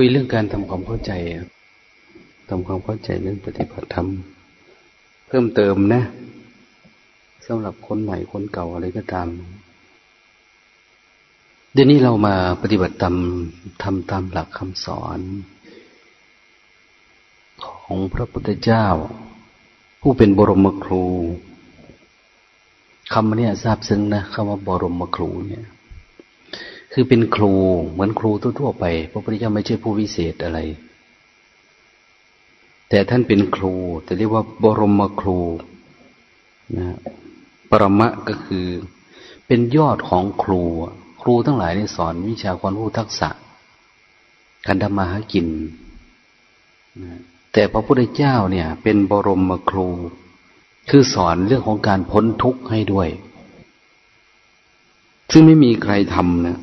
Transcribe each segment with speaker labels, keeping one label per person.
Speaker 1: คุยเรื่องการทำความเข้าใจทำความเข้าใจเรื่องปฏิบัติธรรมเพิ่มเติมนะสำหรับคนใหม่คนเก่าอะไรก็ตาม เดี๋ยวนี้เรามาปฏิบัติตามทำตามหลักคำสอน ของพระพุทธเจ้า ผู้เป็นบรมครูคำนี้ทราบซึ้งนะคำว่าบรมครูเนี่ย คือเป็นครูเหมือนครูทั่วๆไป พระพุทธเจ้าไม่ใช่ผู้วิเศษอะไร แต่ท่านเป็นครูแต่เรียกว่าบรมครูนะปรมะก็คือ เป็นยอดของครู ครูทั้งหลายนี่สอนวิชาความรู้ทักษะการทำมาหากินนะแต่พระพุทธเจ้าเนี่ย เป็นบรมครู คือสอนเรื่องของการพ้นทุกข์ให้ด้วย ซึ่งไม่มีใครทำนะ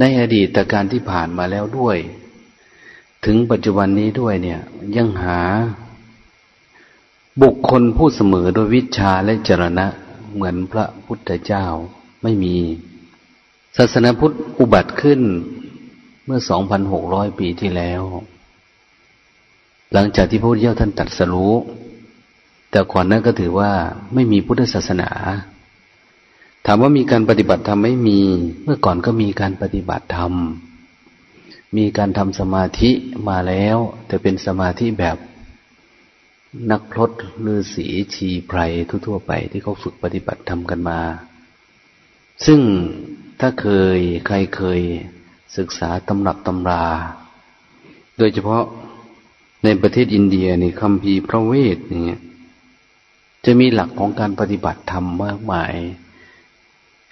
Speaker 1: ในอดีตการที่ผ่านมาแล้วด้วย ถึงปัจจุบันนี้ด้วยเนี่ย ยังหา บุคคลผู้เสมอโดยวิชาและจรณะ เหมือนพระพุทธเจ้าไม่มี ศาสนาพุทธอุบัติขึ้นเมื่อ 2,600 ปีที่แล้ว หลังจากที่พระพุทธเจ้าท่านตัดสรู้แต่ก่อนนั้นก็ถือว่าไม่มีพุทธศาสนา ถามว่ามีการปฏิบัติธรรมไม่มี เมื่อก่อนก็มีการปฏิบัติธรรม มีการทำสมาธิมาแล้ว แต่เป็นสมาธิแบบนักพรตฤาษีชีไพรทั่วๆไปที่เขาฝึกปฏิบัติธรรมกันมา ซึ่งถ้าเคยใครเคยศึกษาตำรับตำรา โดยเฉพาะในประเทศอินเดียนี่คำพีพระเวทเนี่ยจะมีหลักของการปฏิบัติธรรมมากมาย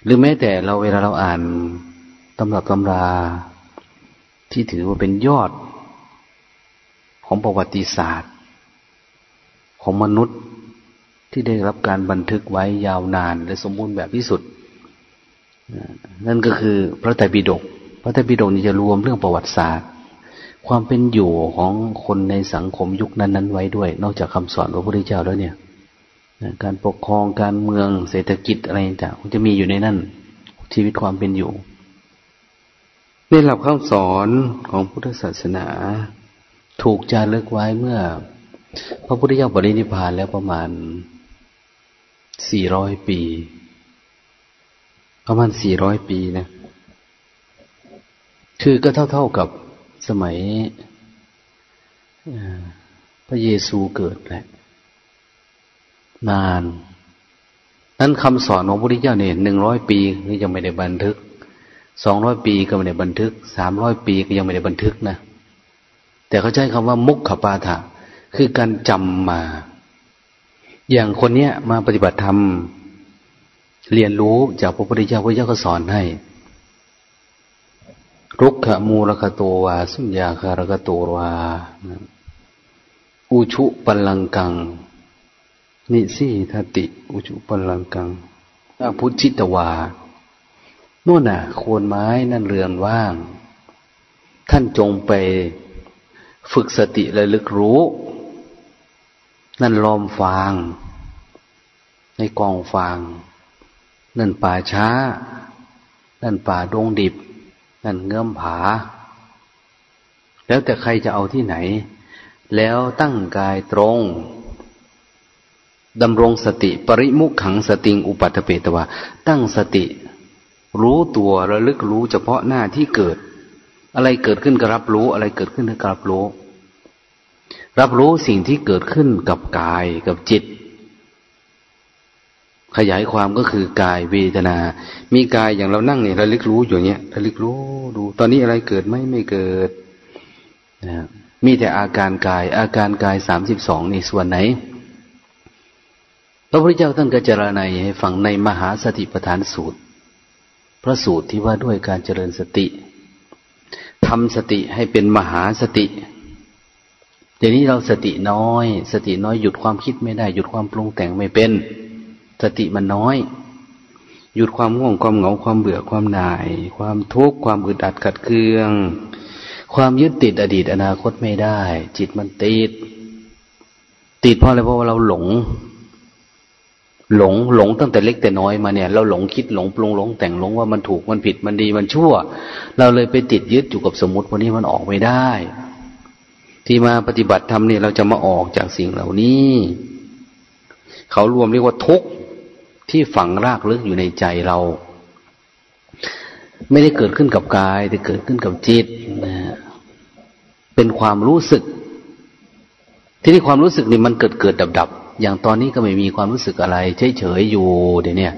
Speaker 1: หรือแม้แต่เราเวลาเราอ่านตำรับตำรา ที่ถือว่าเป็นยอด ของประวัติศาสตร์ ของมนุษย์ที่ได้รับการบันทึกไว้ยาวนาน และสมบูรณ์แบบที่สุด นั่นก็คือพระไตรปิฎกพระไตรปิฎกนี่จะรวมเรื่องประวัติศาสตร์ ความเป็นอยู่ของคนในสังคมยุคนั้น ๆ ไว้ด้วย นอกจากคำสอนพระพุทธเจ้าแล้วเนี่ย การปกครองการเมืองเศรษฐกิจอะไรต่างจะมีอยู่ในนั่น ชีวิตความเป็นอยู่ในหลักคำสอนของพุทธศาสนา ถูกจารึกไว้เมื่อ พระพุทธเจ้าปรินิพานแล้วประมาณสี่ร้อยปี ประมาณสี่ร้อยปีนะ คือก็เท่าๆกับสมัยพระเยซูเกิดแหละ นานนั้นคำสอนของพระพุทธเจ้าเนี่ยหนึ่งร้อยปีนี่ยังไม่ได้บันทึกสองร้อยปีก็ไม่ได้บันทึกสามร้อยปีก็ยังไม่ได้บันทึกนะแต่เขาใช้คำว่ามุขขปาฐะคือการจำมา อย่างคนเนี้ยมาปฏิบัติธรรมเรียนรู้จากพระพุทธเจ้าพระเจ้าก็สอนให้รุกขมูลคโตวา สุญญาคารคโตวาอุชุปลังกัง นิสีทติ อุจุปลังกังอาพุทธิตวาโน่นน่ะ โคนไม้นั่นเรือนว่าง ท่านจงไปฝึกสติระลึกรู้ นั่นลอมฟาง ในกองฟาง นั่นป่าช้า นั่นป่าดงดิบ นั่นเงื่อมผา แล้วแต่ใครจะเอาที่ไหน แล้วตั้งกายตรง ดำรงสติ ปริมุขขังสติงอุปัตเปตวาตั้งสติ รู้ตัวระลึกรู้เฉพาะหน้าที่เกิด อะไรเกิดขึ้นก็รับรู้ อะไรเกิดขึ้นก็รับรู้ รับรู้สิ่งที่เกิดขึ้นกับกายกับจิต ขยายความก็คือกายเวทนา มีกายอย่างเรานั่งเนี่ยระลึกรู้อยู่เนี้ยระลึกรู้ดู ตอนนี้อะไรเกิดไหมไม่เกิดนะมีแต่อาการกาย อาการกายสามสิบสองนี่ส่วนไหน พระพุทธเจ้าท่านก็เจรณาให้ฟังในมหาสติปัฏฐานสูตร พระสูตรที่ว่าด้วยการเจริญสติทำสติให้เป็นมหาสติเดี๋ยวนี้เราสติน้อย สติน้อยหยุดความคิดไม่ได้ หยุดความปรุงแต่งไม่เป็น สติมันน้อย หยุดความง่วงความเหงาความเบื่อความหน่าย ความทุกข์ความอึดอัดขัดเคือง ความยึดติดอดีตอนาคตไม่ได้ จิตมันติด ติดเพราะอะไรเพราะว่าเราหลง หลงหลงตั้งแต่เล็กแต่น้อยมาเนี่ย เราหลงคิดหลงปรุงหลงแต่งหลงว่ามันถูกมันผิดมันดีมันชั่ว เราเลยไปติดยึดอยู่กับสมมติวันนี้มันออกไม่ได้ ที่มาปฏิบัติธรรมเนี่ยเราจะมาออกจากสิ่งเหล่านี้ เขารวมเรียกว่าทุกข์ที่ฝังรากลึกอยู่ในใจเรา ไม่ได้เกิดขึ้นกับกาย แต่เกิดขึ้นกับจิตนะเป็นความรู้สึก ที่นี่ความรู้สึกนี่มันเกิดเกิดดับดับ อย่างตอนนี้ก็ไม่มีความรู้สึกอะไร เฉยเฉยอยู่เดี๋ยวนี้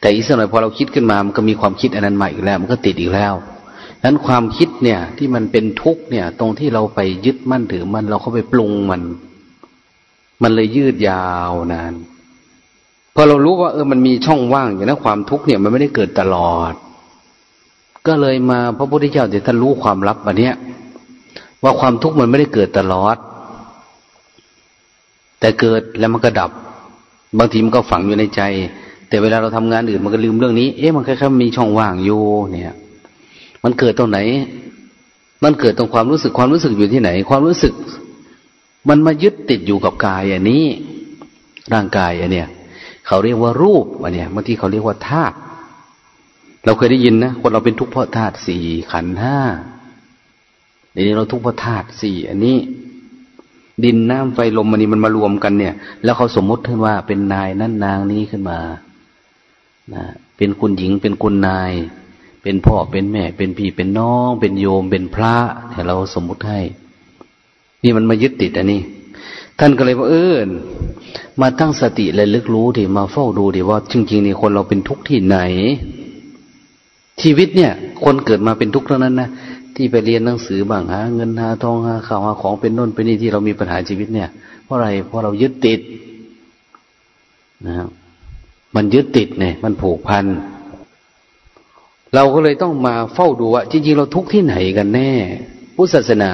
Speaker 1: แต่อีกสักหน่อยพอเราคิดขึ้นมามันก็มีความคิดอันนั้นมาอีกแล้ว มันก็ติดอีกแล้วนั้นความคิดเนี่ย ที่มันเป็นทุกข์เนี่ย ตรงที่เราไปยึดมั่นถือมันเราเข้าไปปรุงมัน มันเลยยืดยาวนานพอเรารู้ว่าเออมันมีช่องว่างอย่างนั้นความทุกข์เนี่ยมันไม่ได้เกิดตลอด ก็เลยมาพระพุทธเจ้าเดี๋ยวท่านรู้ความลับอันเนี้ยว่าความทุกข์มันไม่ได้เกิดตลอด แต่เกิดแล้วมันก็ดับ บางทีมันก็ฝังอยู่ในใจ แต่เวลาเราทำงานอื่นมันก็ลืมเรื่องนี้ เอ๊ะมันแค่ๆมีช่องว่างอยู่เนี่ย มันเกิดตรงไหน มันเกิดตรงความรู้สึกความรู้สึกอยู่ที่ไหน ความรู้สึก มันมายึดติดอยู่กับกายอันนี้ ร่างกายอันเนี้ยเขาเรียกว่ารูปอันเนี้ยบางทีเขาเรียกว่าธาตุเราเคยได้ยินนะคนเราเป็นทุกข์เพราะธาตุสี่ขันห้าเดี๋ยวนี้เราทุกข์เพราะธาตุสี่อันนี้ ดินน้ำไฟลมมันนี่มันมารวมกันเนี่ย แล้วเขาสมมติขึ้นว่าเป็นนายนั่นนางนี้ขึ้นมานะเป็นคุณหญิงเป็นคุณนาย เป็นพ่อเป็นแม่ เป็นพี่เป็นน้อง เป็นโยมเป็นพระแต่เราสมมุติให้ นี่มันมายึดติดอันนี้ ท่านก็เลยว่าเออมาตั้งสติและลึกรู้ดิมาเฝ้าดูดิว่า จริงๆนี่คนเราเป็นทุกข์ที่ไหน ชีวิตเนี่ย คนเกิดมาเป็นทุกข์เท่านั้นนะ ที่ไปเรียนหนังสือบ้างหาเงินหาทองหาข่าวหาของเป็นน้นเป็นนี่ที่เรามีปัญหาชีวิตเนี่ย เพราะอะไรเพราะเรายึดติดนะครับมันยึดติดเนี่ยมันผูกพัน เราก็เลยต้องมาเฝ้าดูว่าจริงๆเราทุกที่ไหนกันแน่ พุทธศาสนา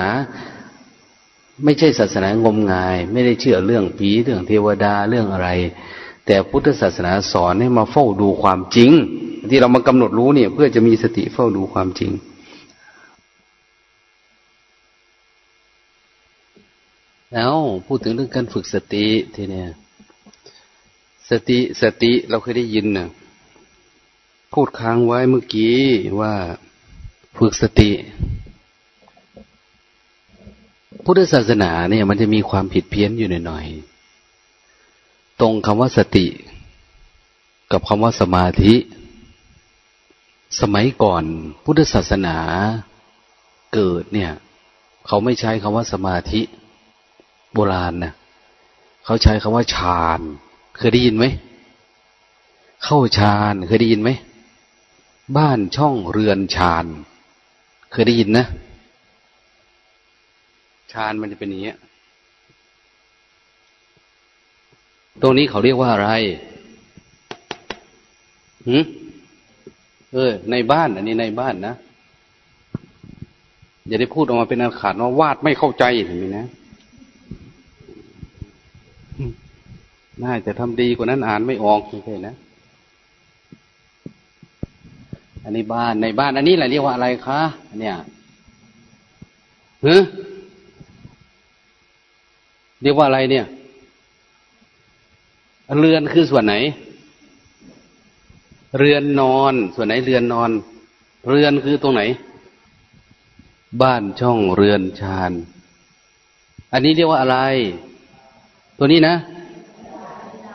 Speaker 1: ไม่ใช่ศาสนางมงาย ไม่ได้เชื่อเรื่องผีเรื่องเทวดาเรื่องอะไร แต่พุทธศาสนาสอนให้มาเฝ้าดูความจริง ที่เรามากำหนดรู้เนี่ย เพื่อจะมีสติเฝ้าดูความจริง แล้วพูดถึงเรื่องการฝึกสติทีเนี้ยสติสติเราเคยได้ยินนะพูดค้างไว้เมื่อกี้ว่าฝึกสติ พุทธศาสนาเนี่ย มันจะมีความผิดเพี้ยนอยู่หน่อยๆตรงคำว่าสติ กับคำว่าสมาธิ สมัยก่อน พุทธศาสนาเกิดเนี่ย เขาไม่ใช้คำว่าสมาธิ โบราณนะเขาใช้คำว่าฌานเคยได้ยินไหม เข้าฌานเคยได้ยินไหม บ้านช่องเรือนฌานเคยได้ยินนะฌานมันจะเป็นอย่างนี้ตรงนี้เขาเรียกว่าอะไรหืมเออ ในบ้าน อันนี้ในบ้านนะ อย่าได้พูดออกมาเป็นอันขาดว่าวาดไม่เข้าใจเห็นไหมนะ น่าจะทำดีกว่านั้นอ่านไม่ออกไม่ใช่นะ อันนี้บ้านในบ้านอันนี้แหละเรียกว่าอะไรคะเนี่ยฮะเรียกว่าอะไรเนี่ย เรือนคือส่วนไหน เรือนนอน ส่วนไหนเรือนนอน เรือนคือตรงไหน บ้านช่องเรือนชาน อันนี้เรียกว่าอะไร ตัวนี้นะ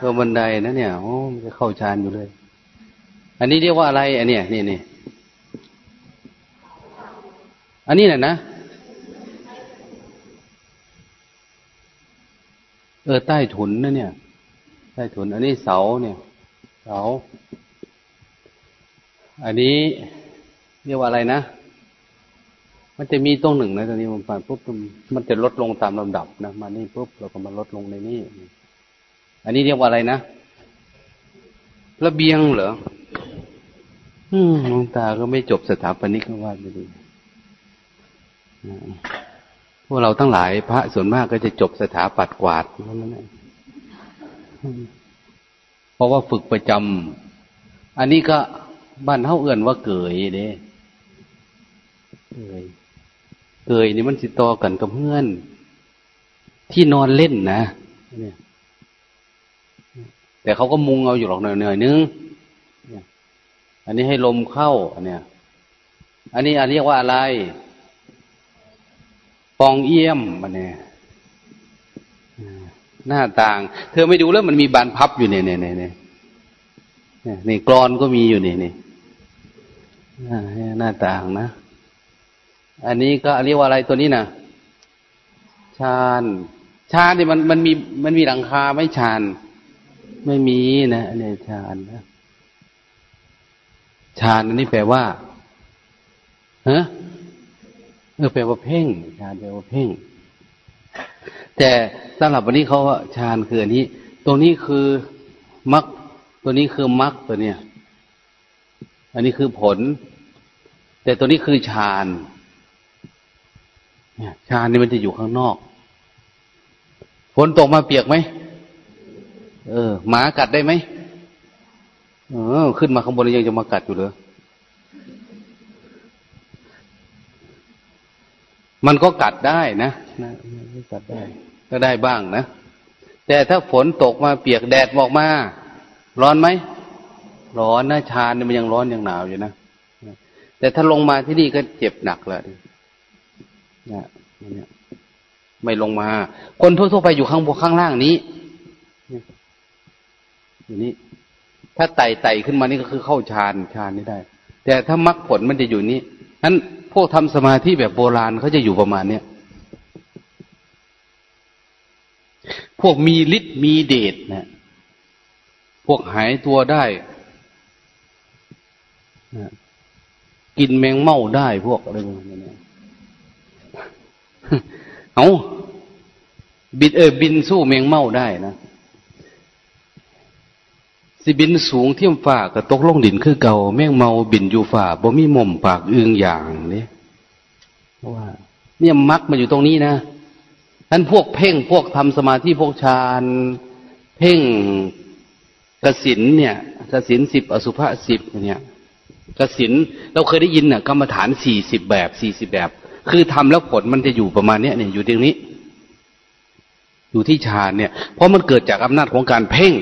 Speaker 1: ตัวบันไดนะเนี่ยโอ้มันจะเข้าฌานอยู่เลย อันนี้เรียกว่าอะไรอันเนี้ยนี่นี่อันนี้แหละนะเออใต้ถุนนะเนี่ย ใต้ถุน อันนี้เสาเนี่ย เสา อันนี้เรียกว่าอะไรนะมันจะมีตรงหนึ่งนะตอนนี้มันผ่านปุ๊บมันจะลดลงตามลำดับนะมานี่ปุ๊บเราก็มาลดลงในนี่ อันนี้เรียกว่าอะไรนะระเบียงเหรออืมหลวงตาก็ไม่จบสถาปนิกว่าไม่ดีพวกเราทั้งหลายพระส่วนมากก็จะจบสถาปัตย์กวาดนั่นเองเพราะว่าฝึกประจำอันนี้ก็บ้านเท่าเอื่อนว่าเกยเด้เกยเกยนี่มันสิต่อกันกับเพื่อน ที่นอนเล่นนะเนี่ย แต่เขาก็มุงเอาอยู่หรอกหน่อยๆนึงอันนี้ให้ลมเข้าอันเนี้ยอันนี้อันเรียกว่าอะไรปองเอี่ยมมันเนี่ยหน้าต่าง เธอไม่ดูแล้วมันมีบานพับอยู่เนี่ยเนี่ยเนี่ยนี่กรอนก็มีอยู่เนี่ยนี่หน้าต่างนะ อันนี้ก็เรียกว่าอะไรตัวนี้นะชานชานเนี่ยมันมันมีมันมีหลังคาไม่ชาน ไม่มีนะอันนี้ชานนะชานอันนี้แปลว่าฮะเออแปลว่าเพ่งฌานแปลว่าเพ่ง แต่สำหรับวันนี้เขาว่าฌานคืออันนี้ ตรงนี้คือมรรคตัวนี้คือมรรคตัวเนี้ยอันนี้คือผล แต่ตัวนี้คือฌานเนี่ยฌานนี่มันจะอยู่ข้างนอกฝนตกมาเปียกไหม เออหมากัดได้ไหมเออ ขึ้นมาข้างบนยังจะมากัดอยู่เลยมันก็กัดได้นะนะกัดได้ ก็ได้บ้างนะ แต่ถ้าฝนตกมาเปียกแดดบอกมา ร้อนไหม ร้อนนะชาเนี่ยมันยังร้อนยังหนาวอยู่นะ แต่ถ้าลงมาที่นี่ก็เจ็บหนักเลยนะเนี่ยไม่ลงมา คนทั่วๆไปอยู่ข้างบนข้างล่างนี้ อยู่นี้ ถ้าไต่ไต่ขึ้นมานี่ก็คือเข้าฌานฌานนี่ได้ แต่ถ้ามรรคผลมันจะอยู่นี้นั้นพวกทำสมาธิแบบโบราณเขาจะอยู่ประมาณเนี้ยพวกมีฤทธิ์มีเดชนะพวกหายตัวได้นะกินแมงเม่าได้พวกอะไรพวกนี้เอาบินเออบินสู้แมงเม่าได้นะ สิบินสูงเที่ยมฝ่ากับตกลงดินคือเก่า แม่งเมาบินอยู่ฝ่าบ่มีมุมปากอึงอย่างนี่ว่า เนี่ยมักมาอยู่ตรงนี้นะท่านพวกเพ่งพวกทำสมาธิพวกฌานเพ่งกสินเนี่ยกสินสิบอสุภะสิบเนี่ยกสินเราเคยได้ยินน่ะกรรมฐานสี่สิบแบบสี่สิบแบบ คือทำแล้วผลมันจะอยู่ประมาณเนี้ยเนี่ยอยู่ตรงนี้ อยู่ที่ฌานเนี่ย เพราะมันเกิดจากอำนาจของการเพ่ง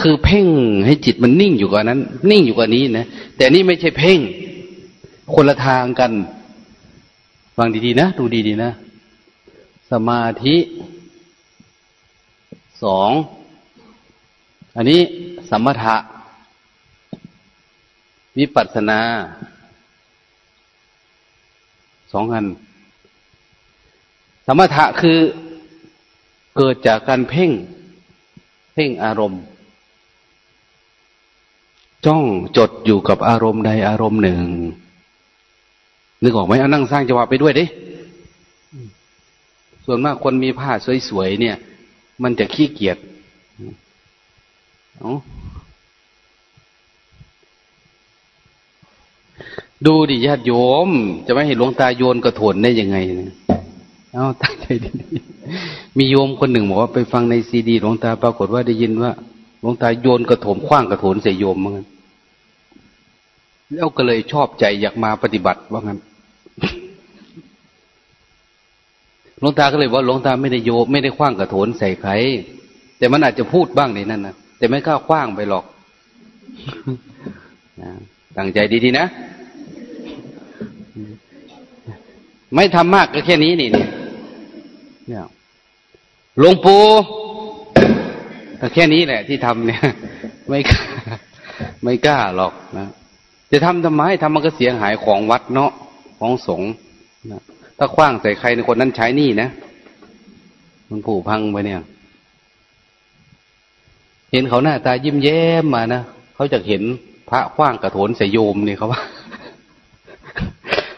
Speaker 1: คือเพ่งให้จิตมันนิ่งอยู่กับนั้น นิ่งอยู่กับนี้นะแต่นี่ไม่ใช่เพ่ง คนละทางกันฟังดีๆนะดูดีๆนะ สมาธิสองอันนี้สมถะ วิปัสสนาสองอัน สมถะคือเกิดจากการเพ่ง เพ่งอารมณ์ จ้องจดอยู่กับอารมณ์ใดอารมณ์หนึ่ง นึกออกไหมเอานั่งสร้างจังหวะไปด้วยดิส่วนมากคนมีผ้าสวยๆเนี่ย มันจะขี้เกียจดูดิญาติโยม จะไม่เห็นหลวงตาโยนกระโถนได้ยังไงเอาตั้งใจดีมีโยมคนหนึ่งบอกว่าไปฟังในซีดีหลวงตาปรากฏว่าได้ยินว่าหลวงตาโยนกระโถมคว้างกระโถนใส่โยมเหมือนกัน แล้วก็เลยชอบใจอยากมาปฏิบัติว่างั้นหลวงตาก็เลยว่าหลวงตาไม่ได้โยไม่ได้คว้างกระโถนใส่ใคร แต่มันอาจจะพูดบ้างในนั้นนะแต่ไม่กล้าคว้างไปหรอกตั้งใจดีๆนะ ไม่ทำมากก็แค่นี้นี่เนี่ยหลวงปู่แต่แค่นี้แหละที่ทำเนี่ย ไม่กล้าไม่กล้าหรอกนะ จะทำทำไมทำมันก็เสียหายของวัดเนาะของสงฆ์ถ้าคว้างใส่ใครในคนนั้นใช้นี่นะ มันผูพังไปเนี่ย เห็นเขาหน้าตายิ้มแย้มมานะเขาจะเห็นพระคว้างกระโถนใส่โยมนี่เขาว่า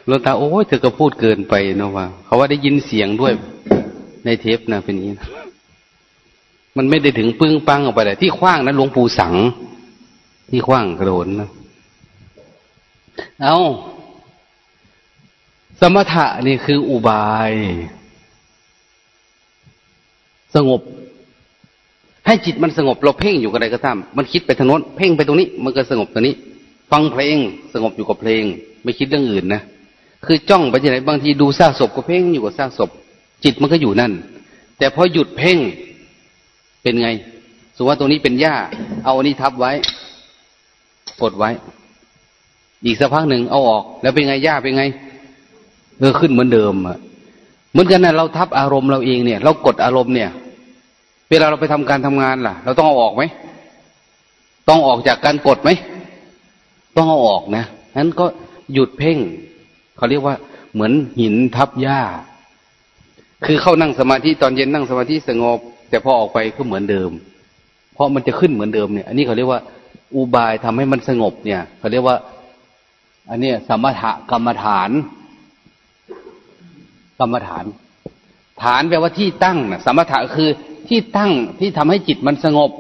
Speaker 1: หลวงตาโอ้ยเธอก็พูดเกินไปนะว่าเขาว่าได้ยินเสียงด้วยในเทปนะเป็นอย่างนี้นะมันไม่ได้ถึงปึ้งปังออกไปเลยที่คว้างนะหลวงปู่สัง ที่คว้างกระโถนนะ เอาสมถะนี่คืออุบาย สงบ ให้จิตมันสงบเราเพ่งอยู่กับอะไรก็ตามมันคิดไปทางโน้นเพ่งไปตรงนี้ มันก็สงบตรงนี้ ฟังเพลง สงบอยู่กับเพลง ไม่คิดเรื่องอื่นนะคือจ้องไปที่ไหนบางทีดูซากศพก็เพ่งอยู่กับซากศพ จิตมันก็อยู่นั่น แต่พอหยุดเพ่งเป็นไงสมมติว่าตรงนี้เป็นหญ้า เอาอันนี้ทับไว้กดไว้ อีกสักพักหนึ่งเอาออก แล้วเป็นไงหญ้าเป็นไงเออขึ้นเหมือนเดิมอะเหมือนกันนะเราทับอารมณ์เราเองเนี่ย เรากดอารมณ์เนี่ย เวลาเราไปทำการทำงานล่ะ เราต้องเอาออกไหมต้องออกจากการกดไหมต้องเอาออกนะนั้นก็หยุดเพ่งเขาเรียกว่าเหมือนหินทับหญ้า คือเข้านั่งสมาธิตอนเย็นนั่งสมาธิสงบ แต่พอออกไปก็เหมือนเดิม เพราะมันจะขึ้นเหมือนเดิมเนี่ย อันนี้เขาเรียกว่า อุบายทำให้มันสงบเนี่ยเขาเรียกว่า อันนี้สมถกรรมฐาน กรรมฐาน ฐานแปลว่าที่ตั้งนะสมถะคือที่ตั้งที่ทำให้จิตมันสงบ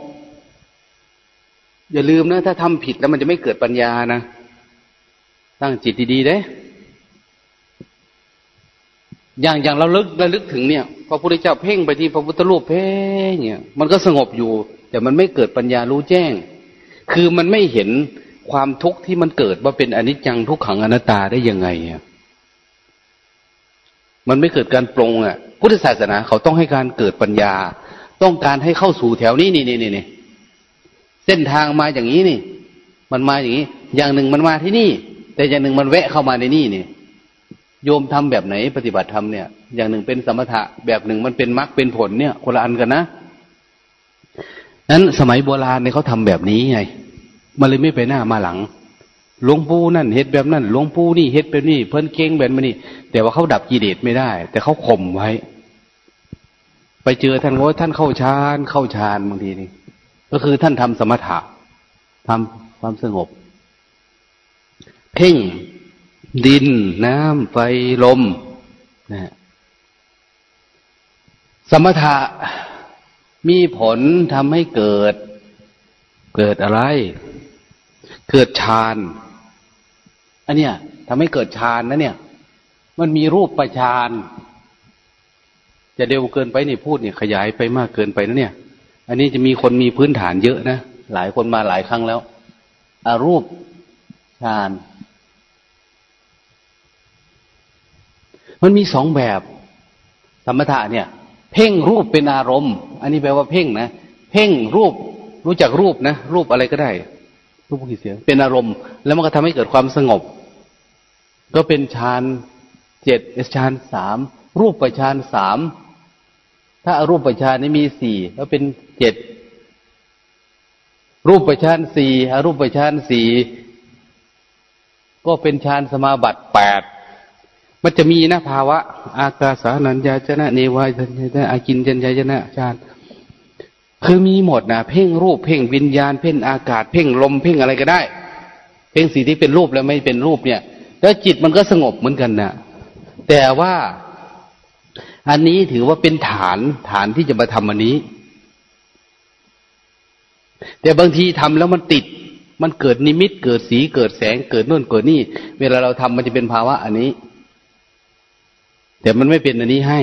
Speaker 1: อย่าลืมนะ ถ้าทำผิดแล้วมันจะไม่เกิดปัญญานะ ตั้งจิตดีๆเด้อย่างอย่างเราลึกระลึกถึงเนี่ยพระพุทธเจ้าเพ่งไปที่พระพุทธรูปเพ่งเนี่ย มันก็สงบอยู่ แต่มันไม่เกิดปัญญารู้แจ้ง คือมันไม่เห็น ความทุกข์ที่มันเกิดว่าเป็นอนิจจังทุกขังอนัตตาได้ยังไงอะมันไม่เกิดการปรงอะ พุทธศาสนาเขาต้องให้การเกิดปัญญา ต้องการให้เข้าสู่แถวนี้นี่นี่นี่นี่เส้นทางมาอย่างนี้นี่ มันมาอย่างนี้ อย่างหนึ่งมันมาที่นี่ แต่อย่างหนึ่งมันแวะเข้ามาในนี่นี่โยมทำแบบไหนปฏิบัติธรรมเนี่ย อย่างหนึ่งเป็นสมถะแบบหนึ่งมันเป็นมรรคเป็นผลเนี่ยคนละอันกันนะนั้นสมัยโบราณเนี่ยเขาทำแบบนี้ไง มันเลยไม่ไปหน้ามาหลัง หลวงปู่นั่นเฮ็ดแบบนั้น หลวงปู่นี่เฮ็ดแบบนี้ เพิ่นเก่งแบบนี้ แต่ว่าเขาดับกิเลสไม่ได้ แต่เขาข่มไว้ ไปเจอท่านว่าท่านเข้าฌานเข้าฌานบางทีนี่ ก็คือท่านทำสมถะทำความสงบ เพ่งดิน น้ำไฟลมนะสมถะมีผลทำให้เกิด เกิดอะไร เกิดฌานอันเนี้ยทำให้เกิดฌานนะเนี่ย มันมีรูปประฌานจะเร็วเกินไปนี่พูดเนี่ยขยายไปมากเกินไปนะเนี่ย อันนี้จะมีคนมีพื้นฐานเยอะนะหลายคนมาหลายครั้งแล้วอารูปฌานมันมีสองแบบธรรมถะเนี่ย เพ่งรูปเป็นอารมณ์ อันนี้แปลว่าเพ่งนะ เพ่งรูปรู้จักรูปนะ รูปอะไรก็ได้ รูปกี่เสียง เป็นอารมณ์ แล้วมันก็ทำให้เกิดความสงบ ก็เป็นฌานเจ็ดฌานสามรูปประฌานสามถ้าอารูปประฌานนี้มีสี่แล้วเป็นเจ็ดรูปประฌานสี่อารูปประฌานสี่ก็เป็นฌานสมาบัติแปดมันจะมีนะภาวะ อากาสานัญญาจนะเนวายจนะอากินจัญญาจนะฌาน คือมีหมดนะเพ่งรูปเพ่งวิญญาณ เพ่งอากาศ เพ่งลม เพ่งอะไรก็ได้ เพ่งสีที่เป็นรูปแล้วไม่เป็นรูปเนี่ย แล้วจิตมันก็สงบเหมือนกันนะแต่ว่าอันนี้ถือว่าเป็นฐานฐานที่จะมาทำอันนี้ แต่บางทีทำแล้วมันติด มันเกิดนิมิต เกิดสีเกิดแสง เกิดนู่นเกิดนี่ เวลาเราทำมันจะเป็นภาวะอันนี้ แต่มันไม่เป็นอันนี้ให้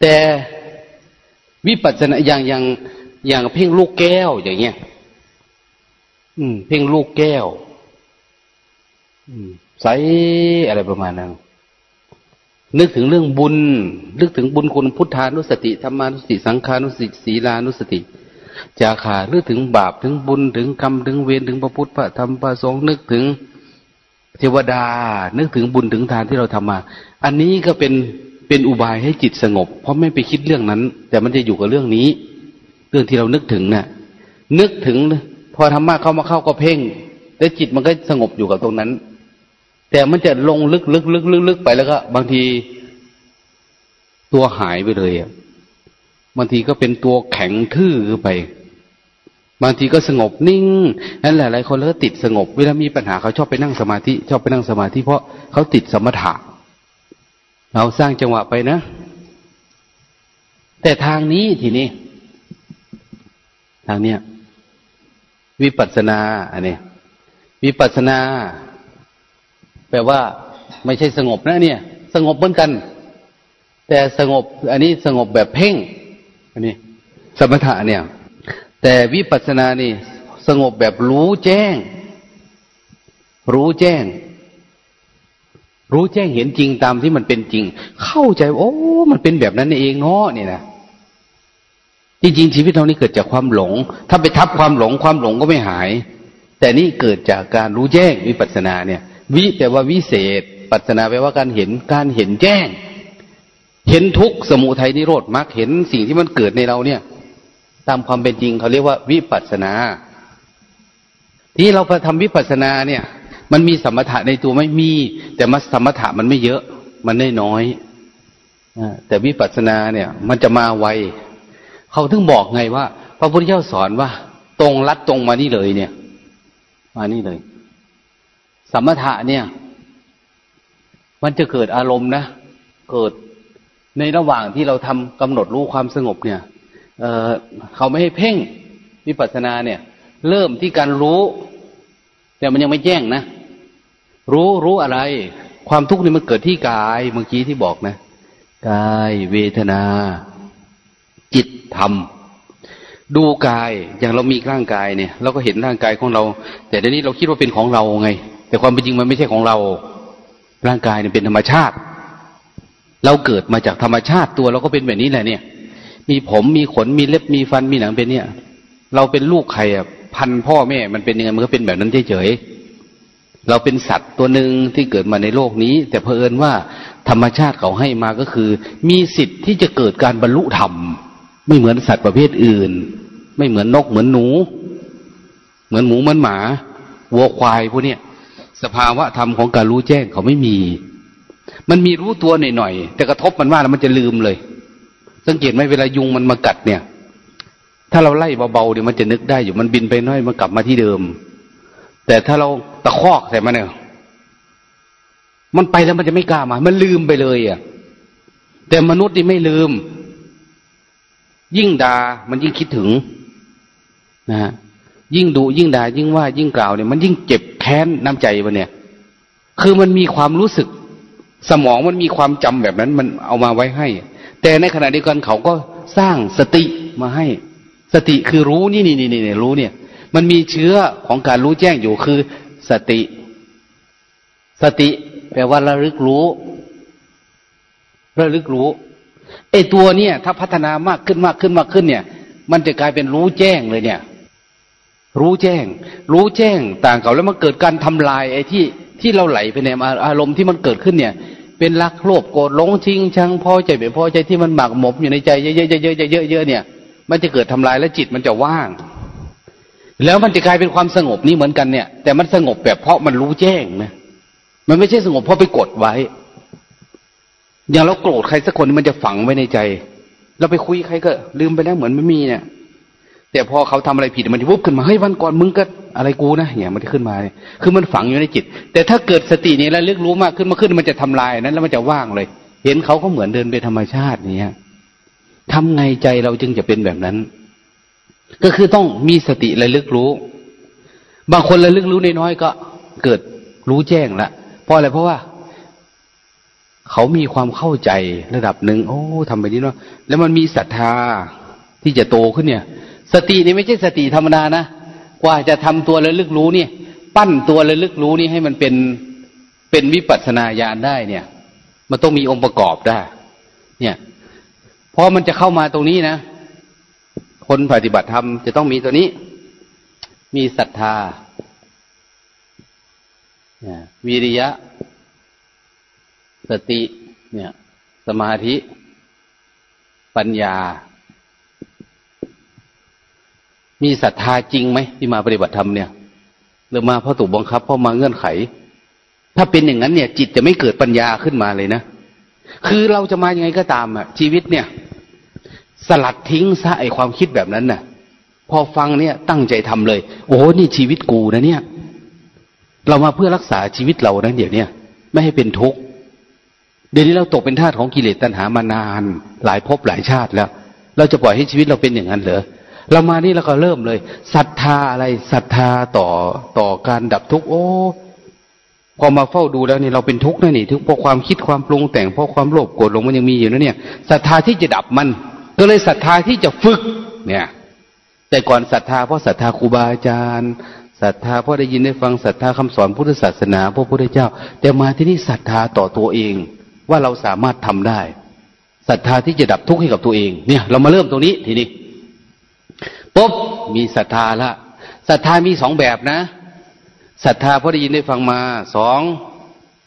Speaker 1: แต่ วิปัสสนาอย่างอย่างอย่างเพ่งลูกแก้วอย่างเงี้ย อืม เพ่งลูกแก้วใสอะไรประมาณนั้นนึกถึงเรื่องบุญ นึกถึงบุญคุณพุทธานุสติธรรมานุสติ สังขานุสติศีลานุสติ จาขานึกถึงบาปถึงบุญถึงกรรมถึงเวรถึงพระพุทธพระธรรมพระสงฆ์นึกถึงเทวดา นึกถึงบุญถึงทานที่เราทำมา อันนี้ก็เป็น เป็นอุบายให้จิตสงบ เพราะไม่ไปคิดเรื่องนั้น แต่มันจะอยู่กับเรื่องนี้ เรื่องที่เรานึกถึงนะ่ะ นึกถึง พอธรรมะเข้ามาเข้าก็เพ่ง แล้วจิตมันก็สงบอยู่กับตรงนั้น แต่มันจะลงลึกลึกลึกลึกลึกไปแล้วก็ บางทีตัวหายไปเลยอะบางทีก็เป็นตัวแข็งทื่อไป บางทีก็สงบนิ่งนั่นแหละหลายคนแล้วก็ติดสงบ เวลามีปัญหาเขาชอบไปนั่งสมาธิ ชอบไปนั่งสมาธิเพราะเขาติดสมถะ เราสร้างจังหวะไปนะ แต่ทางนี้ทีนี้ ทางเนี้ยวิปัสสนาอันนี้วิปัสสนา แปลว่า ไม่ใช่สงบนะ เนี่ย สงบเหมือนกัน แต่สงบ อันนี้สงบแบบเพ่ง อันนี้ สมถะเนี่ย แต่วิปัสสนานี่ สงบแบบรู้แจ้ง รู้แจ้ง รู้แจ้งเห็นจริงตามที่มันเป็นจริง เข้าใจโอ้ มันเป็นแบบนั้นเองเนาะเนี่ยนะจริงๆชีวิตเรานี่เกิดจากความหลง ถ้าไปทับความหลงความหลงก็ไม่หาย แต่นี่เกิดจากการรู้แจ้งวิปัสสนาเนี่ย วิแปลว่าวิเศษ ปัสนาแปลว่าการเห็นการเห็นแจ้ง เห็นทุกสมุทัยนิโรธมรรคเห็นสิ่งที่มันเกิดในเราเนี่ย ตามความเป็นจริงเขาเรียกว่าวิปัสสนา ที่เราไปทำวิปัสสนาเนี่ย มันมีสมถะในตัวไม่มี แต่มาสมถะมันไม่เยอะ มันได้น้อยแต่วิปัสสนาเนี่ย มันจะมาไวเขาถึงบอกไงว่า พระพุทธเจ้าสอนว่า ตรงลัดตรงมานี่เลย เนี่ย มานี่เลย สมถะเนี่ย มันจะเกิดอารมณ์นะเกิดในระหว่างที่เราทำกำหนดรู้ความสงบเนี่ยเเขาไม่ให้เพ่งวิปัสสนาเนี่ย เริ่มที่การรู้ แต่มันยังไม่แจ้งนะ รู้รู้อะไร ความทุกข์นี่มันเกิดที่กายเมื่อกี้ที่บอกนะกายเวทนา จิตธรรม ดูกายอย่างเรามีร่างกายเนี่ย เราก็เห็นร่างกายของเรา แต่เดี๋ยวนี้เราคิดว่าเป็นของเราไง แต่ความเป็นจริงมันไม่ใช่ของเรา ร่างกายเนี่ยเป็นธรรมชาติ เราเกิดมาจากธรรมชาติตัวเราก็เป็นแบบนี้แหละเนี่ย มีผมมีขนมีเล็บมีฟันมีหนังเป็นเนี่ย เราเป็นลูกใครอะพันพ่อแม่มันเป็นยังไงมันก็เป็นแบบนั้นเฉยๆ เราเป็นสัตว์ตัวหนึ่งที่เกิดมาในโลกนี้ แต่เพอเอิญว่าธรรมชาติเขาให้มาก็คือ มีสิทธิ์ที่จะเกิดการบรรลุธรรม ไม่เหมือนสัตว์ประเภทอื่น ไม่เหมือนนกเหมือนหนู เหมือนหมูเหมือนหมาวัวควายพวกเนี้ยสภาวะธรรมของการรู้แจ้งเขาไม่มี มันมีรู้ตัวหน่อยๆแต่กระทบมันมาแล้วมันจะลืมเลย สังเกตไหมเวลายุงมันมากัดเนี่ย ถ้าเราไล่เบาๆเดี๋ยวมันจะนึกได้อยู่มันบินไปน้อยมันกลับมาที่เดิม แต่ถ้าเราตะคอกใส่มันเนี่ยมันไปแล้วมันจะไม่กล้ามา มันลืมไปเลยอะ แต่มนุษย์นี่ไม่ลืม ยิ่งด่ามันยิ่งคิดถึงนะฮะยิ่งดุยิ่งด่ายิ่งว่า ยิ่งกล่าวเนี่ยมันยิ่งเจ็บแค้นน้ำใจมันเนี่ย คือมันมีความรู้สึก สมองมันมีความจำแบบนั้น มันเอามาไว้ให้ แต่ในขณะเดียวกันเขาก็สร้างสติมาให้ สติคือรู้นี่นี่นี่นี่รู้เนี่ย มันมีเชื้อของการรู้แจ้งอยู่คือสติ สติแปลว่าระลึกรู้ระลึกรู้ไอ้ตัวเนี่ย ถ้าพัฒนามากขึ้นมากขึ้นมากขึ้นเนี่ย มันจะกลายเป็นรู้แจ้งเลยเนี่ย รู้แจ้ง รู้แจ้งต่างกันแล้วมันเกิดการทำลายไอ้ที่ที่เราไหลไปในอารมณ์ที่มันเกิดขึ้นเนี่ย เป็นรักโลภโกรธหลงชิงชังพอใจไม่พอใจที่มันหมักหมมอยู่ในใจเยอะๆเยอะๆเยอะๆเนี่ย มันจะเกิดทำลายแล้วจิตมันจะว่าง แล้วมันจะกลายเป็นความสงบนี้เหมือนกันเนี่ย แต่มันสงบแบบเพราะมันรู้แจ้งนะมันไม่ใช่สงบเพราะไปกดไว้ อย่างเราโกรธใครสักคนมันจะฝังไว้ในใจ เราไปคุยใครก็ ลืมไปแล้วเหมือนไม่มีเนี่ย แต่พอเขาทำอะไรผิดมันจะวุบขึ้นมาเฮ้ยวันก่อนมึงก็อะไรกูนะเนี่ยมันจะขึ้นมาเนี่ยคือมันฝังอยู่ในจิต แต่ถ้าเกิดสตินี้แล้วเลือกรู้มากขึ้นมาขึ้นมันจะทำลายนั้น แล้วมันจะว่างเลย เห็นเขาก็เหมือนเดินไปธรรมชาติเนี่ยทำไงใจเราจึงจะเป็นแบบนั้น ก็คือต้องมีสติระลึกรู้ บางคนระลึกรู้นน้อยก็เกิดรู้แจ้งละเพราะอะไรเพราะว่า เขามีความเข้าใจระดับหนึ่งโอ้ทำไปนี้เนาะแล้วมันมีศรัทธาที่จะโตขึ้นเนี่ย สตินี่ไม่ใช่สติธรรมดานะกว่าจะทำตัวระลึกรู้เนี่ย ปั้นตัวระลึกรู้นี่ให้มันเป็นเป็นวิปัสสนาญาณได้เนี่ย มันต้องมีองค์ประกอบได้ เนี่ยพอมันจะเข้ามาตรงนี้นะ คนปฏิบัติธรรมจะต้องมีตัวนี้ มีศรัทธาวิริยะ สติ เนี่ย สมาธิ ปัญญา มีศรัทธาจริงไหมที่มาปฏิบัติธรรมเนี่ยหรือมาเพราะถูกบังคับเพราะมาเงื่อนไข ถ้าเป็นอย่างนั้นเนี่ย จิตจะไม่เกิดปัญญาขึ้นมาเลยนะ คือเราจะมายังไงก็ตามอะชีวิตเนี่ย สลัดทิ้งซะไอความคิดแบบนั้นน่ะ พอฟังเนี่ยตั้งใจทำเลย โอ้นี่ชีวิตกูนะเนี่ย เรามาเพื่อรักษาชีวิตเรานะเดี๋ยวนี้ไม่ให้เป็นทุกข์เดี๋ยวนี้เราตกเป็นทาสของกิเลสตัณหามานาน หลายภพหลายชาติแล้ว เราจะปล่อยให้ชีวิตเราเป็นอย่างนั้นเหรอเรามานี่เราก็เริ่มเลยศรัทธาอะไรศรัทธาต่อต่อการดับทุกข์โอ้พอมาเฝ้าดูแล้วนี่เราเป็นทุกข์นะนี่ทุกเพราะความคิดความปรุงแต่งเพราะความโลภโกรธหลงมันยังมีอยู่นะเนี่ยศรัทธาที่จะดับมัน ก็เลยศรัทธาที่จะฝึก เนี่ย แต่ก่อนศรัทธาเพราะศรัทธาครูบาอาจารย์ศรัทธาเพราะได้ยินได้ฟังศรัทธาคำสอนพุทธศาสนาพระพุทธเจ้า แต่มาที่นี่ศรัทธาต่อตัวเอง ว่าเราสามารถทำได้ศรัทธาที่จะดับทุกข์ให้กับตัวเอง เนี่ย เรามาเริ่มตรงนี้ทีนี้ปุ๊บมีศรัทธาละศรัทธามีสองแบบนะศรัทธาเพราะได้ยินได้ฟังมาสอง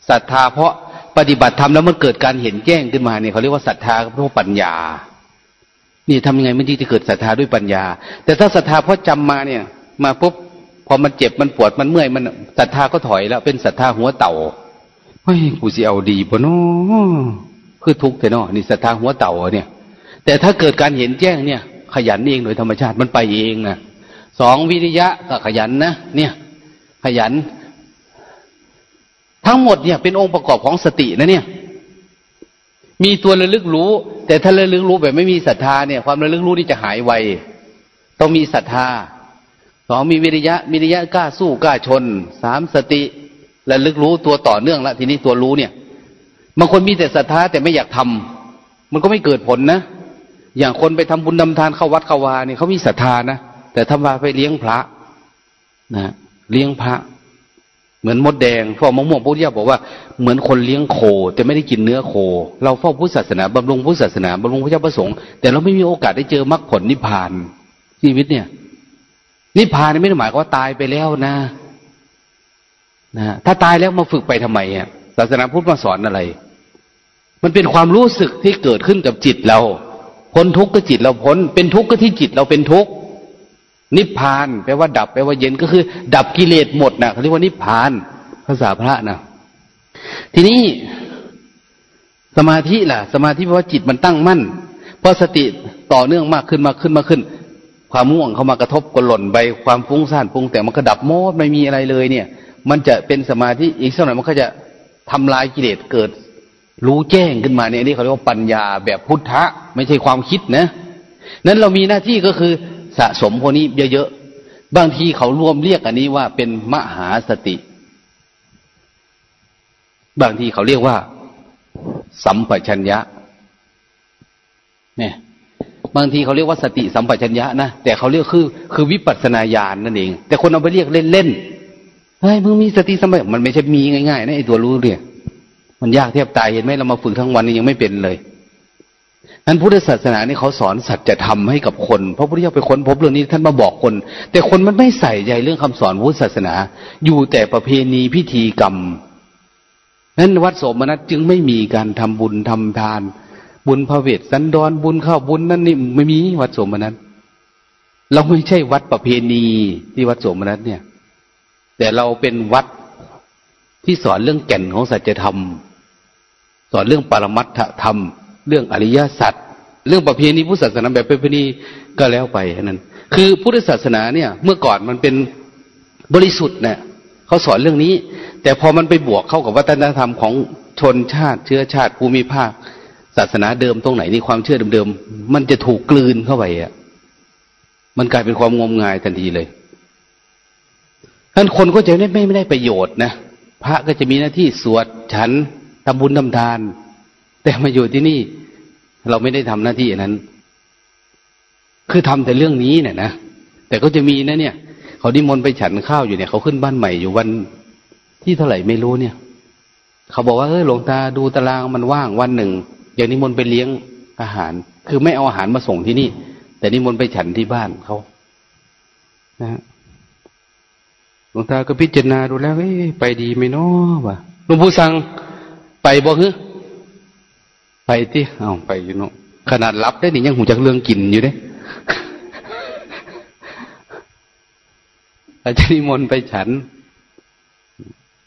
Speaker 1: ศรัทธาเพราะปฏิบัติธรรมแล้วมันเกิดการเห็นแจ้งขึ้นมาเนี่ยเขาเรียกว่าศรัทธาเพราะปัญญา นี่ทำยังไงไมันที่จะเกิดศรัทธาด้วยปัญญา แต่ถ้าศรัทธาเพราะจำมาเนี่ย มาปุ๊บพอมันเจ็บมันปวดมันเมื่อยมันศรัทธาก็ถอยแล้ว เป็นศรัทธาหัวเต่าเฮ้ยกูสิเอาดีปะเนาะคือทุกข์แต่เนาะนี่ศรัทธาหัวเต่าเนี่ย แต่ถ้าเกิดการเห็นแจ้งเนี่ย ขยันเองโดยธรรมชาติมันไปเองนะสองวิริยะก็ขยันนะเนี่ย ขยัน ทั้งหมดเนี่ยเป็นองค์ประกอบของสตินะเนี่ย มีตัวระลึกรู้ แต่ถ้าระลึกรู้แบบไม่มีศรัทธาเนี่ย ความระลึกรู้นี่จะหายไวต้องมีศรัทธาสองมีวิริยะวิริยะกล้าสู้กล้าชนสามสติระลึกรู้ตัวต่อเนื่องละทีนี้ตัวรู้เนี่ยบางคนมีแต่ศรัทธาแต่ไม่อยากทำมันก็ไม่เกิดผลนะอย่างคนไปทำบุญนำทานเข้าวัดเข้าวาเนี่ยเขามีศรัทธานะแต่ทำมาไปเลี้ยงพระนะเลี้ยงพระ เหมือนมดแดงพ่อมะม่วงพุทธเจ้าบอกว่าเหมือนคนเลี้ยงโค แต่ไม่ได้กินเนื้อโค เราเฝ้าพุทธศาสนาบำรุงพุทธศาสนาบำรุงพระเจ้าประสงค์แต่เราไม่มีโอกาสได้เจอมรรคผลนิพพานชีวิตเนี่ย นิพพานไม่ได้หมายว่าตายไปแล้วนะนะถ้าตายแล้วมาฝึกไปทำไมอะศาสนาพุทธมาสอนอะไร มันเป็นความรู้สึกที่เกิดขึ้นกับจิตเราพ้นทุกข์ก็จิตเราพ้น เป็นทุกข์ก็ที่จิตเราเป็นทุกข์ นิพพานแปลว่าดับแปลว่าเย็นก็คือ ดับกิเลสหมดนะเขาเรียกว่านิพพานภาษาพระนะทีนี้สมาธิล่ะ สมาธิเพราะว่าจิตมันตั้งมั่นเพอสติต่อเนื่องมากขึ้นมากขึ้นมากขึ้น ความม่วงเข้ามากระทบก็หล่นไปความฟุ้งซ่านปรุงแต่มันก็ดับโมดไม่มีอะไรเลยเนี่ย มันจะเป็นสมาธิอีกสักหน่อยมันก็จะทำลายกิเลสเกิด รู้แจ้งขึ้นมาเนี่ยนี่เขาเรียกว่าปัญญาแบบพุทธะ ไม่ใช่ความคิดนะนั้นเรามีหน้าที่ก็คือ สะสมพวกนี้เยอะๆ บางทีเขารวมเรียกอันนี้ว่าเป็นมหาสติ บางทีเขาเรียกว่า สัมปชัญญะ เนี่ย บางทีเขาเรียกว่าสติสัมปชัญญะนะ แต่เขาเรียกคือ คือวิปัสสนาญาณนนั่นเอง แต่คนเอาไปเรียกเล่นๆ เฮ้ยมึงมีสติสัมปมันไม่ใช่มีง่ายๆนะไอ้ตัวรู้เนี่ย มันยากเทียบตายเห็นไหมเรามาฝึกทั้งวันนี้ยังไม่เป็นเลย นั้นพุทธศาสนานี่เขาสอนสัจธรรมให้กับคนเพราะพระพุทธเจ้าไปค้นพบเรื่องนี้ท่านมาบอกคน แต่คนมันไม่ใส่ใจเรื่องคำสอนพุทธศาสนา อยู่แต่ประเพณีพิธีกรรมนั้นวัดโสมนัสจึงไม่มีการทำบุญทำทาน บุญพระเวทสันดรบุญข้าวบุญนั่นนี่ไม่มีวัดโสมนัสเราไม่ใช่วัดประเพณีที่วัดโสมนัสเนี่ย แต่เราเป็นวัดที่สอนเรื่องแก่นของสัจธรรม สอนเรื่องปรมัตถธรรม เรื่องอริยสัจเรื่องประเพณีพุทธศาสนาแบบประเพณีก็แล้วไปนั้น คือพุทธศาสนาเนี่ย เมื่อก่อนมันเป็นบริสุทธิ์เนี่ยเขาสอนเรื่องนี้ แต่พอมันไปบวกเข้ากับวัฒนธรรมของชนชาติ เชื้อชาติภูมิภาค ศาสนาเดิมตรงไหนนี่ความเชื่อเดิมๆมันจะถูกกลืนเข้าไปอะมันกลายเป็นความงมงายทันทีเลยท่านคนก็จะไม่ไม่ได้ประโยชน์นะพระก็จะมีหน้าที่สวดฉันทำบุญทำทาน แต่มาอยู่ที่นี่ เราไม่ได้ทำหน้าที่นั้น คือทำแต่เรื่องนี้เนี่ยนะแต่ก็จะมีนะเนี่ย เขาดิมนไปฉันข้าวอยู่เนี่ยเขาขึ้นบ้านใหม่อยู่วันที่เท่าไหร่ไม่รู้เนี่ย เขาบอกว่าเออหลวงตาดูตารางมันว่างวันหนึ่งอย่างนิมนต์ไปเลี้ยงอาหาร คือไม่เอาอาหารมาส่งที่นี่ แต่นิมนต์ไปฉันที่บ้านเขานะหลวงตาก็พิจารณาดูแล้วเอ้ไปดีไหมเนาะวะหลวงปู่สั่งไปบ่ฮึ ไปที่เอาไปอยู่เนาะขนาดรับได้นี่ยังหูจักเรื่องกินอยู่เด้อาจารย์นิมนต์ไปฉัน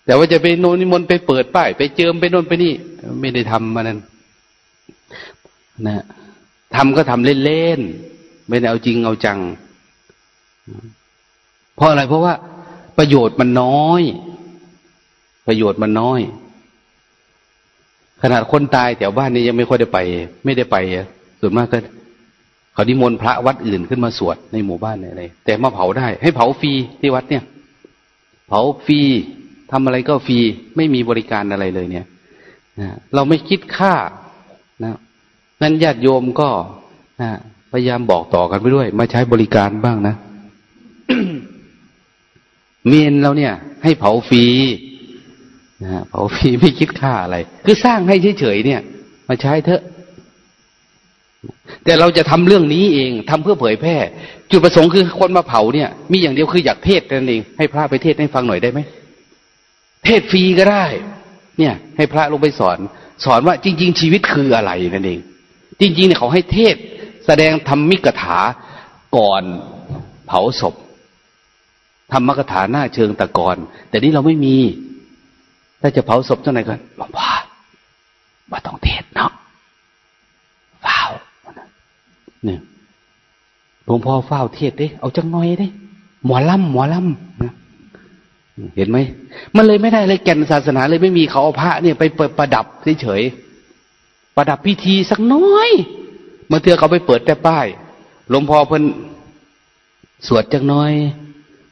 Speaker 1: แต่ว่าจะไปโนนิมนต์ไปเปิดป้าย ไปเจิมไปโน่นไปนี่ ไม่ได้ทำมานั้นนะทำก็ทำเล่นๆ ไม่ได้เอาจริงเอาจัง เพราะอะไรเพราะว่าประโยชน์มันน้อย ประโยชน์มันน้อย ขนาดคนตายแถวบ้านนี้ยังไม่ค่อยได้ไป ไม่ได้ไปส่วนมากก็เขาดิมนต์พระวัดอื่นขึ้นมาสวดในหมู่บ้านอะไรแต่มาเผาได้ ให้เผาฟรีที่วัดเนี่ย เผาฟรีทำอะไรก็ฟรีไม่มีบริการอะไรเลยเนี่ยนะเราไม่คิดค่านะนั้นญาติโยมก็นะพยายามบอกต่อกันไปด้วย มาใช้บริการบ้างนะเมนเราเนี่ย ให้เผาฟรี นะฮะเผาฟรีไม่คิดค่าอะไร คือสร้างให้เฉยๆเนี่ย มาใช้เถอะ แต่เราจะทำเรื่องนี้เองทำเพื่อเผยแพร่ จุดประสงค์คือคนมาเผาเนี่ย มีอย่างเดียวคืออยากเทศนั่นเอง ให้พระไปเทศให้ฟังหน่อยได้ไหมเทศฟรีก็ได้ เนี่ย ให้พระลงไปสอน สอนว่าจริง ๆ ชีวิตคืออะไรนั่นเอง จริงๆเนี่ยเขาให้เทศแสดงธรรมมิกถาก่อนเผาศพธรรมกถาหน้าเชิงตะกอนแต่นี่เราไม่มี ถ้าจะเผาศพเท่าไหร่กันหลวงพ่อว่าต้องเทศเนาะเฝ้าเนี่ยหลวงพ่อเฝ้าเทศเด้ เอาจังน้อยเด้ หมอลำหมอลำนะเห็นไหม มันเลยไม่ได้เลยแก่นศาสนาเลยไม่มีเขาเอาพระเนี่ยไปเปิดประดับเฉยๆประดับพิธีสักน้อยเมื่อเธอเขาไปเปิดแต่ป้าย หลวงพ่อเพิ่นสวดจังน้อย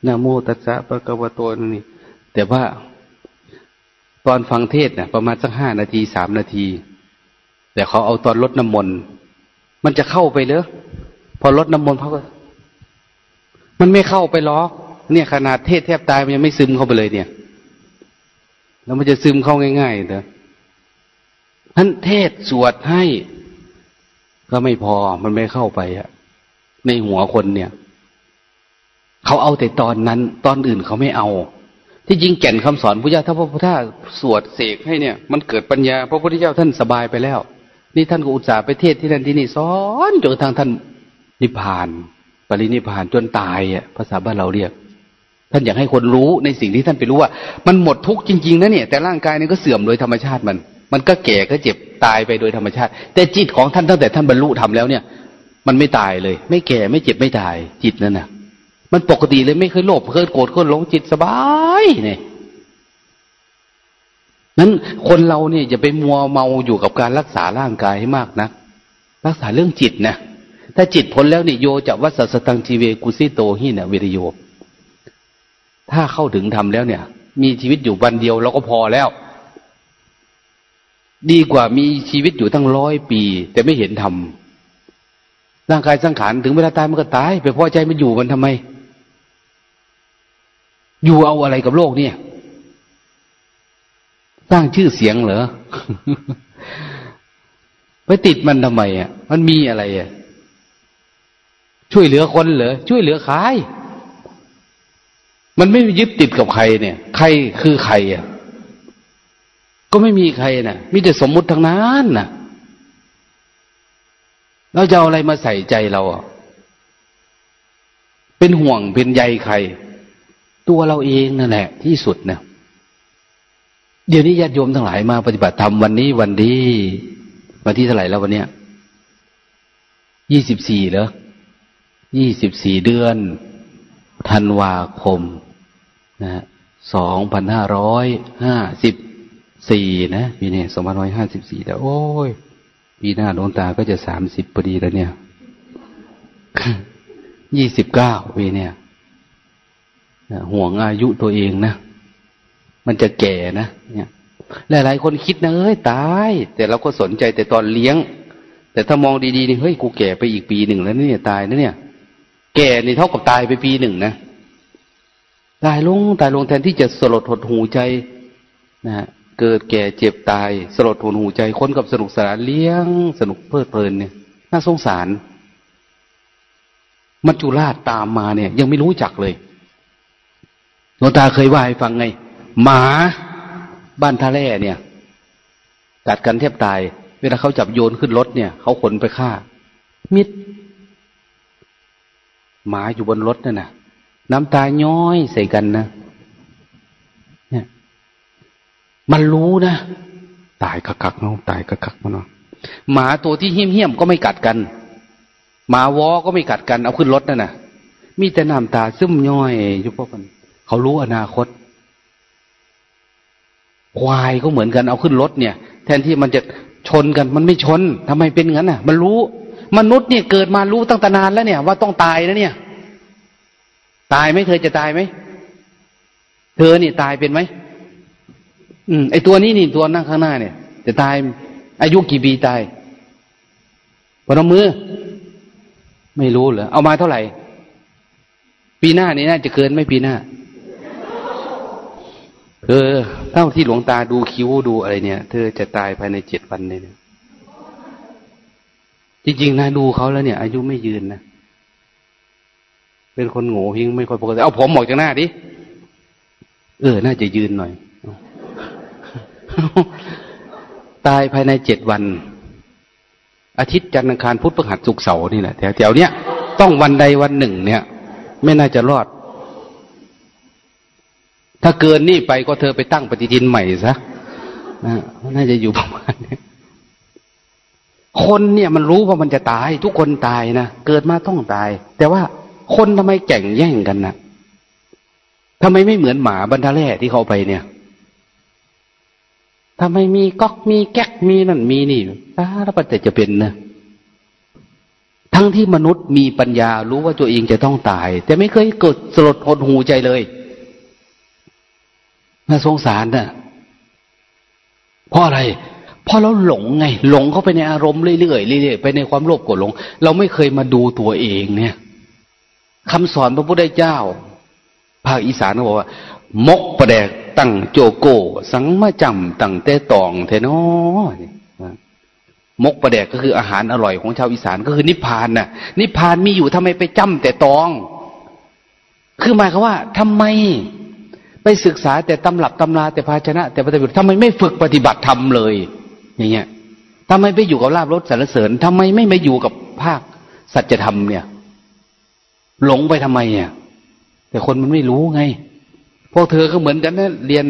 Speaker 1: นะโมตัสสะปะกวะโตนี่แต่ว่า ตอนฟังเทศเนี่ยประมาณสักห้านาทีสามนาที แต่เขาเอาตอนลดน้ำมนต์มันจะเข้าไปเลยพอลดน้ำมนต์เขาก็ มันไม่เข้าไปล็อกเนี่ยขนาดเทศแทบตายมันยังไม่ซึมเข้าไปเลยเนี่ย แล้วมันจะซึมเข้าง่ายๆเถอะท่านเทศสวดให้ ก็ไม่พอมันไม่เข้าไปอะในหัวคนเนี่ย เขาเอาแต่ตอนนั้น ตอนอื่นเขาไม่เอา ที่จริงแก่นคำสอนพระเจ้าถ้าพระพุทธสวดเสกให้เนี่ย มันเกิดปัญญาพระพุทธเจ้าท่านสบายไปแล้ว นี่ท่านก็อุตส่าห์ไปเทศที่นั่นที่นี่สอนจนทางท่านนิพพาน ปรินิพพานจนตายอะภาษาบ้านเราเรียก ท่านอยากให้คนรู้ในสิ่งที่ท่านไปรู้ว่า มันหมดทุกจริงๆนะเนี่ยแต่ร่างกายนี่ก็เสื่อมโดยธรรมชาติมัน มันก็แก่ก็เจ็บตายไปโดยธรรมชาติ แต่จิตของท่านตั้งแต่ท่านบรรลุธรรมแล้วเนี่ย มันไม่ตายเลย ไม่แก่ไม่เจ็บไม่ตายจิตนั่นน่ะ มันปกติเลยไม่เคยโลภเคยโกรธเคยหลงจิตสบายเนี่ยนั้นคนเราเนี่ยอย่าไปมัวเมาอยู่กับการรักษาร่างกายให้มากนะรักษาเรื่องจิตนะถ้าจิตพ้นแล้วเนี่ยโยจะวัสสตังจีเวกุซิโตหินะเวรโยถ้าเข้าถึงทำแล้วเนี่ย มีชีวิตอยู่วันเดียวเราก็พอแล้ว ดีกว่ามีชีวิตอยู่ตั้งร้อยปี แต่ไม่เห็นทำร่างกายสังขารถึงเวลาตายมันก็ตาย ไปพอใจมันอยู่มันทำไม อยู่เอาอะไรกับโลกเนี่ย สร้างชื่อเสียงเหรอไปติดมันทำไมอะ มันมีอะไรอะ ช่วยเหลือคนเหรอ ช่วยเหลือใคร มันไม่ยึดติดกับใครเนี่ย ใครคือใครอะ ก็ไม่มีใครนะ่ะมีแต่สมมุติทางนั้นน่ะเราจะเอาอะไรมาใส่ใจเราอะ เป็นห่วงเป็นใยใคร ตัวเราเองนั่นแหละ ที่สุดนะเดี๋ยวนี้ญาติโยมทั้งหลายมาปฏิบัติธรรมวันนี้วันดีวันที่เท่าไหร่แล้ววันเนี้ยยี่สิบสี่เหรอยี่สิบสี่เดือนธันวาคมนะสองพันห้าร้อยห้าสิบสี่นะปีนี้สองพันร้อยห้าสิบสี่แต่โอ้ยปีหน้าดวงตาก็จะสามสิบพอดีแล้วเนี่ยยี่สิบเก้าปีเนี่ย ห่วงอายุตัวเองนะ มันจะแก่นะเนี่ยหลายๆคนคิดนะเอ้ยตาย แต่เราก็สนใจแต่ตอนเลี้ยง แต่ถ้ามองดีๆนี่เฮ้ยกูแก่ไปอีกปีหนึ่งแล้วเนี่ยตายนะเนี่ย แก่นี่เท่ากับตายไปปีหนึ่งนะตายลงตายลงแทนที่จะสลดหดหูใจนะฮะเกิดแก่เจ็บตาย สลดหดหูใจคนกับสนุกสนานเลี้ยง สนุกเพลิดเพลินเนี่ย น่าสงสารมัจจุราชตามมาเนี่ย ยังไม่รู้จักเลย หลวงตาเคยว่าให้ฟังไง หมาบ้านท่าแร่เนี่ยกัดกันแทบตาย เวลาเขาจับโยนขึ้นรถเนี่ยเขาขนไปฆ่า มิด หมาอยู่บนรถนั่นน่ะน้ำตาย้อยใส่กันนะเนี่ย มันรู้นะตายกักเนาะตายกักๆเนาะหมาตัวที่เหี้ยมๆก็ไม่กัดกัน หมาวอก็ไม่กัดกัน เอาขึ้นรถนั่นน่ะ มีแต่น้ำตาซึมย้อยอยู่พวกมัน เขารู้อนาคต ควายก็เหมือนกันเอาขึ้นรถเนี่ย แทนที่มันจะชนกัน มันไม่ชนทำไมเป็นงั้นน่ะ มันรู้ มนุษย์เนี่ยเกิดมารู้ตั้งแต่นานแล้วเนี่ย ว่าต้องตายนะเนี่ย ตายไหมเธอจะตายไหมเธอนี่ตายเป็นไหมอืมไอตัวนี้นี่ตัวนั่งข้างหน้าเนี่ย จะตายอายุกี่ปีตายพนมมือ ไม่รู้เหรอเอามาเท่าไหร่ ปีหน้านี่น่าจะเกินไม่ปีหน้า เธอเท่าที่หลวงตาดูคิ้วดูอะไรเนี่ย เธอจะตายภายในเจ็ดวันเนี่ยจริงๆนะดูเขาแล้วเนี่ย อายุไม่ยืนนะเป็นคนโง่หิงไม่ค่อยปกติเอาผมออกจากหน้าดิเออ น่าจะยืนหน่อย ตายภายในเจ็ดวัน อาทิตย์จันทร์อังคารพุธพฤหัสศุกร์เสาร์นี่แหละแถวๆเนี้ยต้องวันใดวันหนึ่ง เนี่ย ไม่น่าจะรอด ถ้าเกินนี่ไปก็เธอไปตั้งปฏิทินใหม่ซะน่าจะอยู่ประมาณนี้คนเนี่ยมันรู้ว่ามันจะตาย ทุกคนตายนะเกิดมาต้องตาย แต่ว่าคนทำไมแก่งแย่งกันนะทำไมไม่เหมือนหมาบรรทาแร่ที่เขาไปเนี่ยทำไมมีก๊อกมีแก๊กมีนั่นมีนี่สารพัดแต่จะเป็นนะทั้งที่มนุษย์มีปัญญารู้ว่าตัวเองจะต้องตาย แต่ไม่เคยเกิดสลดหดหูใจเลย น่าสงสารนะ่ะเพราะอะไร เพราะเราหลงไง หลงเข้าไปในอารมณ์เรื่อยๆเรื่อยๆไปในความโลภโกรธหลง เราไม่เคยมาดูตัวเองเนี่ยคำสอนพระพุทธเจ้า ภาคอีสานเขาบอกว่ามกประแดกตั้งโจโก สังมาจำตั้งเตตองเทนอมกประแดกก็คืออาหารอร่อยของชาวอีสานก็คือนิพพานน่ะ นิพพานมีอยู่ทำไมไปจำแต่ตอง คือหมายความว่าทำไม ไปศึกษาแต่ตำรับตำราแต่ภาชนะ แต่ปฏิบัติทำไมไม่ฝึกปฏิบัติธรรมเลย อย่างเงี้ยทำไมไปอยู่กับลาบรสสารเสริญทำไมไม่มาอยู่กับภาคสัจธรรมเนี่ย หลงไปทำไมเนี่ยแต่คนมันไม่รู้ไง พวกเธอก็เหมือนกันนะเรียน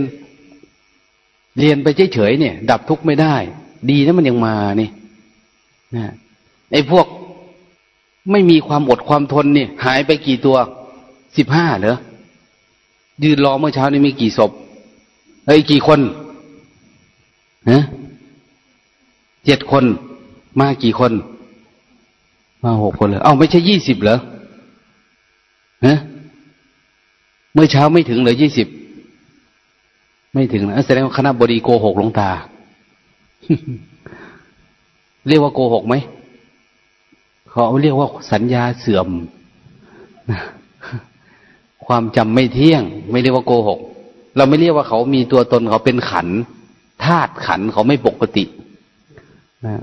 Speaker 1: เรียนไปเฉยๆเนี่ย ดับทุกข์ไม่ได้ ดีนะมันยังมานี่นะไอ้พวกไม่มีความอดความทนเนี่ย หายไปกี่ตัวสิบห้าเหรอ ยืนรอเมื่อเช้านี้มีกี่ศพเฮ้ยกี่คนฮะเจ็ดคน มากี่คน มาหกคนเลยเอ้าไม่ใช่ยี่สิบเหรอฮะเมื่อเช้าไม่ถึงเลยยี่สิบไม่ถึงนะแสดงว่าคณะบดีโกหกลงตา เรียกว่าโกหกไหมเขาเรียกว่าสัญญาเสื่อม ความจำไม่เที่ยง ไม่เรียกว่าโกหก เราไม่เรียกว่าเขามีตัวตนเขาเป็นขันธาตุขันเขาไม่ปกตินะ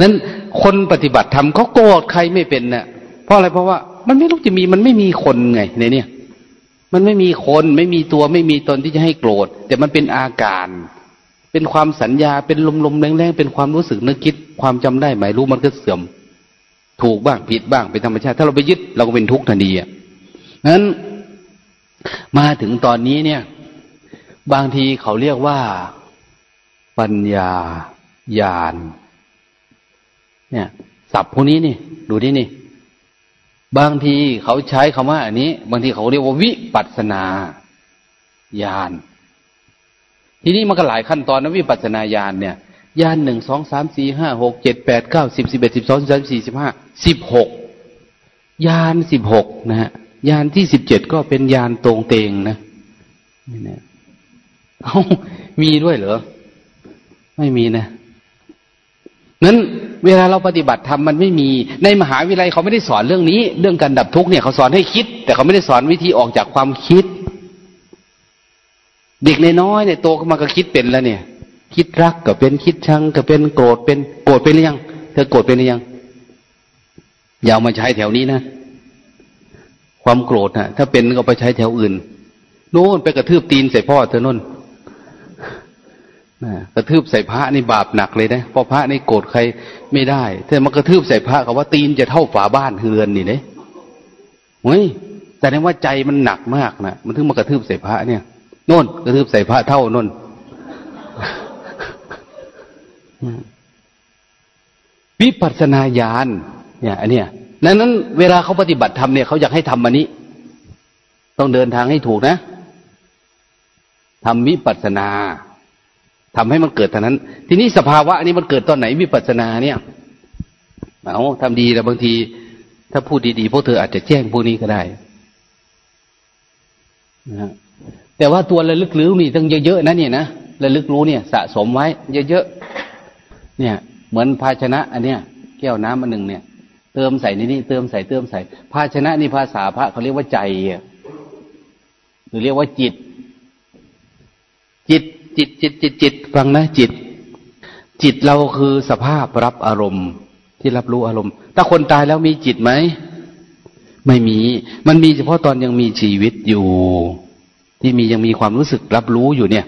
Speaker 1: นั้นคนปฏิบัติธรรมเขาโกรธใครไม่เป็นเนะ่ะเพราะอะไรเพราะว่า มันไม่รู้จะมีมันไม่มีคนไงในเนี่ย มันไม่มีคนไม่มีตัวไม่มีตนที่จะให้โกรธ แต่มันเป็นอาการ เป็นความสัญญาเป็นลมๆแรงๆเป็นความรู้สึกนึกคิด ความจำได้หมายรู้มันก็เสื่อม ถูกบ้างผิดบ้างเป็นธรรมชาติ ถ้าเราไปยึดเราก็เป็นทุกข์ทันทีอะ นั้นมาถึงตอนนี้เนี่ย บางทีเขาเรียกว่าปัญญาญาณเนี่ยศัพท์พวกนี้นี่ ดูนี่นี่ บางทีเขาใช้คำว่า อันนี้ บางทีเขาเรียกว่าวิปัสนาญาณทีนี้มันก็หลายขั้นตอนนะวิปัสนาญาณเนี่ยญาณหนึ่งสองสามสี่ห้าหกเจ็ดแปดเก้าสิบสิบเอ็ดสิบสองสิบสามสี่สิบห้าสิบหกญาณสิบหกนะฮะ ยานที่สิบเจ็ดก็เป็นยานตรงเตงนะนี่นะเอามีด้วยเหรอ ไม่มีนะนั้นเวลาเราปฏิบัติธรรมมันไม่มี ในมหาวิทยาลัยเขาไม่ได้สอนเรื่องนี้ เรื่องการดับทุกข์เนี่ยเขาสอนให้คิด แต่เขาไม่ได้สอนวิธีออกจากความคิด เด็กในน้อยเนี่ยโตขึ้นมาก็คิดเป็นแล้วเนี่ย คิดรักก็เป็นคิดชังก็เป็นโกรธเป็นโกรธเป็นหรือยัง เธอโกรธเป็นหรือยังอย่ามาใช้แถวนี้นะ ความโกรธนะถ้าเป็นก็ไปใช้แถวอื่นโน่นไปกระทืบตีนใส่พ่อเธอโน่นกระทืบใส่พระนี่บาปหนักเลยนะเพราะพระนี่โกรธใครไม่ได้ถ้ามากระทืบใส่พระเขาว่าตีนจะเท่าฝาบ้านเฮือนนี่เลยเฮ้ยแต่ในว่าใจมันหนักมากนะมันถึงมากระทืบใส่พระเนี่ยโน่นกระทืบใส่พระเท่าน่นวิปัสนาญาณเนี่ยอันเนี้ย ดังนั้นเวลาเขาปฏิบัติธรรมเนี่ยเขาอยากให้ทำอันนี้ ต้องเดินทางให้ถูกนะทำวิปัสนาทำให้มันเกิดเท่านั้น ทีนี้สภาวะอันนี้มันเกิดตอนไหนวิปัสนาเนี่ยเอาทำดีแต่บางที ถ้าพูดดีๆพวกเธออาจจะแจ้งพวกนี้ก็ได้นะแต่ว่าตัวระลึกรู้นี่ต้องเยอะๆนะเนี่ยนะระลึกรู้เนี่ย สะสมไว้ เยอะๆเนี่ย เหมือนภาชนะ อันเนี้ยแก้วน้ำอันหนึ่งเนี่ย เติมใส่ในนี้เติมใส่เติมใส่ ภาชนะนี่ภาษาพระเขาเรียกว่าใจหรือเรียกว่าจิต จิตจิตจิตจิตจิตฟังนะจิต จิตเราคือสภาพรับอารมณ์ ที่รับรู้อารมณ์ ถ้าคนตายแล้วมีจิตไหมไม่มี มันมีเฉพาะตอนยังมีชีวิตอยู่ ที่มียังมีความรู้สึกรับรู้อยู่เนี่ย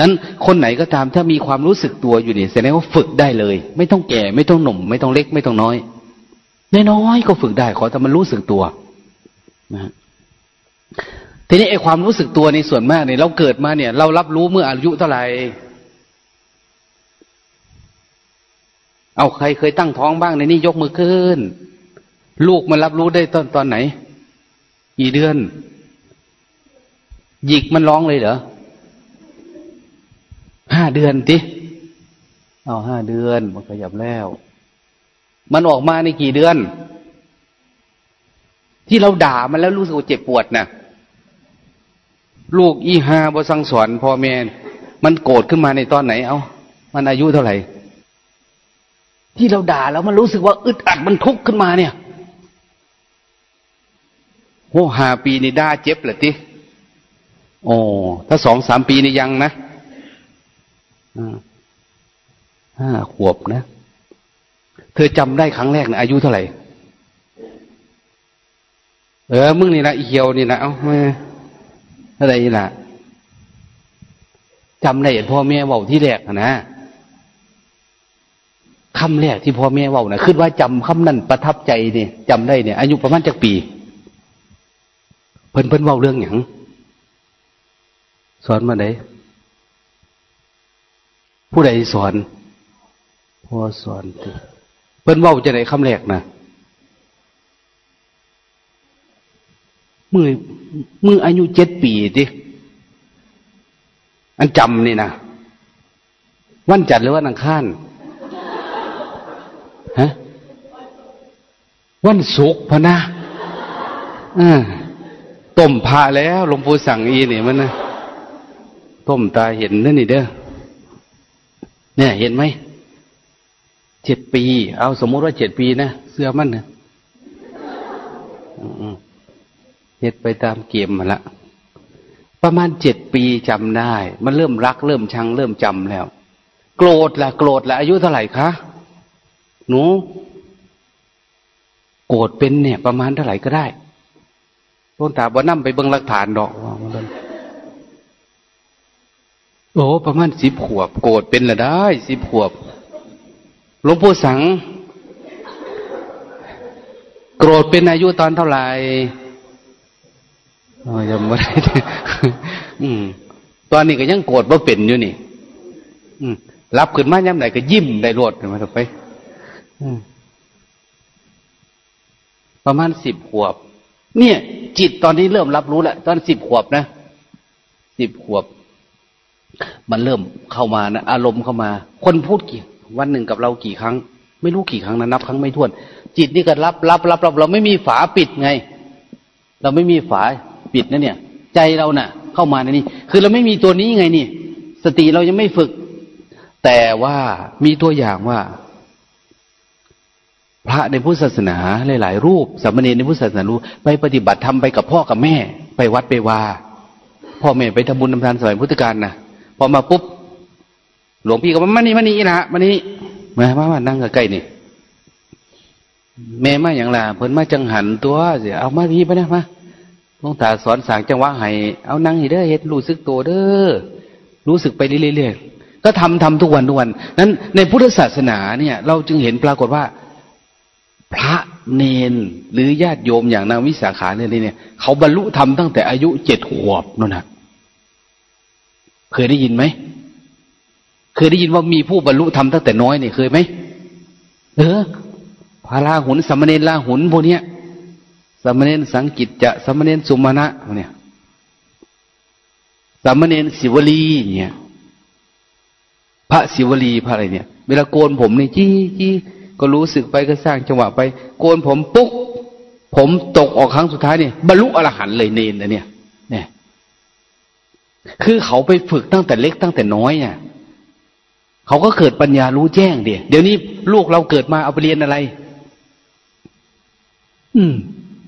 Speaker 1: นั้นคนไหนก็ตามถ้ามีความรู้สึกตัวอยู่เนี่ยแสดงว่าฝึกได้เลย ไม่ต้องแก่ไม่ต้องหนุ่ม ไม่ต้องเล็กไม่ต้องน้อย น้อยๆก็ฝึกได้ ขอแต่มันรู้สึกตัวนะทีนี้ไอ้ความรู้สึกตัวในส่วนมากเนี่ยเราเกิดมาเนี่ย เรารับรู้เมื่ออายุเท่าไหร่เอาใครเคยตั้งท้องบ้างในนี้ยกมือขึ้น ลูกมันรับรู้ได้ตอนตอนไหน กี่เดือน หยิกมันร้องเลยเหรอห้าเดือนติเอาห้าเดือนมันขยับแล้ว มันออกมาในกี่เดือน ที่เราด่ามันแล้วรู้สึกเจ็บปวดนะ่ะ ลูกอีฮาบสังสอนพ่อแม่มันโกรธขึ้นมาในตอนไหน เอามันอายุเท่าไหร่ ที่เราด่าแล้วมันรู้สึกว่าอึดอัดมันทุกข์ขึ้นมาเนี่ยโอ้หาปีนี่ด่าเจ็บเหรอทีโอ้ถ้าสองสามปีนี่ยังนะห้าขวบนะ เธอจำได้ครั้งแรกนะอายุเท่าไหร่ เออ มึงนี่นะอีเหียวนี่นะเอ้าไม่อะไรนี่นะจำได้พ่อแม่เบอกที่แรกนะคำแรกที่พ่อแม่ว่านะคิดว่าจำคำนั้นประทับใจเนี่ยจำได้เนี่ยอายุประมาณจักปี เพิ่นเพิ่นว่าเรื่องอย่างสอนมาไหนผู้ใดสอนพ่อสอน เพิ่นว่าจะไหนคำแรกนะมือมืออายุเจ็ดปีดิอันจำนี่นะวันจันทร์หรือวันอังคารฮะวันศุกร์พะนะต้มพาแล้วหลวงปู่สั่งอีนี่มันนะต้มตาเห็นนั่นนี่เด้อเนี่ย เห็นไหม เจ็ดปี เอาสมมติว่าเจ็ดปีนะเสื้อมันนะเห็ดไปตามเกมมาละประมาณเจ็ดปีจำได้ มันเริ่มรัก เริ่มชัง เริ่มจำแล้ว โกรธละโกรธละอายุเท่าไหร่คะหนูโกรธเป็นเนี่ย ประมาณเท่าไหร่ก็ได้ต้นตาบ่นั่มไปเบิ่งหลักฐานดอกว่ามันโอ้ประมาณสิบขวบ โกรธเป็นละได้สิบขวบ หลวงปู่สัง โกรธเป็นอายุตอนเท่าไหร่อ๋อยังไม่ได้ตอนนี้ก็ยังโกรธว่าเป็นอยู่นี่รับขึ้นมาย้ำไหนก็ยิ้มได้รวดมาไปประมาณสิบขวบ เนี่ย จิตตอนนี้เริ่มรับรู้แล้วตอนสิบขวบนะสิบขวบ มันเริ่มเข้ามานะอารมณ์เข้ามา คนพูดกี่วั วันหนึ่งกับเรากี่ครั้ง ไม่รู้กี่ครั้งนะนับครั้งไม่ถ้วน จิตนี่ก็รับรับรับรับเราไม่มีฝาปิดไง เราไม่มีฝาปิดนะเนี่ย ใจเราเนะ่ะ เข้ามาในนี้ คือเราไม่มีตัวนี้ไงนี่สติเรายังไม่ฝึก แต่ว่ามีตัวอย่างว่า พระในพุทธศาสนาหลายๆรูปสามเณรในพุทธศาสนารู้ไปปฏิบัติทำไปกับพ่อกับแม่ ไปวัดไปวาพ่อแม่ไปทำบุญทำทานสมัยพุทธกาลนะพอมาปุ๊บ หลวงพี่ก็มานี่มานี่นะมานี่มามามานั่งใกล้นี่แม่มาอย่างล่ะเพิ่นมาจังหันตัวเสียเอามาพี่ไปนะมาหลวงตาสอนสางจังหวะให้เอานั่งให้เด้อเฮ็ดรู้สึกตัวเด้อรู้สึกไปเรื่อยๆก็ทำทำทุกวันทุกวัน นั้นในพุทธศาสนาเนี่ย เราจึงเห็นปรากฏว่า พระเนนหรือญาติโยมอย่างนางวิสาขาเนี่ยเนี่ยเขาบรรลุธรรมตั้งแต่อายุเจ็ดขวบนั่นนะเคยได้ยินไหม เคยได้ยินว่ามีผู้บรรลุธรรมตั้งแต่น้อยเนี่ยเคยไหมเออพาลาหุนสมณเณรลาหุนพวกเนี้ยสมณเณรสังกิจจะสมณเณรสุมาณะเนี่ยสมณเณรศิวลีเนี่ย พระศิวลีพระอะไรเนี่ย เวลาโกนผมเนี่ยจี้จี้ก็รู้สึกไปก็สร้างจังหวะไป โกนผมปุ๊บผมตกออกครั้งสุดท้ายเนี่ยบรรลุอรหันต์เลยเนนนะเนี่ย เนี่ย คือเขาไปฝึกตั้งแต่เล็กตั้งแต่น้อยเนี่ย เขาก็เกิดปัญญารู้แจ้งเดียเดี๋ยวนี้ลูกเราเกิดมาเอาไปเรียนอะไร อืม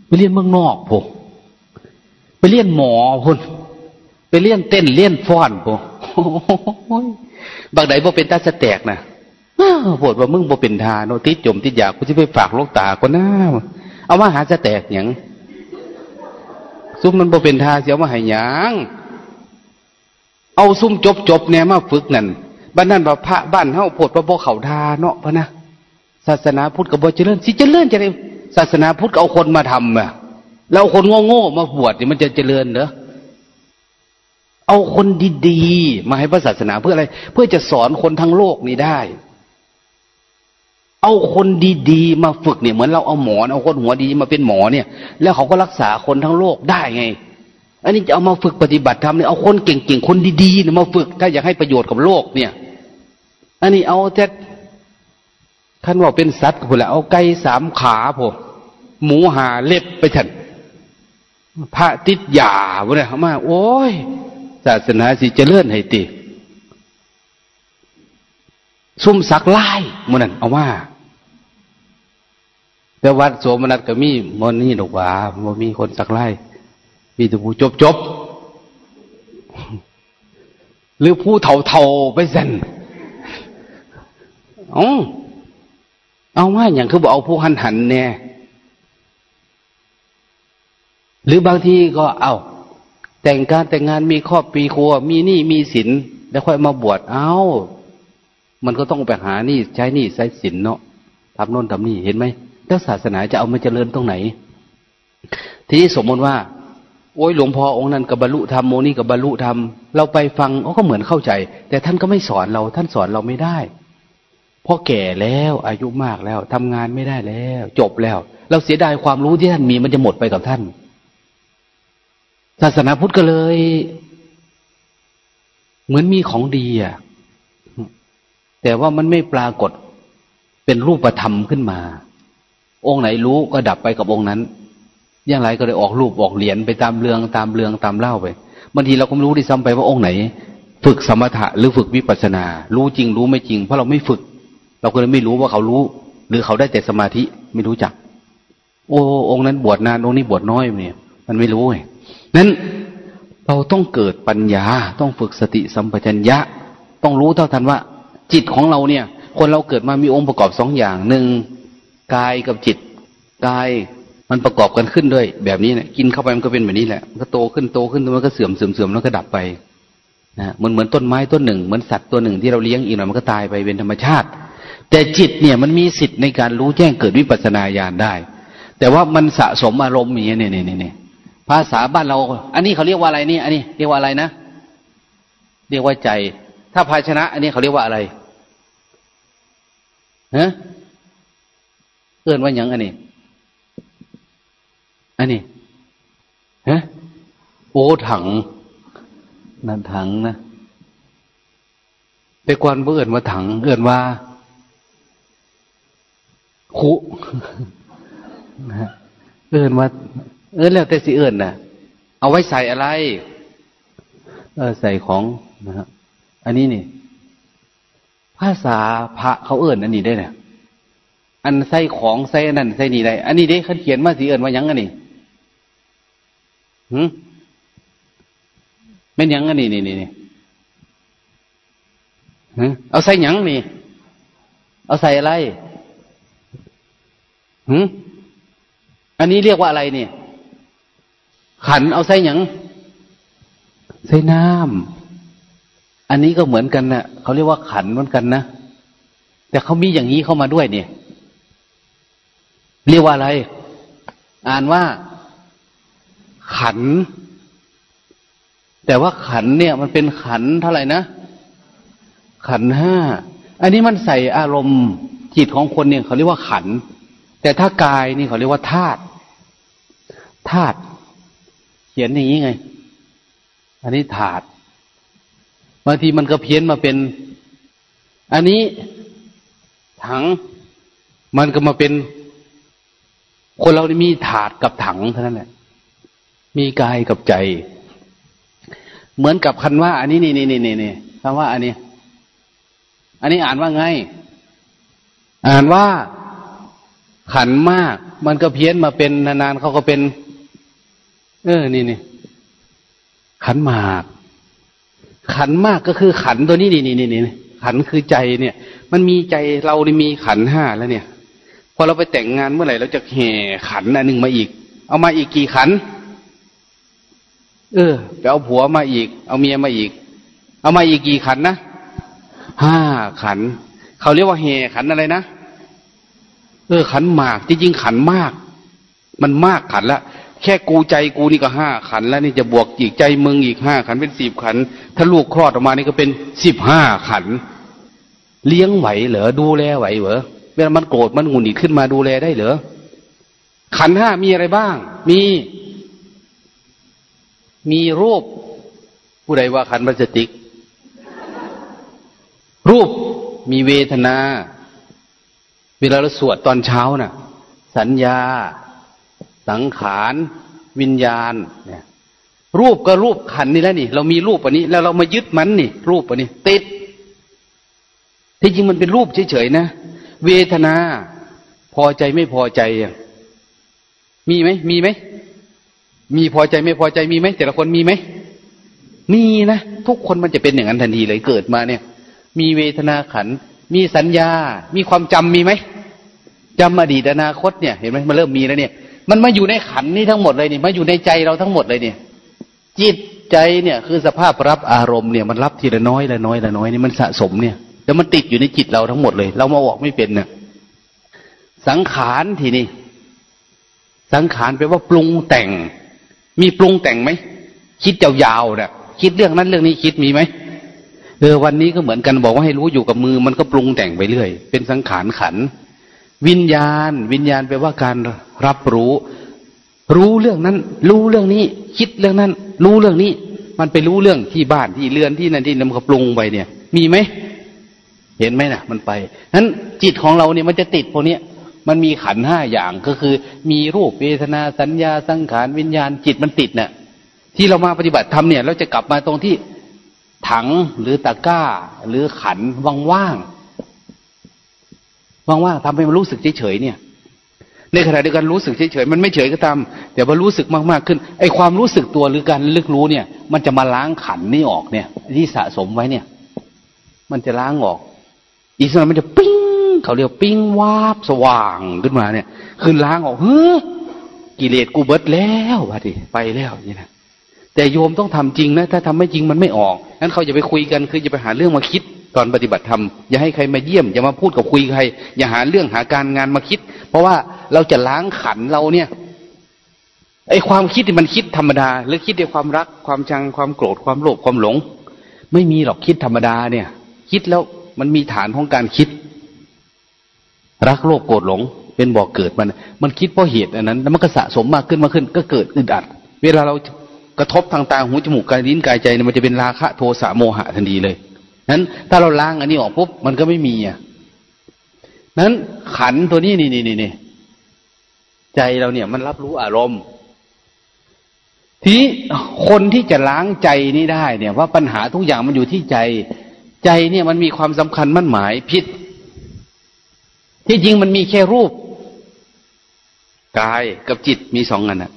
Speaker 1: ไปเรียนเมืองนอกผมไปเรียนหมอคนไปเรียนเต้นเรียนฟ้อนผมบางไหนพอเป็นตาจะแตกนะปวดว่ามึงบ่เป็นทาโนติจมติดอยากกูจะไปฝากลูกตาคนหน้าเอามาหาจะแตกหยังซุ่มมันบ่เป็นทาเสียวมาห้หยัง เอาซุ่มจบจบเนี่ยมาฝึกนั่น บ้านนั่นว่าพระบ้านเฮาโพดว่าบ่เขาทาเนาะพะนะศาสนาพุทธกับบ่เจริญสิเจริญจะได้ศาสนาพุทธเอาคนมาทำอะแล้วคนโง่ๆมาบวชนี่มันจะเจริญเหรอเอาคนดีๆ มาให้พระศาสนาเพื่ออะไร เพื่อจะสอนคนทั้งโลกนี้ได้ เอาคนดีๆ มาฝึกเนี่ยเหมือนเราเอาหมอเอาคนหัวดีมาเป็นหมอเนี่ย แล้วเขาก็รักษาคนทั้งโลกได้ไง อันนี้จะเอามาฝึกปฏิบัติธรรมเนี่ยเอาคนเก่งๆคนดีๆเนี่ยมาฝึก ถ้าอยากให้ประโยชน์กับโลกเนี่ย อันนี้เอาแต่ท่านว่าเป็นสัตว์ผมแหละเอาไก่สามขาผมหมูหาเล็บไปฉันพระติดยาวะเนี่ยมา โอ้ย ศาสนาสิจะเลื่อนให้ติซุ่มสักไล่มันนั่นเอามาแต่วัดโสมนัสก็มีมันนี่ดอกว่ามันมีคนสักไล่มีแต่ผู้จบจบหรือผู้เท่าเท่าไปสัน อ๋อเอามาอย่างคือบอกเอาผู้หันหันเนี่ยหรือบางทีก็เอาแต่งการแต่งงานมีครอบปีครัว มีหนี้มีสินแล้วค่อยมาบวชเอามันก็ต้องไปหานี่ใช้นี่ใช้สินเนาะทำโน่นทำนี่เห็นไหมแล้วศาสนาจะเอามาเจริญตรงไหน ทีนี้สมมติว่า โอ้ยหลวงพ่อองค์นั้นกับบรรลุธรรมโมนี่กับบรรลุธรรมเราไปฟังก็เหมือนเข้าใจ แต่ท่านก็ไม่สอนเรา ท่านสอนเราไม่ได้ พราะแก่แล้วอายุมากแล้วทำงานไม่ได้แล้ว จบแล้ว เราเสียดายความรู้ที่ท่านมีมันจะหมดไปกับท่าน ศาสนาพุทธก็เลย เหมือนมีของดีอะแต่ว่ามันไม่ปรากฏเป็นรูปธรรมขึ้นมา องค์ไหนรู้ก็ดับไปกับองค์นั้น อย่างไรก็เลยออกรูปออกเหรียญไปตามเรืองตามเรืองตามเล่าไปบางทีเราก็ไม่รู้ที่ซ้ำไปว่าองค์ไหน ฝึกสมถะหรือฝึกวิปัสนา รู้จริงรู้ไม่จริงเพราะเราไม่ฝึก เราก็เลยไม่รู้ว่าเขารู้ หรือเขาได้แต่สมาธิไม่รู้จัก โอ้องค์นั้นบวชนานองค์นี้บวชน้อยเนี่ย มันไม่รู้ไงนั้นเราต้องเกิดปัญญา ต้องฝึกสติสัมปชัญญะ ต้องรู้เท่าทันว่า จิตของเราเนี่ย คนเราเกิดมามีองค์ประกอบสองอย่างหนึ่งกายกับจิตกายมันประกอบกันขึ้นด้วย แบบนี้เนี่ยกินเข้าไปมันก็เป็นแบบนี้แหละมันก็โตขึ้นโตขึ้นมันก็เสื่อมเสื่อมเสื่อมแล้วก็ดับไปนะเหมือนเหมือนต้นไม้ต้นหนึ่ง เหมือนสัตว์ตัวหนึ่งที่เราเลี้ยงอีกหน่อยมันก็ตายไปเป็นธรรมชาติ แต่จิตเนี่ยมันมีสิทธิ์ในการรู้แจ้งเกิดวิปัสนาญาณได้ แต่ว่ามันสะสมอารมณ์อย่างนี้เนี่ยเนี่ยเนี่ยภาษาบ้านเรา อันนี้เขาเรียกว่าอะไรนี่ อันนี้เรียกว่าอะไรนะเรียกว่าใจ ถ้าภาชนะ อันนี้เขาเรียกว่าอะไรฮะเอื้อนว่าอย่างอันนี้ อันนี้ฮะโอ้ถังนั่นถังนะแต่ก่อนเอื้อนว่าถัง เอื้อนว่า คุเอินว่า เออแล้วแต่สิเอินนะเอาไว้ใส่อะไร เออใส่ของนะฮะอันนี้นี่ ภาษาพระเขาเอินอันนี้ได้เนี่ยอันใส่ของใส่นั่นใส่นี่ได้ อันนี้เด้เขาเขียนมาสีเอินว่ายังอันนี้หืมเป็นยังอันนี้นี่นี่นี่เอาใส่ยังนี่ เอาใส่อะไร หือันนี้เรียกว่าอะไรเนี่ย ขันเอาใส่หยังใส่น้ำอันนี้ก็เหมือนกันนะเขาเรียกว่าขันเหมือนกันนะแต่เขามีอย่างนี้เข้ามาด้วยเนี่ย เรียกว่าอะไร อ่านว่า ขัน แต่ว่าขันเนี่ย มันเป็นขันเท่าไหร่นะ ขันห้า อันนี้มันใส่อารมณ์จิตของคนเนี่ย เขาเรียกว่าขัน แต่ถ้ากายนี่เขาเรียกว่าธาตุธาตุเขียนอย่างนี้ไง อันนี้ถาดบางทีมันก็เพี้ยนมาเป็น อันนี้ถังมันก็มาเป็น คนเรานี่มีถาดกับถังเท่านั้นแหละ มีกายกับใจ เหมือนกับคันว่า อันนี้นี่นี่นี่นี่คำว่า อันนี้ อันนี้อ่านว่าไง อ่านว่า ขันมาก มันก็เพี้ยนมาเป็นนานๆเขาก็เป็น เออ นี่นี่ขันมาก ขันมากก็คือขันตัวนี้นี่นี่นี่นี่ขันคือใจเนี่ย มันมีใจเรานี่มีขันห้าแล้วเนี่ยพอเราไปแต่งงานเมื่อไหร่เราจะแห่ขันอันหนึ่งมาอีก เอามาอีกกี่ขัน เออไปเอาผัวมาอีก เอาเมียมาอีก เอามาอีกกี่ขันนะห้าขัน เขาเรียกว่าแห่ขันอะไรนะ เออขันมากจริงๆขันมาก มันมากขันละแค่กูใจกูนี่ก็ห้าขันแล้วนี่จะบวกอีกใจมึงอีกห้าขันเป็นสิบขัน ถ้าลูกคลอดออกมานี่ก็เป็นสิบห้าขัน เลี้ยงไหวเหรอดูแลไหวเหรอเวลามันโกรธมันหุนหงิดขึ้นมาดูแลได้เหรอขันห้ามีอะไรบ้าง มี มีรูป ผู้ใดว่าขันพลาสติก รูปมีเวทนา เวลาเราสวดตอนเช้าน่ะ สัญญา สังขาร วิญญาณเนี่ยรูปก็รูปขันนี่แล้วนี่ เรามีรูปอันนี้ แล้วเรามายึดมันนี่ รูปอันนี้ ติด ที่จริงมันเป็นรูปเฉยๆนะ เวทนา พอใจไม่พอใจ มีไหมมีไหมมีพอใจไม่พอใจมีไหมแต่ละคนมีไหมมีนะทุกคนมันจะเป็นอย่างนั้นทันทีเลยเกิดมาเนี่ย มีเวทนาขัน มีสัญญา มีความจำมีไหมจำอดีตอนาคตเนี่ยเห็นไหมมันเริ่มมีแล้วเนี่ย มันมาอยู่ในขันนี้ทั้งหมดเลยนี่มาอยู่ในใจเราทั้งหมดเลยเนี่ย จิตใจเนี่ยคือสภาพรับอารมณ์เนี่ยมันรับทีละน้อยละน้อยละน้อยนี่มันสะสมเนี่ยแล้วมันติดอยู่ในจิตเราทั้งหมดเลย เรามาออกไม่เป็นเนี่ยสังขารทีนี้สังขารแปลว่าปรุงแต่ง มีปรุงแต่งไหมคิดยาวๆเนี่ยคิดเรื่องนั้นเรื่องนี้คิดมีไหม เออวันนี้ก็เหมือนกันบอกว่าให้รู้อยู่กับมือ มันก็ปรุงแต่งไปเรื่อย เป็นสังขารขัน วิญญาณ วิญญาณแปลว่าการรับรู้ รู้เรื่องนั้น รู้เรื่องนี้ คิดเรื่องนั้น รู้เรื่องนี้ มันไปรู้เรื่องที่บ้านที่เรือนที่นั่นที่นั่นมันก็ปรุงไปเนี่ย มีไหมเห็นไหมนะมันไปนั้นจิตของเราเนี่ยมันจะติดพวกนี้มันมีขันห้าอย่างก็คือ มีรูปเวทนาสัญญาสังขารวิญญาณจิตมันติดเนะ่ยที่เรามาปฏิบัติธรรมเนี่ย เราจะกลับมาตรงที่ ถังหรือตะกร้า หรือขันว่างๆว่างๆทำให้มันรู้สึกเฉยๆเนี่ย ในขณะเดียวกันรู้สึกเฉยๆมันไม่เฉยก็ตามแต่ว่ารู้สึกมากๆขึ้นไอ้ความรู้สึกตัวหรือการลึกรู้เนี่ย มันจะมาล้างขันนี่ออกเนี่ยที่สะสมไว้เนี่ย มันจะล้างออก อีกสักหน่อยมันจะปิ้งเขาเรียกปิ้งวาบสว่างขึ้นมาเนี่ย ขึ้นล้างออกเฮ้ยกิเลสกูเบิดแล้ววะดิไปแล้วนี่นะ แต่โยมต้องทำจริงนะ ถ้าทำไม่จริงมันไม่ออกงั้นเขาอย่าไปคุยกันคืออย่าไปหาเรื่องมาคิดตอนปฏิบัติธรรมอย่าให้ใครมาเยี่ยมอย่ามาพูดกับคุยใคร อย่าหาเรื่องหาการงานมาคิด เพราะว่าเราจะล้างขันเราเนี่ยไอ้ความคิดที่มันคิดธรรมดา หรือคิดด้วยความรักความชังความโกรธความโลภความหลง ไม่มีหรอกคิดธรรมดาเนี่ย คิดแล้วมันมีฐานของการคิด รักโลภโกรธหลง เป็นบ่อกเกิดมัน มันคิดเพราะเหตุอันนั้น แล้วมันก็สะสมมากขึ้นมากขึ้น ก็เกิดอึดอัด เวลาเรา กระทบทางตาหูจมูกกายลิ้นกายใจเนี่ยมันจะเป็นราคะโทสะโมหะทันทีเลยนั้นถ้าเราล้างอันนี้ออกปุ๊บมันก็ไม่มีอะนั้นขันตัวนี้นี่นี่นี่นี่ใจเราเนี่ย มันรับรู้อารมณ์ ทีคนที่จะล้างใจนี้ได้ เนี่ย ว่าปัญหาทุกอย่างมันอยู่ที่ใจ ใจเนี่ยมันมีความสำคัญมั่นหมายผิด ที่จริงมันมีแค่รูปกายกับจิตมีสองอันอะ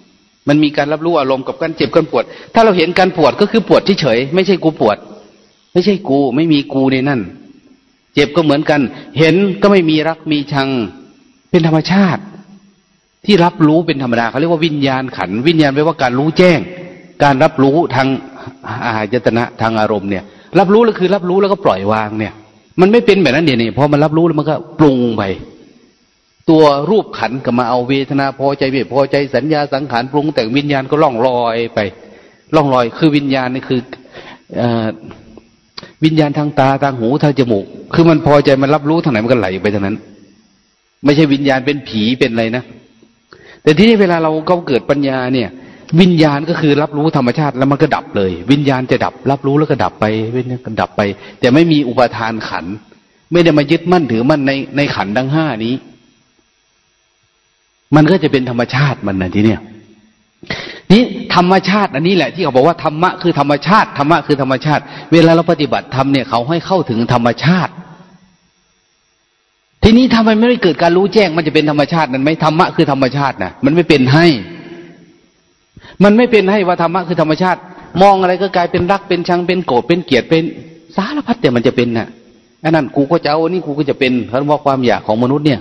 Speaker 1: มันมีการรับรู้อารมณ์กับการเจ็บการปวด ถ้าเราเห็นการปวดก็คือปวดเฉยไม่ใช่กูปวด ไม่ใช่กู ไม่มีกูในนั่น เจ็บก็เหมือนกัน เห็นก็ไม่มีรักมีชัง เป็นธรรมชาติ ที่รับรู้เป็นธรรมดาเขาเรียกว่าวิญญาณขัน วิญญาณแปลว่าการรู้แจ้ง การรับรู้ทางอาหายตนะทางอารมณ์เนี่ย รับรู้แล้วคือรับรู้แล้วก็ปล่อยวางเนี่ย มันไม่เป็นแบบนั้นเดี๋ยวนี้พอมันรับรู้แล้วมันก็ปรุงไป ตัวรูปขันก็มาเอาเวทนาพอใจไม่พอใจสัญญาสังขารปรุงแต่งวิญญาณก็ล่องลอยไป ล่องลอย คือวิญญาณนี่คืออวิญญาณทางตาทางหูทางจมูก คือมันพอใจมันรับรู้ทางไหนมันก็ไหลไปทางนั้น ไม่ใช่วิญญาณเป็นผีเป็นอะไรนะแต่ที่นี่เวลาเราก็เกิดปัญญาเนี่ย วิญญาณก็คือรับรู้ธรรมชาติแล้วมันก็ดับเลย วิญญาณจะดับ รับรู้แล้วก็ดับไปเว้นก็ดับไป แต่ไม่มีอุปทานขัน ไม่ได้มายึดมั่นถือมั่นในในขันทั้งห้านี้ มันก็จะเป็นธรรมชาติมันนะทีเนี้ยนี่ธรรมชาติอันนี้แหละที่เขาบอกว่าธรรมะคือธรรมชาติธรรมะคือธรรมชาติ เวลาเราปฏิบัติธรรมเนี่ยเขาให้เข้าถึงธรรมชาติ ทีนี้ทำไมไม่ได้เกิดการรู้แจ้งมันจะเป็นธรรมชาตินั้นไหมธรรมะคือธรรมชาตินะมันไม่เป็นให้ มันไม่เป็นให้ว่าธรรมะคือธรรมชาติ มองอะไรก็กลายเป็นรักเป็นชังเป็นโกรธเป็นเกลียดเป็นสารพัดแต่มันจะเป็นน่ะอันนั้นกูก็จะเอานี่กูก็จะเป็นเพราะว่าความอยากของมนุษย์เนี่ย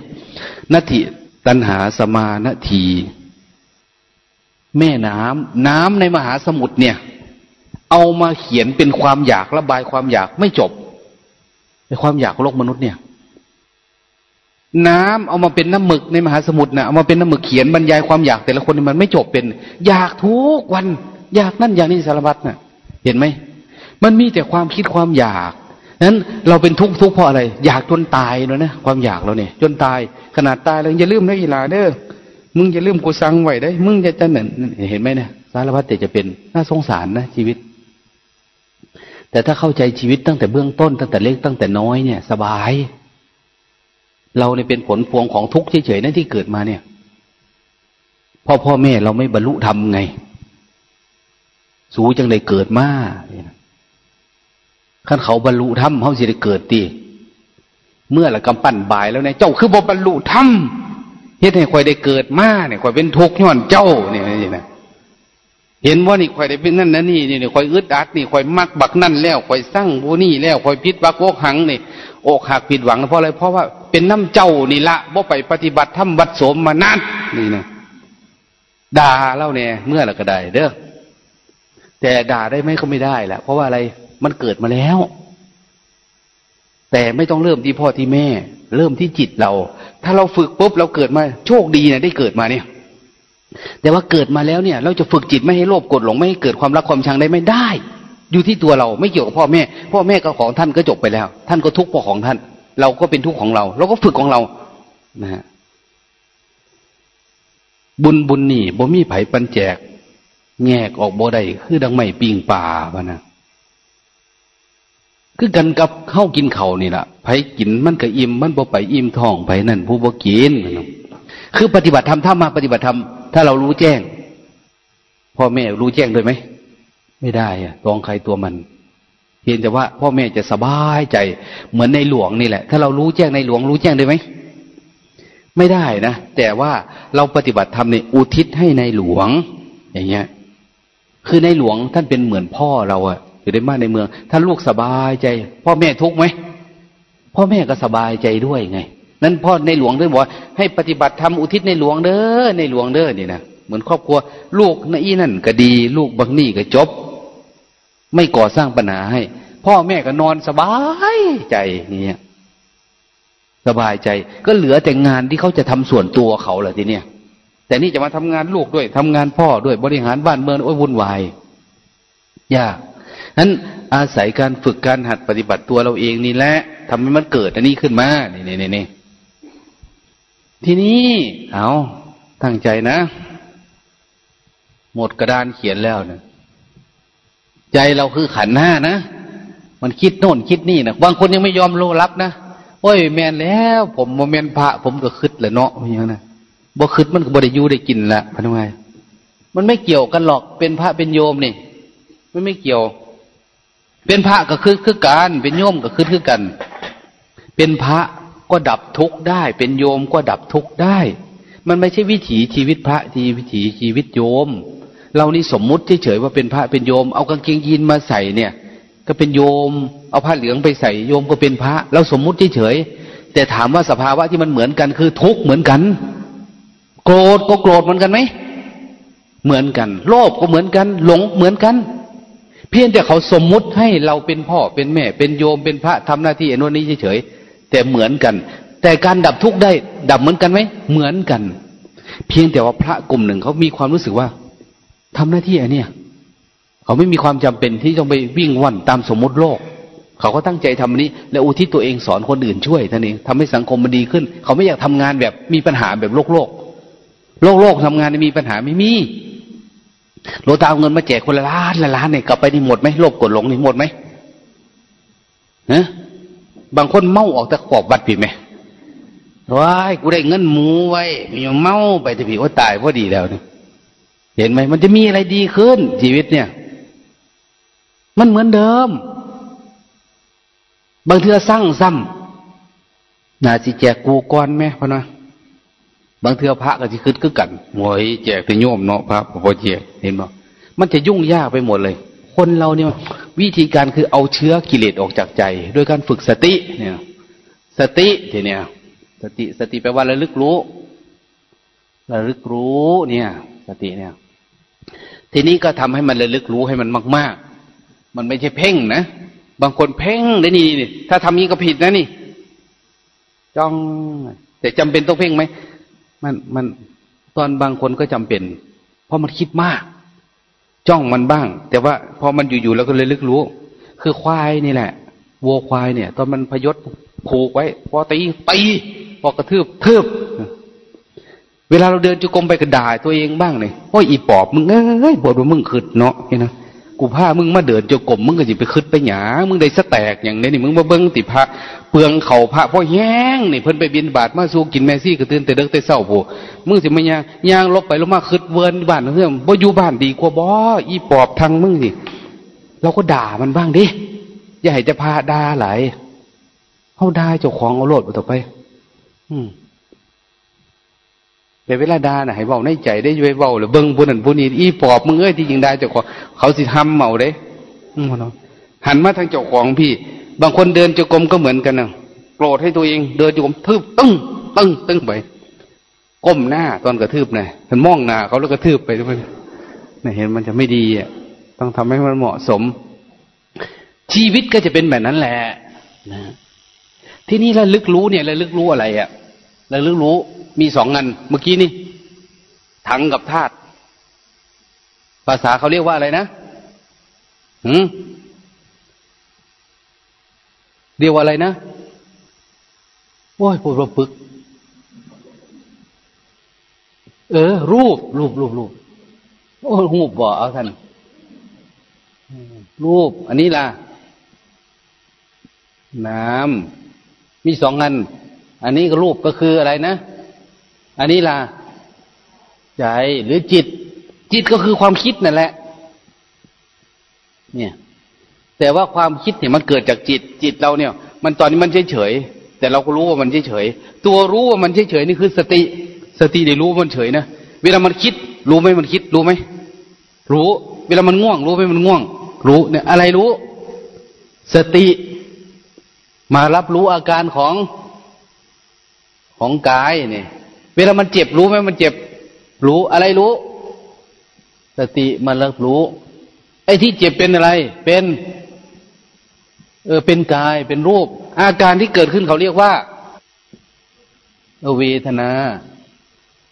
Speaker 1: นัตถิ ตัณหาสมานาที แม่น้ำน้ำในมหาสมุทรเนี่ย เอามาเขียนเป็นความอยากระบายความอยากไม่จบในความอยากของโลกมนุษย์เนี่ย น้ำเอามาเป็นน้ำหมึกในมหาสมุทรนะเอามาเป็นน้ำหมึกเขียนบรรยายความอยากแต่ละคนมันไม่จบเป็น อยากทุกวัน อยากนั่นอยากนี่สารพัดนะ่ะ เห็นไหมมันมีแต่ความคิดความอยาก นั้นเราเป็นทุกข์ทุกข์เพราะอะไร อยากจนตายเลยนะความอยากเราเนี่ยจนตายขนาดตายเราอย่าลืมนะอีลาเด้อมึงอย่าลืมกูสั่งไว้ได้ มึงจะจะเหมือนเห็นไหมเนี่ยสารพัดแต่จะเป็นน่าสงสารนะชีวิต แต่ถ้าเข้าใจชีวิตตั้งแต่เบื้องต้นตั้งแต่เล็กตั้งแต่น้อยเนี่ย สบาย เราเนี่ยเป็นผลพวงของทุกข์เฉยๆนั่นที่เกิดมาเนี่ยพ่อพ่อแม่เราไม่บรรลุธรรมไง สูจังเลยเกิดมา ขั้นเขาบรรลุธรรมเขาสิได้เกิดตีเมื่อละกำปั้นบายแล้วเนี่ยเจ้าคือบบรรลุธรรมเฮ็ดให้คอยได้เกิดมาเนี่ยคอยเป็นทุกข์ย้อนเจ้าเนี่ยนี่นะเห็นว่านี่คอยได้เป็นนั่นนั่นนี่นี่คอยอึดอัดนี่คอยมักบักนั่นแล้วคอยสร้างบูนี่แล้วคอยพิษบักโอกหังนี่อกหักผิดหวังเพราะอะไรเพราะว่าเป็นน้ำเจ้านี่ละบ่ไปปฏิบัติธรรมวัดสมมานั่นนี่นะด่าเล่าเนี่ยเมื่อละก็ได้เด้อแต่ด่าได้ไหมก็ไม่ได้แหละเพราะว่าอะไร มันเกิดมาแล้ว แต่ไม่ต้องเริ่มที่พ่อที่แม่ เริ่มที่จิตเรา ถ้าเราฝึกปุ๊บเราเกิดมา โชคดีนะได้เกิดมาเนี่ย แต่ว่าเกิดมาแล้วเนี่ย เราจะฝึกจิตไม่ให้โลภกดหลงไม่ให้เกิดความรักความชังได้ไม่ได้ อยู่ที่ตัวเราไม่เกี่ยวกับพ่อแม่ พ่อแม่ก็ของท่านก็จบไปแล้ว ท่านก็ทุกข์เพราะของท่าน เราก็เป็นทุกข์ของเรา เราก็ฝึกของเรานะฮะบุญบุญนี่บ่มีไผ่ปันแจก แงกออกบ่ได้คือดังไม่ปิงป่าวะนะ คือกันกับเข้ากินเขานี่แหละไผกินมันก็อิ่มมันบ่ไปอิ่มท้องไผนั่นผู้บ่กินคือปฏิบัติธรรมถ้ามาปฏิบัติธรรมถ้าเรารู้แจ้งพ่อแม่รู้แจ้งด้วยไหมไม่ได้อะตองใครตัวมันเพียงแต่ว่า พ่อแม่จะสบายใจ เหมือนในหลวงนี่แหละ ถ้าเรารู้แจ้งในหลวงรู้แจ้งได้ไหมไม่ได้นะแต่ว่าเราปฏิบัติธรรมในอุทิศให้ในหลวง อย่างเงี้ย คือในหลวงท่านเป็นเหมือนพ่อเราอะ อยู่ในบ้านในเมือง ถ้าลูกสบายใจ พ่อแม่ทุกไหมพ่อแม่ก็สบายใจด้วยไง นั้นพ่อในหลวงด้บอกให้ปฏิบัติธรรมอุทิศในหลวงเด้อในหลวงเด้อนี่นะเหมือนครอบครัว ลูกนี่นั่นก็ดี ลูกบางนี่ก็จบ ไม่ก่อสร้างปัญหาให้ พ่อแม่ก็นอนสบายใจเนี่ยสบายใจ ก็เหลือแต่งานที่เขาจะทำส่วนตัวเขาแหละทีเนี้ยแต่นี่จะมาทำงานลูกด้วยทำงานพ่อด้วยบริหารบ้านเมืองโอ้ยวุ่นวายยาก นั้นอาศัยการฝึกการหัดปฏิบัติตัวเราเองนี่แหละทำให้มันเกิดอันนี้ขึ้นมานี่นี่นี่ทีนี้เอาตั้งใจนะ หมดกระดานเขียนแล้วเนะใจเราคือขันห้านะมันคิดโน่นคิดนี่นะบางคนยังไม่ยอมรู้รับนะโอ้ยแมนแล้ว ผมโมเมนพระ ผมก็คืดแหละเนาะอย่างนั้นบ่คืดมันก็บ่ได้ยูได้กินละพันไงมันไม่เกี่ยวกันหรอกเป็นพระเป็นโยมนี่มันไม่เกี่ยว เป็นพระก็คือคือการเป็นโยมก็คือคือกัน เป็นพระก็ดับทุกข์ได้ เป็นโยมก็ดับทุกข์ได้ มันไม่ใช่วิถีชีวิตพระที่วิถีชีวิตโยม เรานี่สมมุติเฉยๆว่าเป็นพระเป็นโยม เอากางเกงยีนมาใส่เนี่ย ก็เป็นโยม เอาผ้าเหลืองไปใส่โยมก็เป็นพระ เราสมมุติเฉยๆแต่ถามว่าสภาวะที่มันเหมือนกันคือทุกข์เหมือนกัน โกรธก็โกรธเหมือนกันไหมเหมือนกัน โลภก็เหมือนกัน หลงเหมือนกัน เพียงแต่เขาสมมุติให้เราเป็นพ่อเป็นแม่ เป็นโยมเป็นพระทำหน้าที่อนุนี้เฉยๆแต่เหมือนกัน แต่การดับทุกข์ได้ ดับเหมือนกันไหมเหมือนกัน เพียงแต่ว่าพระกลุ่มหนึ่งเขามีความรู้สึกว่าทำหน้าที่อันเนี้ยเขาไม่มีความจำเป็นที่ต้องไปวิ่งว่อนตามสมมติโลก เขาก็ตั้งใจทำอันนี้ และอุทิศตัวเองสอนคนอื่นช่วยท่านเองทำให้สังคมมันดีขึ้น เขาไม่อยากทำงานแบบมีปัญหาแบบโลกโลกโลกโลกทำงานมีปัญหาไม่มี หลวงตาเอาเงินมาแจกคนละล้านละล้านเนี่ยกลับไปนี่หมดไหมโลภกดหลงนี่หมดไหมฮะบางคนเมาออกแต่ขอบวัดผิดไหมว้ายกูได้เงินหมูไว้มีเมาไปแต่ผีว่าตายพอดีแล้วเนี่ยเห็นไหมมันจะมีอะไรดีขึ้น ชีวิตเนี่ย มันเหมือนเดิม บางเทือสร้างซ้ำนาสิแจกกูก่อนไหมพะนะ บางเทือพระก็จะคืดคือกันหวยแจกแต่โยมเนาะพระพอแจกเห็นบ่มันจะยุ่งยากไปหมดเลย คนเราเนี่ยวิธีการคือเอาเชื้อกิเลสออกจากใจด้วยการฝึกสติเนี่ย สติทีเนี่ย สติสติแปลว่าระลึกรู้ระลึกรู้เนี่ย สติเนี่ย ทีนี้ก็ทำให้มันระลึกรู้ให้มันมาก ๆ มันไม่ใช่เพ่งนะบางคนเพ่งได้นี่นี่ถ้าทำนี้ก็ผิดนะนี่จ้องแต่จำเป็นต้องเพ่งไหม มันมันตอนบางคนก็จำเป็น เพราะมันคิดมาก จ้องมันบ้าง แต่ว่าพอมันอยู่ๆแล้วก็เลยลึกรู้ คือควายนี่แหละวัวควายเนี่ย ตอนมันพยศผูกไว้ พอตีตีพอกระทืบทืบเวลาเราเดินจุกรมไปกระดาตัวเองบ้างเนี่ยโอ้ยอีปอบมึงเอ้ยบวดว่ามึงขึ้นเนาะเห็นไหม กูพามึงมาเดินจกรมมึงก็จะไปคืดไปหยามึงได้สแตกอย่างนี้นี่มึงมาเบิ้งติพระเปลืองเข่าพระพ่อแห้งนี่เพิ่นไปบินบาทมาสู้กินแมซี่ก็ตื่นแต่เด็กแต่เศร้าผู้มึงสิมายางยางลบไปลบมาคืดเวินบ้านเพื่อนบ่อยู่บ้านดีกว่าบ่อีปอบทางมึงสิเราก็ด่ามันบ้างดิอย่าให้จะพาด่าไหลเขาด่าเจ้าของเอาโลดไปต่อไป อืม แต่เวลาด่าน่ะให้เบาในใจได้ย้วยเบาหรือเบิ้งบุญนันบุญนี้อีปอบมึงเอ้ยที่จริงได้เจ้าของเขาสิทำเมาเด้หันมาทางเจ้าของพี่ บางคนเดินจกรมก็เหมือนกันนะโกรธให้ตัวเอง เดินจกรมทึบตึ้งตึ้งตึ้งไปก้มหน้าตอนกระทืบไงมันมองหน้าเขาแล้วกระทืบไปด้วยนี่เห็นมันจะไม่ดีอะต้องทำให้มันเหมาะสม ชีวิตก็จะเป็นแบบนั้นแหละนะที่นี่ระลึกรู้เนี่ยระลึกรู้อะไรอะ ระลึกรู้มีสองงานเมื่อกี้นี่ถังกับธาตุภาษาเขาเรียกว่าอะไรนะหืมเรียกว่าอะไรนะโอ้ยพูดว่าปึก เออ รูป รูปรูปรูปโอ้รูปบ่เอาท่านรูป อันนี้ล่ะ น้ำมีสองอัน อันนี้ก็รูปก็คืออะไรนะ อันนี้ล่ะใจหรือจิต จิตก็คือความคิดนั่นแหละ เนี่ย แต่ว่าความคิดเนี่ยมันเกิดจากจิต จิตเราเนี่ย มันตอนนี้มันเฉยเฉยแต่เราก็รู้ว่ามันเฉยเฉยตัวรู้ว่ามันเฉยเฉยนี่คือสติ สติได้รู้มันเฉยนะเวลามันคิด รู้ไหมมันคิด รู้ไหมรู้ เวลามันง่วง รู้ไหมมันง่วง รู้เนี่ย อะไรรู้ สติ มารับรู้อาการของ ของกายเนี่ย เวลามันเจ็บรู้ไหมมันเจ็บ รู้อะไรรู้ สติมันเรับรู้ ไอ้ที่เจ็บเป็นอะไร เป็น เออเป็นกายเป็นรูป อาการที่เกิดขึ้นเขาเรียกว่าเวทนา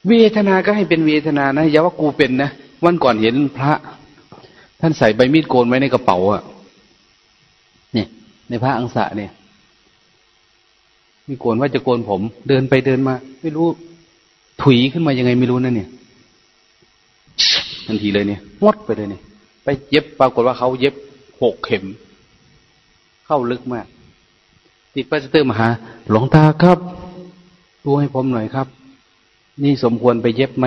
Speaker 1: เวทนาก็ให้เป็นเวทนานะอย่าว่ากูเป็นนะวันก่อนเห็นพระ ท่านใส่ใบมีดโกนไว้ในกระเป๋าอะเนี่ย ในพระอังสะเนี่ย มีโกนว่าจะโกนผม เดินไปเดินมา ไม่รู้ถุยขึ้นมายังไงไม่รู้นั่นเนี่ยทันทีเลยเนี่ยงดไปเลยเนี่ยไปเย็บปรากฏว่าเขาเย็บหกเข็ม เข้าลึกมาก ติดไปสเตอร์มาหา หลวงตาครับดูให้ผมหน่อยครับ นี่สมควรไปเย็บไหม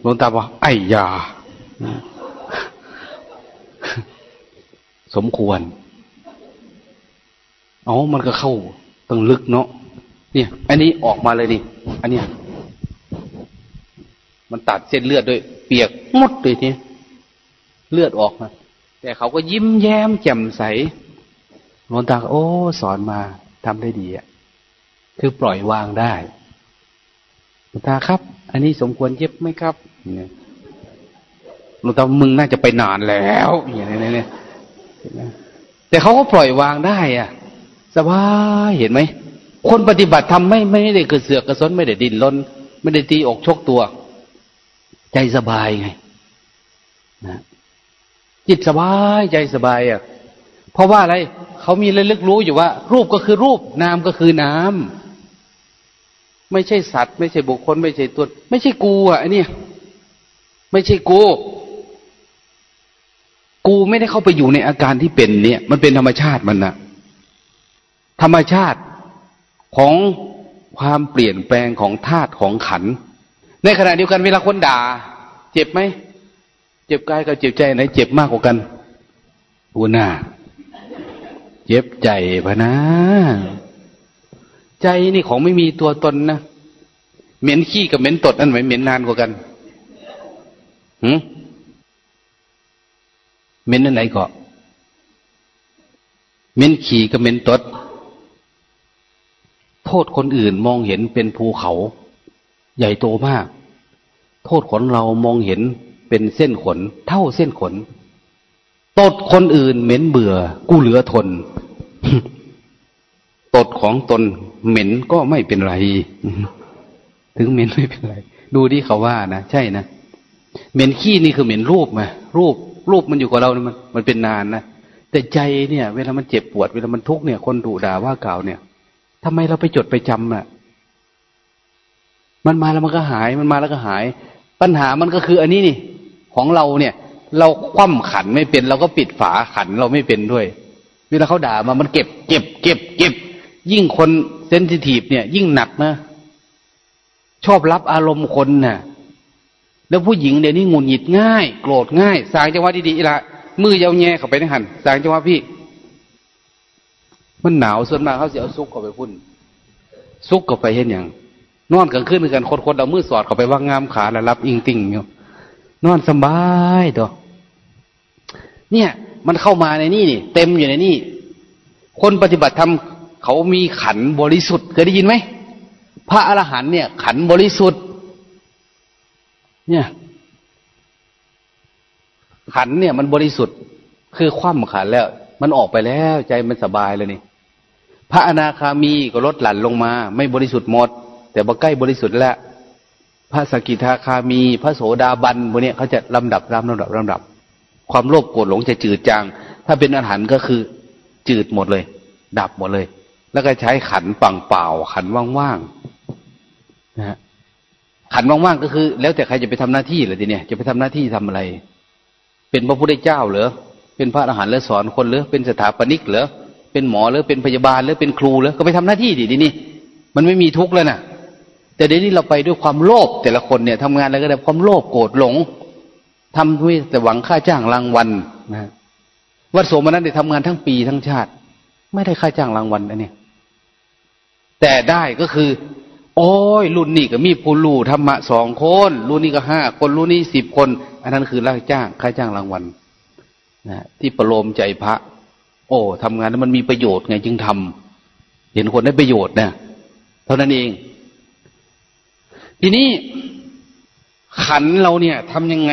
Speaker 1: หลวงตาบอกไอ้ยา สมควรอ๋อมันก็เข้า ต้องลึกเนาะเนี่ย อันนี้ออกมาเลยนี่อันเนี้ยมันตัดเส้นเลือดด้วย เปียกหมดเลยทีเลือดออกมาแต่เขาก็ยิ้มแย้มแจ่มใสหลวงตาโอ้ สอนมาทำได้ดีอะคือปล่อยวางได้หลวงตาครับ อันนี้สมควรเย็บไหมครับเนี่ยหลวงตามึงน่าจะไปนานแล้วอย่างนี้เนี่ยแต่เขาก็ปล่อยวางได้ อะ สบายเห็นไหมคนปฏิบัติทำไม่ไม่ได้เกิดเสือกกระสนไม่ได้ดิ้นรนไม่ได้ตีอกชกตัว ใจสบายไงนะจิตสบายใจสบายอะ เพราะว่าอะไรเขามีระลึกรู้อยู่ว่า รูปก็คือรูป นามก็คือน้ำไม่ใช่สัตว์ ไม่ใช่บุคคล ไม่ใช่ตัว ไม่ใช่กูอะไอเนี่ยไม่ใช่กู กูไม่ได้เข้าไปอยู่ในอาการที่เป็นเนี่ย มันเป็นธรรมชาติมันนะ ธรรมชาติของความเปลี่ยนแปลงของธาตุของขัน ในขณะเดียวกันเวลาคนด่า เจ็บไหม เจ็บกายกับเจ็บใจไหนเจ็บมากกว่ากันอูน่าเจ็บใจพะนะ ใจนี่ของไม่มีตัวตนนะเหม็นขี้กับเหม็นตดนั่นไหมเหม็นนานกว่ากันหืมเหม็นอันไหนก็เหม็นขี่กับเหม็นตด ษคนอื่นมองเห็นเป็นภูเขา ใหญ่โตมาก โทษขนเรามองเห็นเป็นเส้นขน เท่าเส้นขนตดคนอื่นเหม็นเบื่อ กูเหลือทน ตดของตนเหม็นก็ไม่เป็นไร ถึงเหม็นไม่เป็นไร ดูที่เขาว่านะใช่นะเหม็นขี้นี่คือเหม็นรูปไหมรูป รูปมันอยู่กับเราเนี่ยมันมันเป็นนานนะแต่ใจเนี่ย เวลามันเจ็บปวดเวลามันทุกข์เนี่ย คนดุด่าว่ากล่าวเนี่ย ทำไมเราไปจดไปจำอะ มันมาแล้วมันก็หาย มันมาแล้วก็หาย ปัญหามันก็คืออันนี้นี่ ของเราเนี่ย เราคว่ำขันไม่เป็น เราก็ปิดฝาขันเราไม่เป็นด้วย เวลาเขาด่ามามันเก็บ เก็บ เก็บ เก็บ ยิ่งคนเซนซิทีฟเนี่ย ยิ่งหนักนะ ชอบรับอารมณ์คนนะ่ะ แล้วผู้หญิงเดี๋ยวนี้งุนหงิดง่าย โกรธง่าย สางจังหวะดีๆละมือยาวแง่เข้าไปในหันสางจังหวะพี่ มันหนาวส่วนมากเขาเสียเอาซุกเข้าไปพุ่น ซุกเข้าไปเห็นอย่างนอนกลางคืนกันคนๆเอามือสอดเข้าไปว่างามขาแล้วรับอิงติ่งอยู่นอนสบายตัวเนี่ย มันเข้ามาในนี่นี่เต็มอยู่ในนี่ คนปฏิบัติธรรมเขามีขันบริสุทธิ์เคยได้ยินไหมพระอรหันต์เนี่ย ขันบริสุทธิ์ เนี่ย ขันเนี่ย มันบริสุทธิ์ คือคว่ำขันแล้ว มันออกไปแล้ว ใจมันสบายเลยนี่ พระอนาคามีก็ลดหลั่นลงมา ไม่บริสุทธิ์หมด แต่บ่ใกล้บริสุทธิ์แล้วพระสกิทาคามี พระโสดาบันพวกนี้เขาจะลำดับลำดับลำดับ ความโลภโกรธหลงจะจืดจาง ถ้าเป็นอาหารก็คือจืดหมดเลย ดับหมดเลย แล้วก็ใช้ขันปังเปล่า ขันว่างๆนะฮะขันว่างๆก็คือ แล้วแต่ใครจะไปทำหน้าที่เลยทีเนี้ยจะไปทำหน้าที่ทำอะไร เป็นพระพุทธเจ้าเหรอเป็นพระอรหันต์หรือสอนคนหรือเป็นสถาปนิกเหรอ เป็นหมอหรือเป็นพยาบาลหรือเป็นครูหรือก็ไปทำหน้าที่ดิทีนี้มันไม่มีทุกข์แล้วนะแต่เดี๋ยวนี้เราไปด้วยความโลภแต่ละคนเนี่ยทำงานอะไรก็ได้ความโลภโกรธหลงทำด้วยแต่หวังค่าจ้างรางวัลนะวัดโสมนัสได้ทำงานทั้งปีทั้งชาติ ไม่ได้ค่าจ้างรางวัลอันนี้แต่ได้ก็คือ โอ้ยรุ่นนี้ก็มีผู้รู้ธรรมะสองคนรุ่นนี้ก็ห้าคนรุ่นนี้สิบคน อันนั้นคือราจ้างค่าจ้างรางวัลนะที่ประโลมใจพระ โอ้ทำงานแล้วมันมีประโยชน์ไงจึงทำเห็นคนได้ประโยชน์นะเท่านั้นเอง ทีนี้ขันเราเนี่ยทำยังไง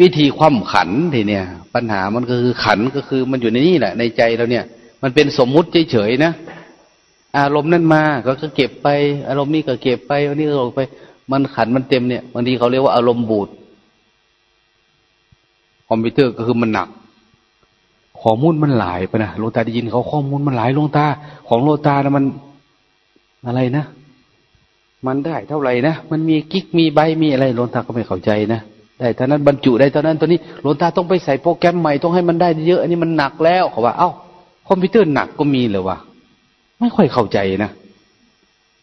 Speaker 1: วิธีความขันทีเนี่ย ปัญหามันก็คือขันก็คือมันอยู่ในนี่แหละ ในใจเราเนี่ย มันเป็นสมมุติเฉยๆนะอารมณ์นั้นมาก็เก็บไป อารมณ์นี้ก็เก็บไปอันนี้ก็ออกไป มันขันมันเต็มเนี่ยบางทีเขาเรียกว่าอารมณ์บูดคอมพิวเตอร์ก็คือมันหนัก ข้อมูลมันหลายไปนะโลตาได้ยินเขาข้อมูลมันหลายลงตา ของโลตานะมันอะไรนะมันได้เท่าไหร่นะมันมีกิ๊กมีใบมีอะไรโลตาก็ไม่เข้าใจนะได้เท่านั้นบรรจุได้เท่านั้นตัวนี้โลตาต้องไปใส่โปรแกรมใหม่ต้องให้มันได้เยอะอันนี้มันหนักแล้วเขาว่า เอ้า คอมพิวเตอร์หนักก็มีเลยวะไม่ค่อยเข้าใจนะ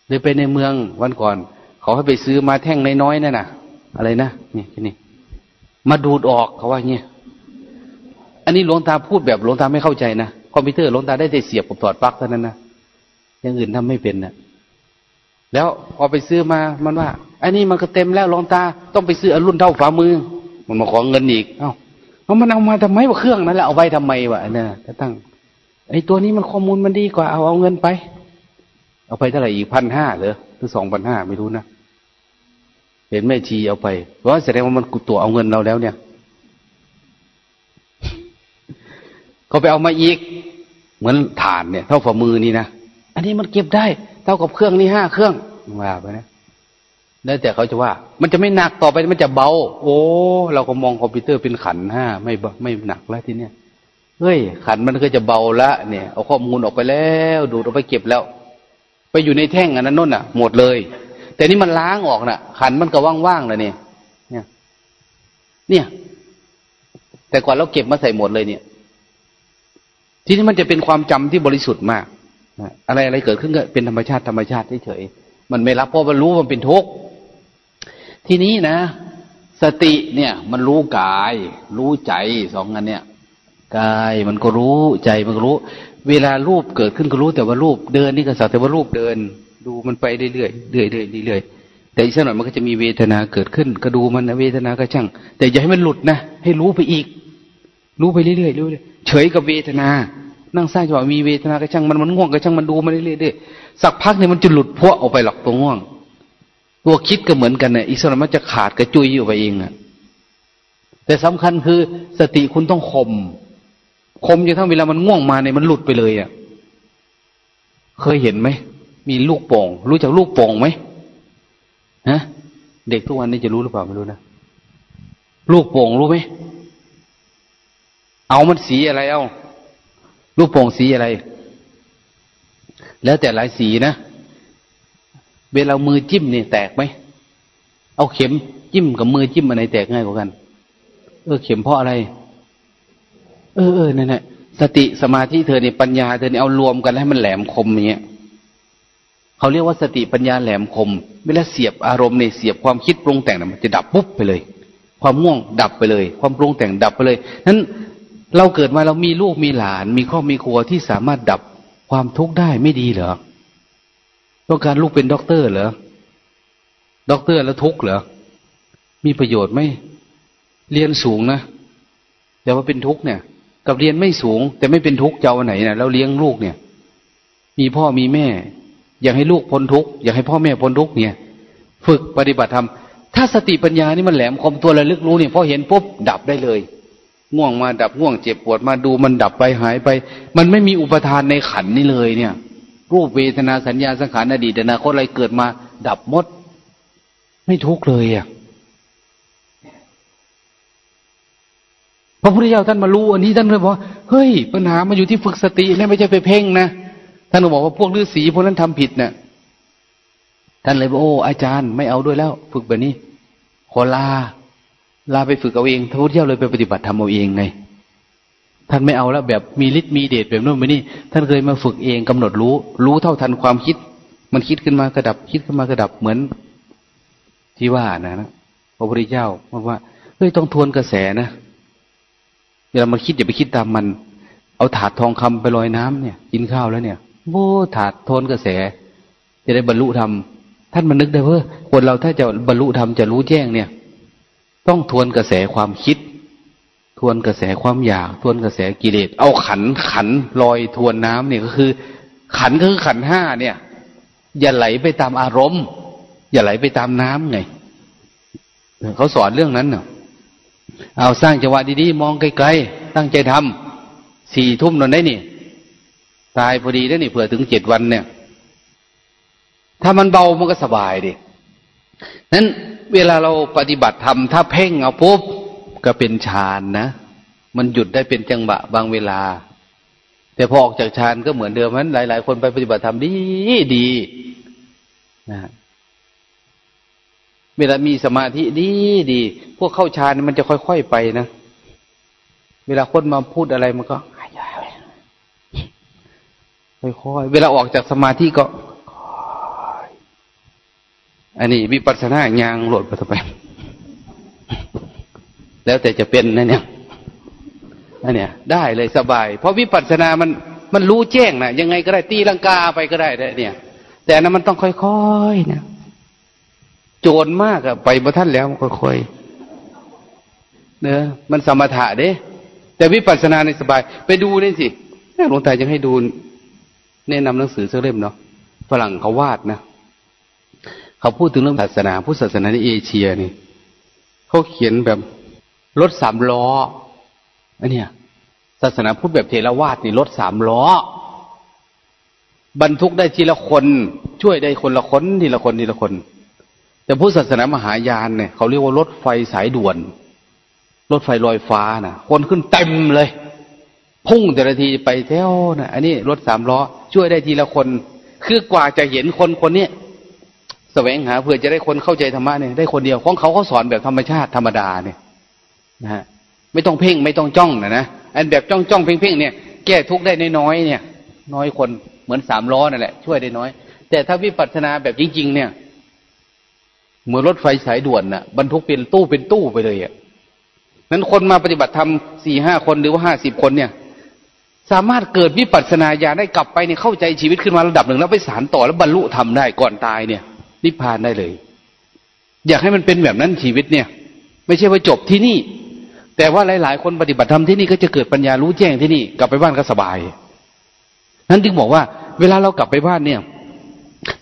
Speaker 1: เลยไปในเมืองวันก่อนเขาให้ไปซื้อมาแท่งน้อยๆนั่นน่ะ อะไรนะนี่นี่มาดูดออกเขาว่าเงี้ย อันนี้หลวงตาพูดแบบหลวงตาไม่เข้าใจนะคอมพิวเตอร์หลวงตาได้แต่เสียบกับถอดปลั๊กเท่านั้นนะอย่างอื่นทำไม่เป็นนะแล้วพอไปซื้อมามันว่าอันนี้มันก็เต็มแล้วหลวงตาต้องไปซื้ออรุ่นเท่าฝ่ามือ มันมาขอเงินอีก เอ้าเพรามันเอามาทำไมว่าเครื่องนั้นแหละเอาไว้ทำไมวะเนี่ยตั้งไอ้ตัวนี้มันข้อมูลมันดีกว่าเอาเอาเงินไป เอาไปเท่าไหร่อีกพันห้าหรอหรือสองพันห้าไม่รู้นะเห็นแม่ชีเอาไปเพราะแสดงว่ามันกุตัวเอาเงินเราแล้วเนี่ย เขาไปเอามาอีก เหมือนฐานเนี่ย เท่าฝ่ามือนี่นะอันนี้มันเก็บได้ เท่ากับเครื่องนี้ห้าเครื่องว่าไปนะแล้วแต่เขาจะว่า มันจะไม่หนักต่อไปมันจะเบา โอ้ เราก็มองคอมพิวเตอร์เป็นขันห้าไม่ไม่หนักแล้วทีเนี้ยเฮ้ย ขันมันก็จะเบาละเนี่ยเอาข้อมูลออกไปแล้ว ดูดออกไปเก็บแล้ว ไปอยู่ในแท่งอันนั้นน่นอะ หมดเลย แต่นี่มันล้างออกน่ะ ขันมันก็ว่างๆเลยเนี่ย เนี่ย เนี่ย แต่ก่อนเราเก็บมาใส่หมดเลยเนี่ย ทีนี้มันจะเป็นความจำที่บริสุทธิ์มากอะไรอะไรเกิดขึ้นก็เป็นธรรมชาติธรรมชาติเฉยมันไม่รับเพราะมันรู้มันเป็นทุกข์ทีนี้นะ สติเนี่ย มันรู้กาย รู้ใจสองอันเนี่ยกายมันก็รู้ใจมันก็รู้ เวลารูปเกิดขึ้นก็รู้แต่ว่ารูปเดินนี่ก็สักแต่ว่ารูปเดิน ดูมันไปเรื่อยๆเรื่อยๆเรื่อยๆแต่อีกสักหน่อยมันก็จะมีเวทนาเกิดขึ้น ก็ดูมันนะเวทนาก็ช่าง แต่อย่าให้มันหลุดนะให้รู้ไปอีก รู้ไปเรื่อยๆเรื่อยๆเฉยกับเวทนา นั่งสร้างจังหวะมีเวทนาก็ช่างมันมันง่วงก็ช่างมันดูมาเรื่อยๆสักพักเนี่ยมันจะหลุดพวกออกไปหรอกตัวง่วง ตัวคิดก็เหมือนกันเนี่ยอิสระมันจะขาดกระจุยอยู่ไปเองอะแต่สำคัญคือสติคุณต้องคมคมจนทั้งเวลามันง่วงมาเนี่ยมันหลุดไปเลยอะ่ะ เคยเห็นไหมมีลูกโป่ง รู้จักลูกโป่งไหมฮะเด็กทุกวันนี้จะรู้หรือเปล่าไม่รู้นะลูกโป่งรู้ไหมเอามันสีอะไรเอา ลูกโป่งสีอะไร แล้วแต่หลายสีนะเวลามือจิ้มเนี่ยแตกไหม เอาเข็มจิ้มกับมือจิ้มอันไหนแตกง่ายกว่ากัน เออเข็มเพราะอะไร เออเออนั่นแหละสติสมาธิเธอเนี่ยปัญญาเธอเนี่ยเอารวมกันให้มันแหลมคมอย่างเงี้ยเขาเรียกว่าสติปัญญาแหลมคม เวลาเสียบอารมณ์ในเสียบความคิดปรุงแต่งเนี่ยมันจะดับปุ๊บไปเลย ความง่วงดับไปเลย ความปรุงแต่งดับไปเลยนั้น เราเกิดมาเรามีลูกมีหลาน มีครอบมีครัวที่สามารถดับความทุกข์ได้ไม่ดีเหรอต้องการลูกเป็นด็อกเตอร์เหรอด็อกเตอร์แล้วทุกข์เหรอมีประโยชน์ไหมเรียนสูงนะแต่ว่าเป็นทุกข์เนี่ย กับเรียนไม่สูง แต่ไม่เป็นทุกข์จะเจ้าไหนนะแล้วเลี้ยงลูกเนี่ย มีพ่อมีแม่ อยากให้ลูกพ้นทุกข์อยากให้พ่อแม่พ้นทุกข์เนี่ย ฝึกปฏิบัติธรรมถ้าสติปัญญานี่มันแหลมคมตัวระลึกรู้เนี่ยพอเห็นปุ๊บดับได้เลย ง่วงมาดับง่วงเจ็บปวดมาดูมันดับไปหายไป มันไม่มีอุปทานในขันนี่เลยเนี่ย รูปเวทนาสัญญาสังขารอดีตอนาคตอะไรเกิดมา ดับหมด ไม่ทุกเลยอะพระพุทธเจ้าท่านมารู้อันนี้ท่านเลยบอกเฮ้ย ปัญหามาอยู่ที่ฝึกสตินี่ไม่ใช่ไปเพ่งนะท่านบอกว่าพวกฤาษีพวกนั้นทำผิดเนะ่ยท่านเลยบอกโอ้อาจารย์ไม่เอาด้วยแล้ว ฝึกแบบนี้ขอลา ลาไปฝึกเอาเองพระพุทธเจ้าเลยไปปฏิบัติทำเอาเองไง ท่านไม่เอาแล้วแบบมีฤทธิ์มีเดชแบบโน้นแบบนี้ ท่านเคยมาฝึกเองกำหนดรู้ รู้เท่าทันความคิด มันคิดขึ้นมากระดับ คิดขึ้นมากระดับเหมือนที่ว่านะนะพระพุทธเจ้าบอกว่าเฮ้ยต้องทวนกระแสนะเวลามันคิดอย่าไปคิดตามมัน เอาถาดทองคำไปลอยน้ำเนี่ย กินข้าวแล้วเนี่ยโว้ถาดทนกระแส จะได้บรรลุธรรมท่านมันนึกได้ว่าคนเราถ้าจะบรรลุธรรมจะรู้แจ้งเนี่ย ต้องทวนกระแสความคิด ทวนกระแสความอยาก ทวนกระแสกิเลส เอาขันขันลอยทวนน้ำเนี่ยก็คือ ขันก็คือขันห้าเนี่ย อย่าไหลไปตามอารมณ์ อย่าไหลไปตามน้ำไงเขาสอนเรื่องนั้นเนาะเอาสร้างจังหวะดีๆมองไกลๆตั้งใจทำสี่ทุ่มนอนได้นี่ ตายพอดีได้นี่เผื่อถึงเจ็ดวันเนี่ย ถ้ามันเบามันก็สบายดินั้น เวลาเราปฏิบัติธรรมถ้าเพ่งเอาปุ๊บก็เป็นฌานนะ มันหยุดได้เป็นจังหวะบางเวลา แต่พอออกจากฌานก็เหมือนเดิมนั้นหลาย ๆ คนไปปฏิบัติธรรมดีดีนะเวลามีสมาธิดีดี พวกเข้าฌานมันจะค่อย ๆ ไปนะ เวลาคนมาพูดอะไรมันก็ค่อยๆเวลาออกจากสมาธิก็ อันนี้วิปัสสนายางโหลดไปทไมแล้วแต่จะเป็นนะเนี่ยอันเนี้ยได้เลยสบาย เพราะวิปัสสนา มันมันรู้แจ้งนะยังไงก็ได้ตีลังกาไปก็ได้เนี่ย แต่นั้นมันต้องค่อยๆนะโจรมากอะไปบ่ท่านแล้วค่อยๆเนอะมันสมถะเด้แต่วิปัสสนาในสบาย ไปดูนี่สิหลวงตาจะให้ดู แนะนำหนังสือสักเล่มเนาะฝรั่งเขาวาดนะ เขาพูดถึงเรื่องศาสนาพุทธศาสนาในเอเชียนี่เขาเขียนแบบรถสามล้ออันเนี้ยศาสนาพุทธแบบเทรวาสนี่รถสามล้อ บรรทุกได้ทีละคน ช่วยได้คนละคนทีละคนทีละคน แต่พุทธศาสนามหายานเนี่ยเขาเรียกว่ารถไฟสายด่วน รถไฟลอยฟ้านะ่ะ คนขึ้นเต็มเลย พุ่งแต่ละทีไปแถวนะอันนี้รถสามล้อ ช่วยได้ทีละคน คือกว่าจะเห็นคนคนนี้ วงหาเพื่อจะได้คนเข้าใจธรรมะเนี่ยได้คนเดียวของเขาเขาสอนแบบธรรมชาติธรรมดาเนี่ยนะฮะไม่ต้องเพ่งไม่ต้องจ้องนะนะอันแบบจ้องจ้องเพ่งเพ่งเนี่ยแก้ทุกข์ได้น้อยเนี่ย น้อยคนเหมือนสามล้อนั่นแหละช่วยได้น้อย แต่ถ้าวิปัสสนาแบบจริง ๆ เนี่ยเหมือนรถไฟสายด่วนน่ะบรรทุกเป็นตู้เป็นตู้ไปเลยอะนั้นคนมาปฏิบัติธรรมสี่ห้าคนหรือว่าห้าสิบคนเนี่ย สามารถเกิดวิปัสสนาญาณได้กลับไปเนี่ยเข้าใจชีวิตขึ้นมาระดับหนึ่งแล้วไปสารต่อแล้วบรรลุทำได้ก่อนตายเนี่ย นิพพานได้เลย อยากให้มันเป็นแบบนั้นชีวิตเนี่ย ไม่ใช่ว่าจบที่นี่ แต่ว่าหลาย ๆ คนปฏิบัติธรรมที่นี่ก็จะเกิดปัญญารู้แจ้งที่นี่ กลับไปบ้านก็สบาย นั้นจึงบอกว่า เวลาเรากลับไปบ้านเนี่ย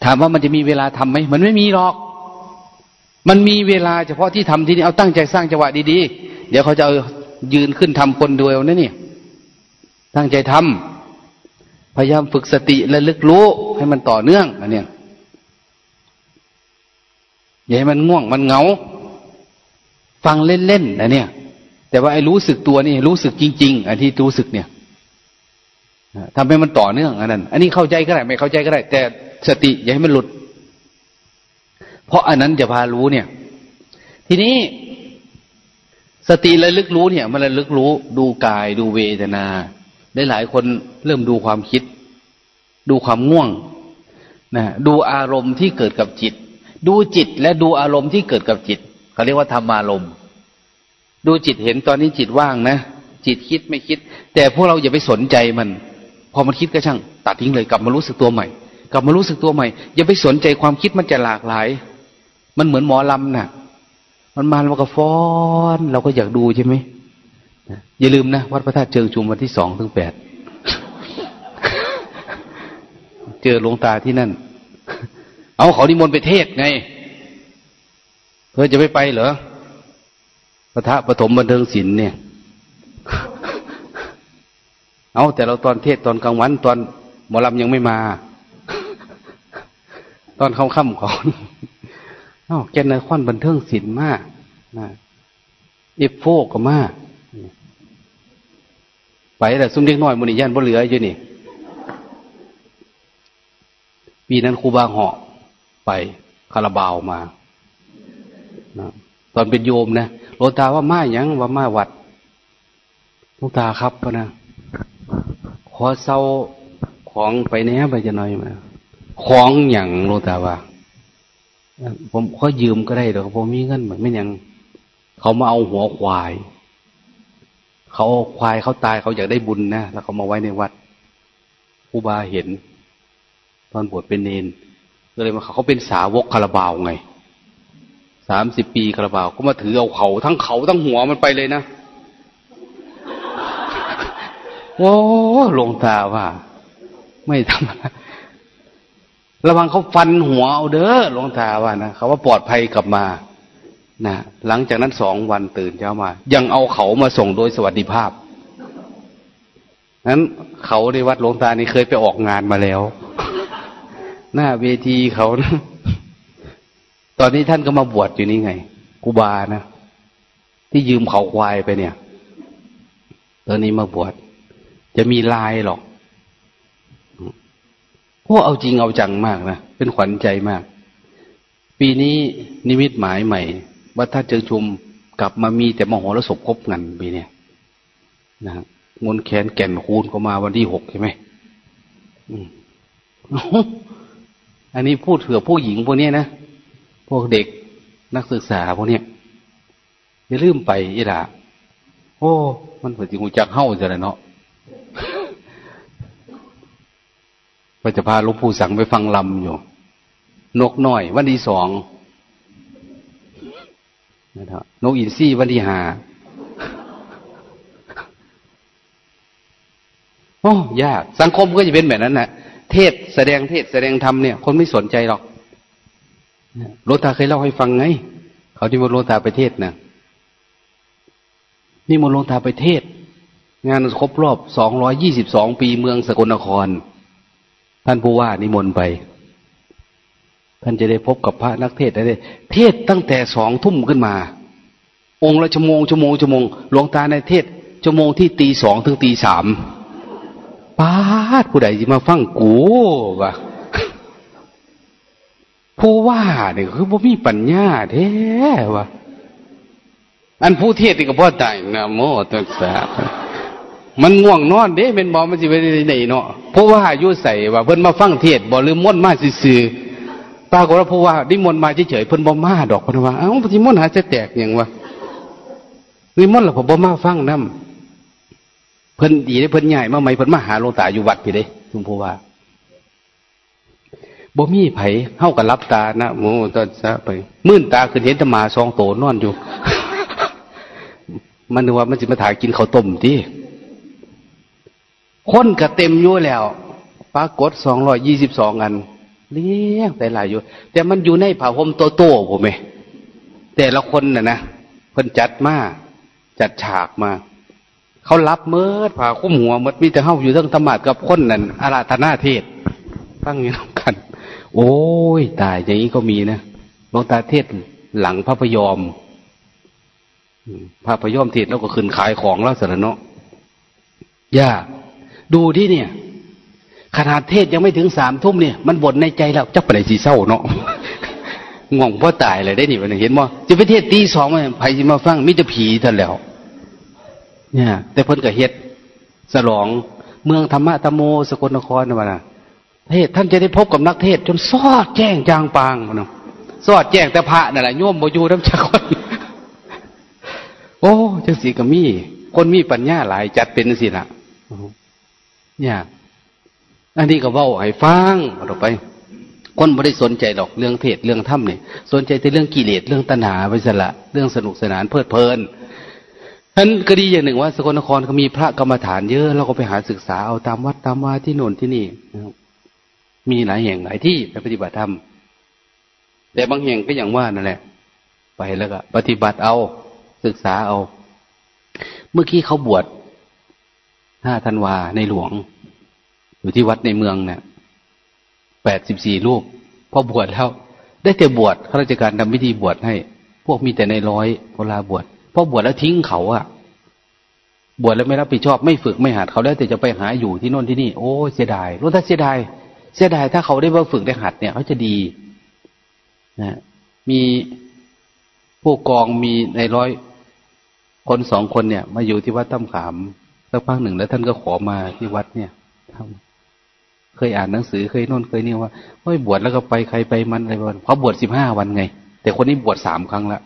Speaker 1: ถามว่ามันจะมีเวลาทํำไหมมันไม่มีหรอก มันมีเวลาเฉพาะที่ทำที่นี่เอาตั้งใจสร้างจังหวะดีๆเดี๋ยวเขาจะเอายืนขึ้นทำคนเดียวนั่นนี่ตั้งใจทำพยายามฝึกสติและลึกรู้ให้มันต่อเนื่องอันเนี้ย อย่าให้มันง่วงมันเหงา ฟังเล่นๆนะเนี่ย แต่ว่าไอ้รู้สึกตัวนี่รู้สึกจริง ๆอันที่รู้สึกเนี่ยทำให้มันต่อเนื่องอันนั้น อันนี้เข้าใจก็ได้ไม่เข้าใจก็ได้ แต่สติอย่าให้มันหลุด เพราะอันนั้นจะพารู้เนี่ย ทีนี้สติระลึกรู้เนี่ย มันระลึกรู้ ดูกายดูเวทนาได้หลายคนเริ่มดูความคิด ดูความง่วงนะดูอารมณ์ที่เกิดกับจิต ดูจิตและดูอารมณ์ที่เกิดกับจิตเขาเรียกว่าธรรมารมณ์ดูจิตเห็นตอนนี้จิตว่างนะจิตคิดไม่คิด แต่พวกเราอย่าไปสนใจมัน พอมันคิดก็ช่าง ตัดทิ้งเลยกลับมารู้สึกตัวใหม่ กลับมารู้สึกตัวใหม่ อย่าไปสนใจความคิดมันจะหลากหลาย มันเหมือนหมอลำนะ่ะ มันมาแล้วก็ฟ้อน เราก็อยากดูใช่ไหมอย่าลืมนะวัดพระธาตุเชิงชุมวันที่สองถึงแปดเจอหลวงตาที่นั่น เอาเขานิมนต์ไปเทศไงเธอจะไม่ไปเหรอพระธาปฐมบันเทิงศิลป์เนี่ย เอาแต่เราตอนเทศตอนกลางวัน ตอนหมอลำยังไม่มา ตอนค่ำๆก่อนเอาแกนครบันเทิงศิลป์มากนะเอฟโฟก็มากไปแต่ซุ้มเด็กน้อยมุนิยันบ่เหลืออยู่นี่ปีนั้นครูบาเหาะ ไปคาราบาวมาตอนเป็นโยมนะโลตาว่ามาอย่างว่ามาวัดลูกตาครับพนะขอเศร้าของไปแน่ไปจะหน่อยมาของอย่างโลตาว่าผมขอยืมก็ได้แต่ผมมีเงินเหมือนไม่ยังเขามาเอาหัวควาย เขาควายเขาตายเขาอยากได้บุญนะแล้วเขามาไว้ในวัดครูบาเห็น ตอนบวชเป็นเนน เลยมาเขาเป็นสาวกคาราบาวไงสามสิบปีคาราบาว ก็มาถือเอาเขาทั้งเขาทั้งหัวมันไปเลยนะโอ้หลวงตาว่า ไม่ทำระวังเขาฟันหัวเอาเด้อหลวงตาว่านะเขาว่าปลอดภัยกลับมานะหลังจากนั้นสองวันตื่นเช้ามา ยังเอาเขามาส่งโดยสวัสดิภาพนั้นเขาในวัดหลวงตานี่เคยไปออกงานมาแล้ว หน้าเวทีเขานะ ตอนนี้ท่านก็มาบวชอยู่นี่ไงกูบานะ ที่ยืมเขาควายไปเนี่ย ตอนนี้มาบวชจะมีลายหรอกพวกเอาจริงเอาจังมากนะ เป็นขวัญใจมาก ปีนี้นิมิตหมายใหม่ว่าถ้าเจอชุมกลับมามีแต่มโหรสพครบงันปีเนี่ยนะงนแขนแก่นคูณก็มาวันที่หกใช่ไหมอัันนี้พูดเถื่อผู้หญิงพวกนี้นะ พวกเด็กนักศึกษาพวกนี้อย่าลืมไปอีละโอ้ มันเปิดจิงหูจักเฮ้าจะเลยเนาะก็จะพาลูกผู้สังไปฟังลำอยู่ นกน้อย วันที่สองนะครับนกอินทรีวันที่หาโอ้ยาก สังคมก็จะเป็นแบบนั้นนะ เทศแสดงเทศแสดงธรรมเนี่ย คนไม่สนใจหรอกโรตาเคยเล่าให้ฟังไง เขาที่มโรตาไปเทศนะนี่มนโรตาไปเทศ งานครบรอบสองร้อยยี่สิบสองปีเมืองสกลนคร ท่านผู้ว่านิมนต์ไป ท่านจะได้พบกับพระนักเทศได้เทศตั้งแต่สองทุ่มขึ้นมา องค์ละชั่วโมงชั่วโมงชั่วโมงหลวงตาในเทศชั่วโมงที่ตีสองถึงตีสาม ป้าดผู้ใดจะมาฟังกูวะผู้ว่าเนี่ยคือบ่มีปัญญาแท้วะอันผู้เทศนี่ก็พ่อตายนะโมตัสสะมันง่วงนอนเด้เป็นบอมันสิไปไหนเนาะผู้ว่ายุ่ใส่ว่าเพิ่นมาฟังเทศบ่ลืมม่นมาซื่อปรากฏว่าผู้ว่าดิมนมาเฉยๆเพิ่นบ่มาดอกเพิ่นว่าเอ้าดิมนหาจะแตกอย่างวะดิมนล่ะผมบ่มาฟังนำ เพิ่นดีได้เพิ่นใหญ่มาใหม่เพิ่นมาหาหลวงตาอยู่วัดพี่เด้คุณผู้ว่าบ่มีไผเฮากับรับตานะโมตซะไปมื่นตาขึ้นเห็นธรรมาสองโตนอนอยู่ มันนึกว่ามันสิมาถ่ายกินข้าวต้มที่คนก็เต็มอยู่แล้วปรากฏสองร้อยยี่สิบสองอันเลี้ยงแต่หลายอยู่ แต่มันอยู่ในผ้าห่มโตโต้ผมไหมแต่ละคนน่ะนะเพิ่นจัดมาจัดฉากมา เขารับเมื่อผ่าคุ้มหัวมดมีแต่เข้าอยู่ทั้งธรรมะกับคนนั่นอาราธนาเทศตั้งอย่างกัน โอ้ยตายอย่างนี้ก็มีนะหลวงตาเทศหลังพระพยอมพระพยอมเทศแล้วก็ขึ้นขายของแล้วสารเนาะย่าดูที่เนี่ย ขนาดเทศยังไม่ถึงสามทุ่มเนี่ย มันบ่นในใจแล้วจักไปไหนสีเศร้าเนาะง่วงพ่อตายเลยได้หนิวันนี้เห็นมั้จะไปเทศตีสองไหมไผ่จะมาฟังมิจะผีท่านแล้ว เนี่ยแต่เพิ่นก็เฮ็ดสลอง เมืองธรรมะธรรมโมสกลนครนะวะนะเทศท่านจะได้พบกับนักเทศ จนสอดแจ้งจางปางเนาะสอดแจ้งแต่พระนั่นแหละโยมโมยูน้ำจักคนโอ้จังสีก็มี คนมีปัญญาหลายจัดเป็นสิละเนี่ย อันนี้ก็เว้าให้ฟังต่อไป คนไม่ได้สนใจหรอกเรื่องเทศเรื่องธรรมเนี่ยสนใจแต่เรื่องกิเลสเรื่องตัณหาไปสละ เรื่องสนุกสนานเพลิดเพลิน นั้นก็ดีอย่างหนึ่งว่าสกลนครเขามีพระกรรมฐานเยอะเราก็ไปหาศึกษาเอาตามวัดตามวาที่โน่นที่นี่มีหลายแห่งหลายที่ไปปฏิบัติธรรมแต่บางแห่งก็อย่างว่านั่นแหละ ไปแล้วก็ปฏิบัติเอาศึกษาเอา เมื่อกี้เขาบวชห้าธันวาในหลวง อยู่ที่วัดในเมืองเนี่ยแปดสิบสี่รูปพอบวชแล้ว ได้แต่บวชข้าราชการทำพิธีบวชให้ พวกมีแต่ในร้อยเวลาบวช พอบวชแล้วทิ้งเขาอะบวชแล้วไม่รับผิดชอบไม่ฝึกไม่หัดเขาแล้วแต่จะไปหาอยู่ที่โน่นที่นี่ โอ้เสียดายรู้ถ้าเสียดายเสียดายถ้าเขาได้มาฝึกได้หัดเนี่ยเขาจะดีนะมีผู้กองมีในร้อยคนสองคนเนี่ย มาอยู่ที่วัดตั้มขามสักพักหนึ่งแล้วท่านก็ขอมาที่วัดเนี่ยทำเคยอ่านหนังสือเคยโน่นเคยนี่ว่าเฮ้ยบวชแล้วก็ไปใครไปมันอะไรบ้างเพราะบวชสิบห้าวันไง แต่คนนี้บวชสามครั้งละ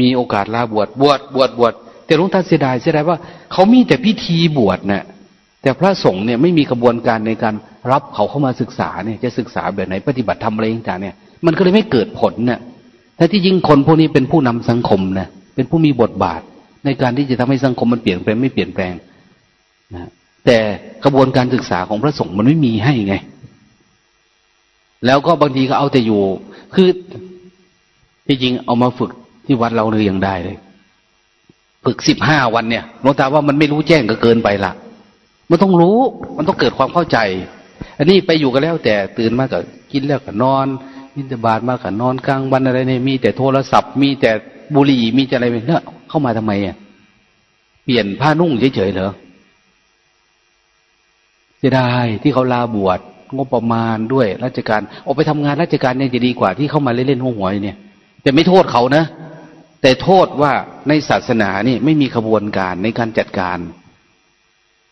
Speaker 1: มีโอกาสลาบวชบวชบวชบวชแต่หลวงตาเสียดายเสียดายว่าเขามีแต่พิธีบวชเนะ่ยแต่พระสงฆ์เนี่ยไม่มีกระบวนการในการรับเขาเข้ามาศึกษาเนี่ยจะศึกษาแบบไหนปฏิบัติทำอะไรต่างเนี่ย มันก็เลยไม่เกิดผลเนี่ยถ้าที่จริงคนพวกนี้เป็นผู้นำสังคมนะเป็นผู้มีบทบาท ในการที่จะทำให้สังคมมันเปลี่ยนแปลงไม่เปลี่ยนแปลงนะแต่กระบวนการศึกษาของพระสงฆ์มันไม่มีให้ไง แล้วก็บางทีก็เอาแต่อยู่ คือที่จริงเอามาฝึก ที่วัดเราเลยยังได้เลยฝึกสิบห้าวันเนี่ยหลวงตาว่ามันไม่รู้แจ้งก็เกินไปละมันต้องรู้ มันต้องเกิดความเข้าใจ อันนี้ไปอยู่กันแล้ว แต่ตื่นมากก็กินแล้วก็นอนมินตบาทมากก็นอนกลางวันอะไรเนี่ยมีแต่โทรศัพท์ มีแต่บุหรี่มีแต่อะไรเนี่ยเข้ามาทำไมอะเปลี่ยนผ้านุ่งเฉยๆเหรอเสียดายที่เขาลาบวชงบประมาณด้วย ราชการออกไปทำงานราชการยังจะดีกว่าที่เข้ามาเล่นๆหัวหวยเนี่ย แต่ไม่โทษเขานะ แต่โทษว่าในศาสนานี่ไม่มีขบวนการในการจัดการ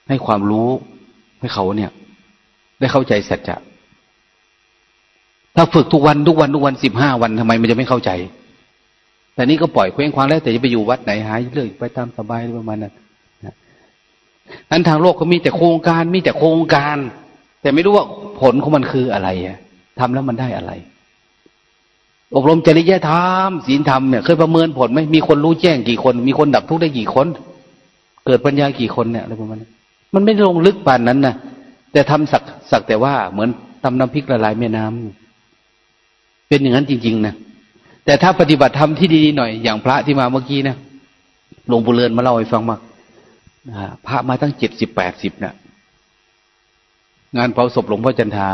Speaker 1: ให้ความรู้ให้เขาเนี่ย ได้เข้าใจสัจจะถ้าฝึกทุกวันทุกวันทุกวันสิบห้าวันทำไมมันจะไม่เข้าใจ แต่นี้ก็ปล่อยเคว้งคว้างแล้วแต่จะไปอยู่วัดไหนหายเรื่องไปตามสบายประมาณนั้นนั้นทางโลกก็มีแต่โครงการมีแต่โครงการ แต่ไม่รู้ว่าผลของมันคืออะไรอะทำแล้วมันได้อะไร อบรมจริยธรรมศีลธรรมเนี่ยเคยประเมินผลไหมมีคนรู้แจ้งกี่คน มีคนดับทุกข์ได้กี่คน เกิดปัญญากี่คนเนี่ยอะไรประมาณนั้นมันไม่ลงลึกปานนั้นนะแต่ทำสักสักแต่ว่าเหมือนตำน้ำพริกละลายแม่น้ำเป็นอย่างนั้นจริง ๆนะแต่ถ้าปฏิบัติธรรมที่ดีๆหน่อยอย่างพระที่มาเมื่อกี้นะหลวงปู่เรือนมาเล่าให้ฟังมากพระมาตั้งเจ็ดสิบแปดสิบนะ่ะ งานเผาศพหลวงพ่อจันทา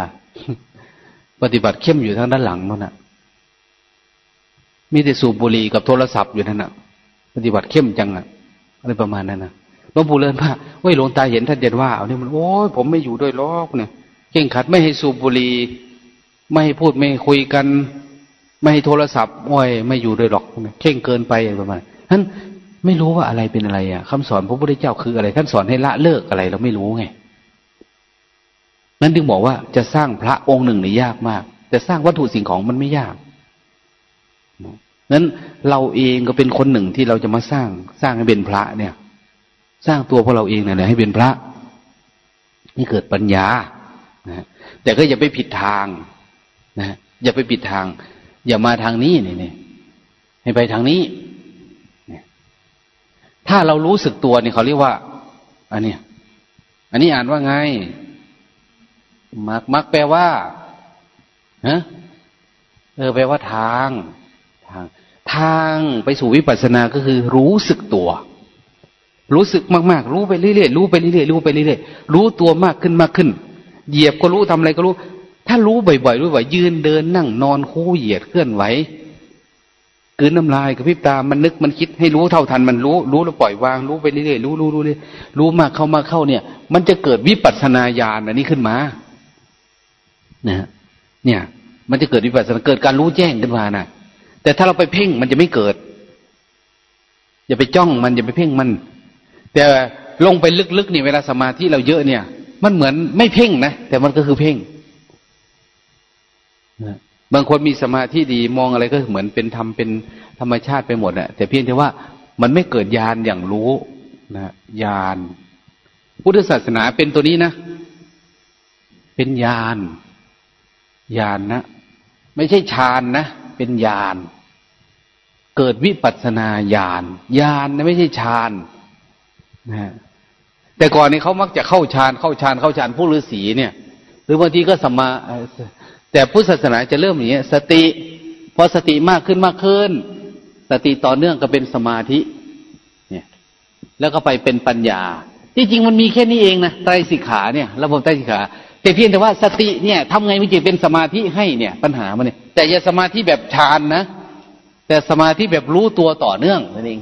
Speaker 1: ปฏิบัติเข้มอยู่ทางด้านหลังนั่นนะ มีแต่สูบบุหรี่กับโทรศัพท์อยู่นั่นนะปฏิบัติเข้มจังอะอะไรประมาณนั้นนะหลวงปู่เรือนพระเฮ้ยหลวงตาเห็นท่านเด่นว่าเอาเนี่ยมันโอ้ยผมไม่อยู่ด้วยล็อกเนี่ยเก่งขัดไม่ให้สูบบุหรี่ไม่ให้พูดไม่คุยกัน ไม่ให้โทรศัพท์โอ้ยไม่อยู่ด้วยหรอกเข่งเกินไปประมาณนั้นไม่รู้ว่าอะไรเป็นอะไรอะคำสอนพระพุทธเจ้าคืออะไร ท่านสอนให้ละเลิกอะไรเราไม่รู้ไงนั้นจึงบอกว่าจะสร้างพระองค์หนึ่งนี่ยากมาก แต่สร้างวัตถุสิ่งของมันไม่ยาก นั้นเราเองก็เป็นคนหนึ่งที่เราจะมาสร้างสร้างให้เป็นพระเนี่ย สร้างตัวพวกเราเองเนี่ยให้เป็นพระนี่เกิดปัญญานะแต่ก็อย่าไปผิดทางนะอย่าไปปิดทาง อย่ามาทางนี้นี่นี่ให้ไปทางนี้ถ้าเรารู้สึกตัวนี่เขาเรียกว่า อันนี้อันนี้อ่านว่าไงมักมักแปลว่าฮะเออแปลว่าทาง ทางไปสู่วิปัสสนาก็คือรู้สึกตัว รู้สึกมากๆ รู้ไปเรื่อยๆรู้ไปเรื่อยๆรู้ไปเรื่อยๆรู้ตัวมากขึ้นมากขึ้น เหยียบก็รู้ทำอะไรก็รู้ ถ้ารู้บ่อยๆรู้บ่อยยืนเดินนั่งนอนคู่เหยียดเคลื่อนไหวกืนน้ำลายกับพิบตา มันนึกมันคิดให้รู้เท่าทันมันรู้ รู้แล้วปล่อยวาง รู้ไปเรื่อยๆรู้รู้รู้เลยรู้มากเข้ามาเข้าเนี่ย มันจะเกิดวิปัสสนาญาณอันนี้ขึ้นมานะเนี่ย มันจะเกิดวิปัสสนาเกิดการรู้แจ้งขึ้นมานะ แต่ถ้าเราไปเพ่งมันจะไม่เกิด อย่าไปจ้องมันอย่าไปเพ่งมัน แต่ลงไปลึกๆนี่เวลาสมาธิเราเยอะเนี่ย มันเหมือนไม่เพ่งนะแต่มันก็คือเพ่งนะบางคนมีสมาธิดีมองอะไรก็เหมือนเป็นธรรมเป็นธรรมชาติไปหมดอะแต่เพียงแต่ว่ามันไม่เกิดญาณอย่างรู้นะญาณพุทธศาสนาเป็นตัวนี้นะ เป็นญาณญาณนะไม่ใช่ฌานนะ เป็นญาณเกิดวิปัสนาญาณญาณนะไม่ใช่ฌานนะแต่ก่อนนี้เขามักจะเข้าฌานเข้าฌานเข้าฌานผู้ฤาษีเนี่ย หรือบางทีก็สมา แต่พุทธศาสนาจะเริ่มอย่างนี้สติพอสติมากขึ้นมากขึ้น สติต่อเนื่องก็เป็นสมาธิ เนี่ย แล้วก็ไปเป็นปัญญา ที่จริงมันมีแค่นี้เองนะไตรสิกขาเนี่ย ระบบไตรสิกขาแต่เพียงแต่ว่าสติเนี่ยทำไงมันจะเป็นสมาธิให้เนี่ย ปัญหามันเนี่ย แต่อย่าสมาธิแบบฌานนะ แต่สมาธิแบบรู้ตัวต่อเนื่องนั่นเอง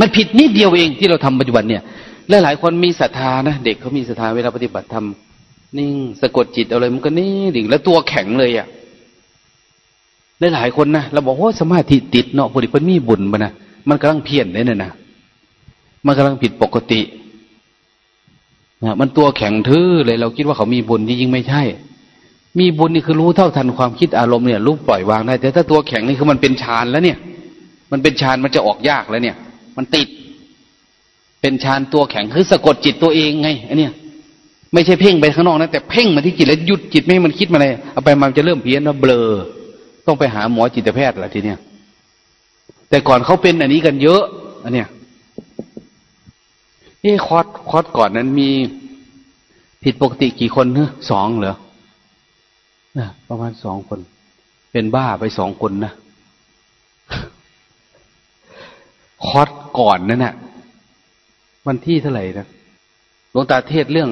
Speaker 1: มันผิดนิดเดียวเองที่เราทำปัจจุบันเนี่ยและหลายคนมีศรัทธานะเด็กเขามีศรัทธาเวลาปฏิบัติธรรมนิ่งสะกดจิตอะไรมันก็นิ่งดิ่งแล้วตัวแข็งเลยอะได้หลายคนนะเราบอกว่าสมาธิติดเนาะพอดีมันมีบุญมานะมันกำลังเพี้ยนเลยเนี่ยนะมันกำลังผิดปกตินะมันตัวแข็งทื่อเลย เราคิดว่าเขามีบุญที่จริงไม่ใช่ มีบุญนี่คือรู้เท่าทันความคิดอารมณ์เนี่ยรู้ปล่อยวางได้ แต่ถ้าตัวแข็งนี่คือมันเป็นฌานแล้วเนี่ย มันเป็นฌานมันจะออกยากแล้วเนี่ย มันติด เป็นฌานตัวแข็งคือสะกดจิตตัวเองไงอันเนี้ยไม่ใช่เพ่งไปข้างนอกนะแต่เพ่งมาที่จิตแล้วหยุดจิตไม่ให้มันคิดมาเลยเอาไปมันจะเริ่มเพี้ยนว่าเบลอ ต้องไปหาหมอจิตแพทย์ละทีเนี้ยแต่ก่อนเขาเป็นอันนี้กันเยอะอันเนี้ยนี่คอร์สคอร์สก่อนนั้นมีผิดปกติกี่คนเนอะสองเหรอ นะประมาณสองคน เป็นบ้าไปสองคนนะคอร์สก่อนนั่นน่ะวันที่เท่าไหร่นะหลวงตาเทศเรื่อง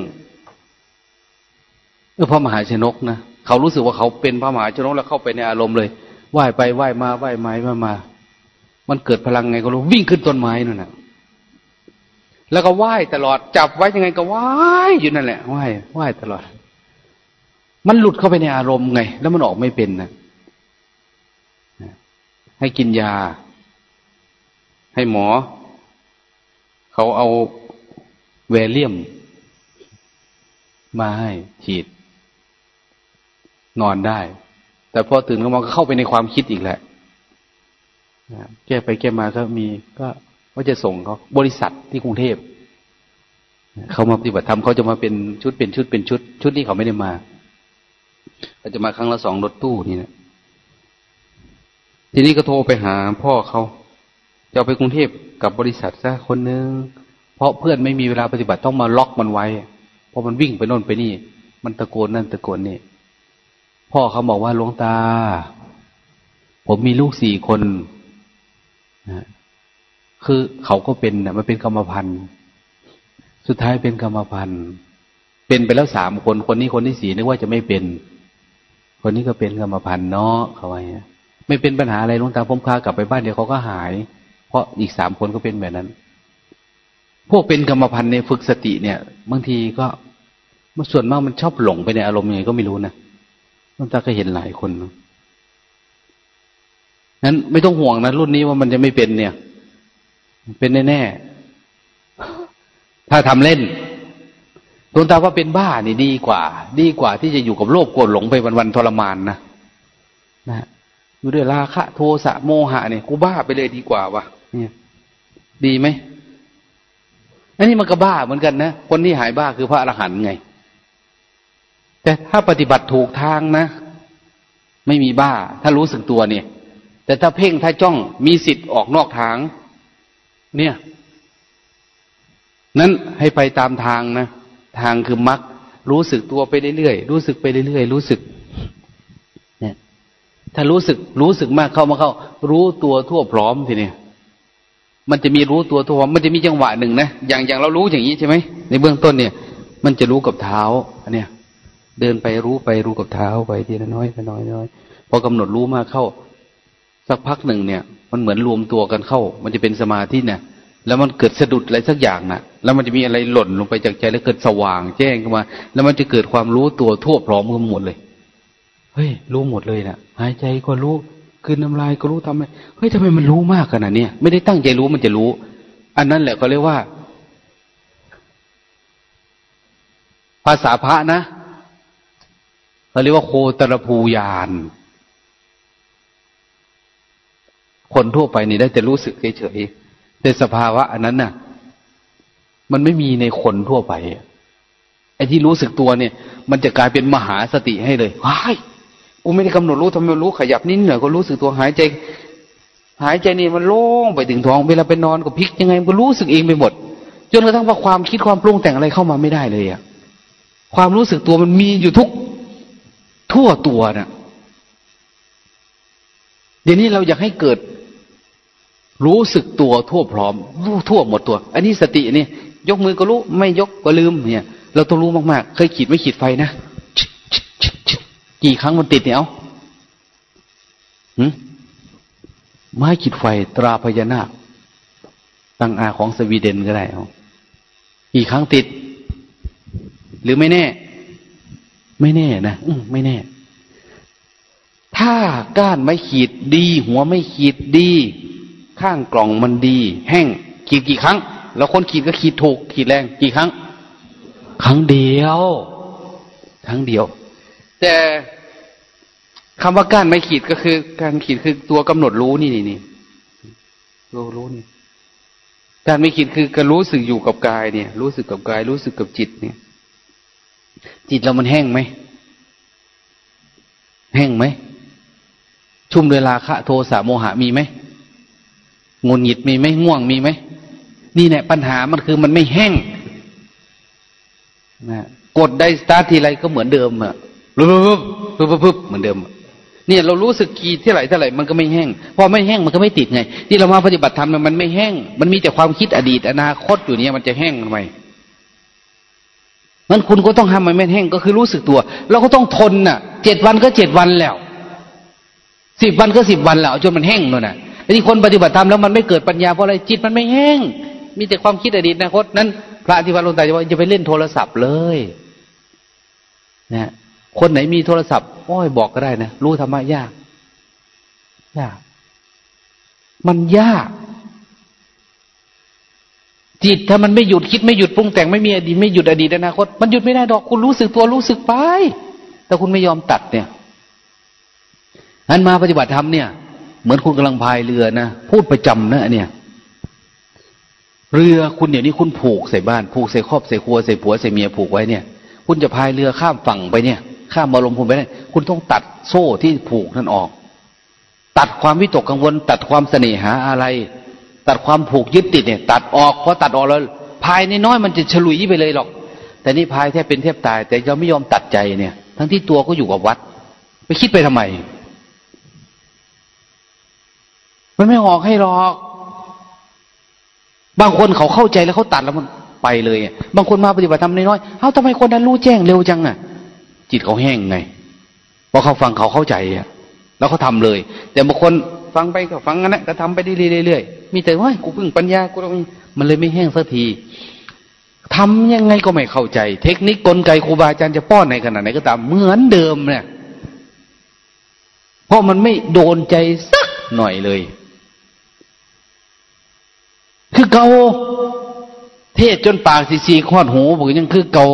Speaker 1: เออพระมหาชนกนะเขารู้สึกว่าเขาเป็นพระมหาชนกแล้วเข้าไปในอารมณ์เลยไหว้ไปไหว้มาไหว้ไม้มามา มันเกิดพลังไงก็รู้วิ่งขึ้นต้นไม้นั่นแหละแล้วก็ไหว้ตลอดจับไว้ยังไงก็ไหว้อยู่นั่นแหละไหว้ไหว้ตลอด มันหลุดเข้าไปในอารมณ์ไง แล้วมันออกไม่เป็นนะให้กินยา ให้หมอ เขาเอาแวเลียม มาให้ฉีด นอนได้ แต่พอตื่นขึ้นมาก็เข้าไปในความคิดอีกแหละแก้ไปแก้มาก็มี ก็ก็จะส่งเขาบริษัทที่กรุงเทพเขามาปฏิบัติธรรมเขาจะมาเป็นชุดเป็นชุดเป็นชุด ชุดนี้เขาไม่ได้มา จะมาครั้งละสองรถตู้นี่นะทีนี้ก็โทรไปหาพ่อเขาจะไปกรุงเทพกับบริษัทซะคนนึงเพราะเพื่อนไม่มีเวลาปฏิบัติต้องมาล็อกมันไว้เพราะมันวิ่งไปโน่นไปนี่ มันตะโกนนั่นตะโกนนี่พ่อเขาบอกว่าหลวงตา ผมมีลูกสี่คนนะคือเขาก็เป็นนะมันเป็นกรรมพันธุ์สุดท้ายเป็นกรรมพันธุ์เป็นไปแล้วสามคนคนนี้คนที่สี่นึกว่าจะไม่เป็น คนนี้ก็เป็นกรรมพันธ์เนาะเขาไว้ไม่เป็นปัญหาอะไรลงตาผมพากลับไปบ้านเดี๋ยวเขาก็หาย เพราะอีกสามคนก็เป็นแบบนั้น พวกเป็นกรรมพันธ์ในฝึกสติเนี่ยบางทีก็ส่วนมากมันชอบหลงไปในอารมณ์ยังไงก็ไม่รู้นะลงตาก็เห็นหลายคนนั้นไม่ต้องห่วงนะรุ่นนี้ว่ามันจะไม่เป็นเนี่ย เป็นแน่ๆถ้าทำเล่น ดวงตาว่าเป็นบ้านี่ดีกว่า ดีกว่าที่จะอยู่กับโลภโกรธหลงไปวันๆทรมานนะนะอยู่ด้วยราคะโทสะโมหะเนี่ยกูบ้าไปเลยดีกว่าวะเนี่ย ดีไหมอันนี้มันก็บ้าเหมือนกันนะคนที่หายบ้าคือพระอรหันต์ไง แต่ถ้าปฏิบัติถูกทางนะ ไม่มีบ้า ถ้ารู้สึกตัวเนี่ย แต่ถ้าเพ่งถ้าจ้องมีสิทธิ์ออกนอกทาง เนี่ย นั้นให้ไปตามทางนะ ทางคือมรรครู้สึกตัวไปเรื่อยๆรู้สึกไปเรื่อยๆรู้สึกเนี่ยถ้ารู้สึกรู้สึกมากเข้ามาเข้า รู้ตัวทั่วพร้อมทีนี้มันจะมีรู้ตัวทั่วมันจะมีจังหวะหนึ่งนะอย่างอย่างเรารู้อย่างนี้ใช่ไหมในเบื้องต้นเนี่ย มันจะรู้กับเท้าอันเนี้ยเดินไปรู้ไปรู้กับเท้าไปทีละน้อยละน้อยน้อยพอกำหนดรู้มากเข้า สักพักหนึ่งเนี่ย มันเหมือนรวมตัวกันเข้า มันจะเป็นสมาธิเนี่ยแล้วมันเกิดสะดุดอะไรสักอย่างนะ่ะ แล้วมันจะมีอะไรหล่นลงไปจากใจแล้วเกิดสว่างแจ้งขึ้นมา แล้วมันจะเกิดความรู้ตัวทั่วพร้อมกันหมดเลย เฮ้ย รู้หมดเลยนะ่ะหายใจก็รู้คืนน้ำลายก็รู้ทำไมเฮ้ยทำไมมันรู้มากขนาดนี้ไม่ได้ตั้งใจรู้มันจะรู้ อันนั้นแหละก็เรียกว่า ภาษาพระนะเขาเรียกว่าโคตรภูยานคนทั่วไปนี่ได้แต่รู้สึกเฉยๆแต่สภาวะอันนั้นน่ะ มันไม่มีในคนทั่วไปไอ้ที่รู้สึกตัวเนี่ย มันจะกลายเป็นมหาสติให้เลยว้ายกูไม่ได้กำหนดรู้ทำไมรู้ขยับนิดหน่อยก็รู้สึกตัวหายใจ หายใจนี่มันโล่งไปถึงท้องเวลาไปนอนก็พลิกยังไงมันก็รู้สึกเองไปหมด จนกระทั่งว่าความคิดความปรุงแต่งอะไรเข้ามาไม่ได้เลยอะความรู้สึกตัวมันมีอยู่ทุก ทั่วตัวนะ่ะเดี๋ยวนี้เราอยากให้เกิด รู้สึกตัวทั่วพร้อมรู้ทั่วหมดตัว อันนี้สตินี่ ยกมือก็รู้ไม่ยกก็ลืมเนี่ย เราต้องรู้มากๆ เคยขีดไม่ขีดไฟนะกี่ครั้งมันติดเนี่ยเอาหไม้ขีดไฟตราพญานาคตั้งอาของสวีเดนก็ได้เอากี่ครั้งติด หรือไม่แน่ ไม่แน่นะอืไม่แน่ ถ้าก้านไม่ขีดดี หัวไม่ขีดดี ข้างกล่องมันดี แห้งขีดกี่ครั้ง แล้วคนขีดก็ขีดถูก ขีดแรงกี่ครั้ง ครั้งเดียว ครั้งเดียว แต่คำว่าก้านไม่ขีดก็คือ การขีดคือตัวกำหนดรู้นี่นี่นี่รู้รู้นี่การไม่ขีดคือการรู้สึกอยู่กับกายเนี่ย รู้สึกกับกาย รู้สึกกับจิตเนี่ย จิตเรามันแห้งไหมแห้งไหมชุ่มด้วยราคะ โทสะโมหะมีไหมงุนหงิดมีไหมง่วงมีไหม นี่แหละปัญหามันคือมันไม่แห้งนะกดได้สตาร์ททีไรก็เหมือนเดิมอะปึ๊บปึ๊บปึ๊บปึ๊บเหมือนเดิมเนี่ยเรารู้สึกกี่เท่าไหร่เท่าไหร่มันก็ไม่แห้งพอไม่แห้งมันก็ไม่ติดไง ที่เรามาปฏิบัติธรรมมันไม่แห้ง มันมีแต่ความคิดอดีต อนาคตอยู่เนี่ยมันจะแห้งทำไมงั้นคุณก็ต้องทำมันไม่แห้งก็คือรู้สึกตัว เราก็ต้องทนน่ะเจ็ดวันก็เจ็ดวันแล้วสิบวันก็สิบวันแล้วจนมันแห้งเลยน่ะที่คนปฏิบัติธรรมแล้วมันไม่เกิดปัญญาเพราะอะไรจิตมันไม่แห้ง มีแต่ความคิดอดีตอนาคตนั้น พระที่วัดลงตาจะว่าจะไปเล่นโทรศัพท์เลยนะคนไหนมีโทรศัพท์โอ้ยบอกก็ได้นะรู้ธรรมะยากยาก มันยาก จิตถ้ามันไม่หยุดคิดไม่หยุดปรุงแต่งไม่มีอดีตไม่หยุดอดีตอนาคตมันหยุดไม่ได้ดอกคุณรู้สึกตัวรู้สึกไป แต่คุณไม่ยอมตัดเนี่ยนั้นมาปฏิบัติธรรมเนี่ย เหมือนคุณกำลังพายเรือนะพูดประจำนะเนี่ย เรือคุณเดี๋ยวนี้คุณผูกใส่บ้านผูกใส่ครอบใส่ครัวใส่ผัวใส่เมียผูกไว้เนี่ย คุณจะพายเรือข้ามฝั่งไปเนี่ย ข้ามบรมคุณไปเนี่ยคุณต้องตัดโซ่ที่ผูกนั่นออก ตัดความวิตกกังวล ตัดความเสน่หาอะไร ตัดความผูกยึดติดเนี่ย ตัดออกเพราะตัดออกแล้วพายในน้อยมันจะฉลุยไปเลยหรอก แต่นี่พายแทบเป็นแทบตาย แต่เราไม่ยอมตัดใจเนี่ย ทั้งที่ตัวก็อยู่กับวัด ไปคิดไปทำไม มันไม่ออกให้หรอก บางคนเขาเข้าใจแล้วเขาตัดแล้วมันไปเลยบางคนมาปฏิบัติธรรมน้อยๆเอ้าทำไมคนนั้นรู้แจ้งเร็วจังอะ จิตเขาแห้งไงพอเขาฟังเขาเข้าใจอะ แล้วเขาทาเลย แต่บางคนฟังไปก็ฟังงั้นแหละก็ทำไปเรื่อยๆมีแต่ว่ากูพึ่งปัญญากูมันเลยไม่แห้งสักทีทำยังไงก็ไม่เข้าใจ เทคนิคกลไกครูบาอาจารย์จะป้อนในขนาดไหนก็ตามเหมือนเดิมเนี่ยเพราะมันไม่โดนใจสักหน่อยเลย คือเกาเทศจนปากสีสีขอดหูบอกยังคือเกา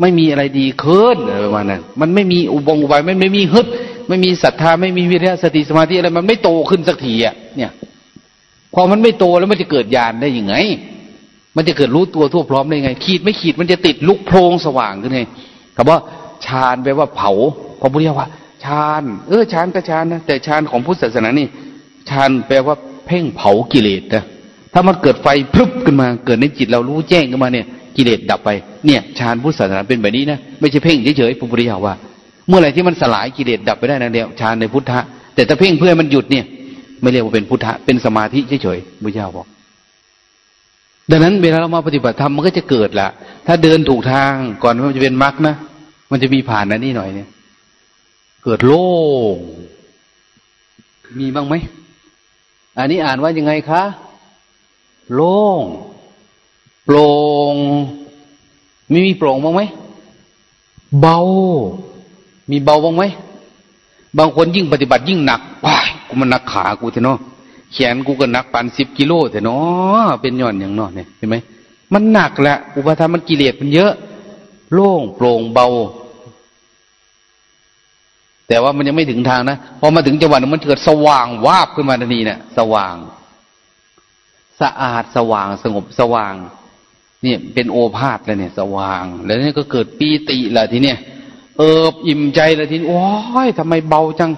Speaker 1: ไม่มีอะไรดีขึ้นประมาณนั้นมันไม่มีอุบงอุบายไม่ไม่มีฮึดไม่มีศรัทธาไม่มีวิริยะสติสมาธิอะไรมันไม่โตขึ้นสักทีอะเนี่ยพอมันไม่โตแล้วมันจะเกิดญาณได้ยังไง มันจะเกิดรู้ตัวทั่วพร้อมได้ยังไง ขีดไม่ขีดมันจะติดลุกโพรงสว่างขึ้นไงคำว่าฌานแปลว่าเผาพระพุทธเจ้าว่าฌานเออฌานก็ฌานนะแต่ฌานของพุทธศาสนานี่ฌานแปลว่า เพ่งเผากิเลสนะถ้ามันเกิดไฟพรึบขึ้นมา เกิดในจิตเรารู้แจ้งขึ้นมาเนี่ย กิเลสดับไปเนี่ยฌานพุทธศาสนาเป็นแบบนี้นะไม่ใช่เพ่งเฉยๆปุริยาว่า เมื่อไหร่ที่มันสลายกิเลสดับไปได้นะเดียวฌานในพุทธะแต่ถ้าเพ่งเพื่อมันหยุดเนี่ย ไม่เรียกว่าเป็นพุทธะเป็นสมาธิเฉยๆพุทธเจ้าบอกดังนั้นเวลาเรามาปฏิบัติธรรมมันก็จะเกิดละถ้าเดินถูกทางก่อนมันจะเป็นมรรคนะมันจะมีผ่านนะนี่หน่อยเนี่ย เกิดโล่งมีบ้างไหม อันนี้อ่านว่ายังไงคะ โล่ง โปร่งไม่มีโปร่งบ้างไหม เบา มีเบาบ้างไหม บางคนยิ่งปฏิบัติยิ่งหนักว้ายกูมันหนักขากูเถอะเนาะ แขนกูก็หนักปันสิบกิโลเถอะเนาะ เป็นย่อนอย่างนอเนี่ยเห็นไหม มันหนักแหละ อุปทานมันกิเลสมันเยอะ โล่ง โปร่ง เบา แต่ว่ามันยังไม่ถึงทางนะพอมาถึงจังหวะมันเกิดสว่างวาบขึ้นมาทันทีเนะี่ยสว่าง สะอาดสว่างสงบสว่างเนี่ยเป็นโอภาษแล้วเนี่ย สว่าง แล้วนี่ก็เกิดปีติละทีเนี้ยเอิบอิ่มใจล้วทีโอ้ยทำไมเบาจัง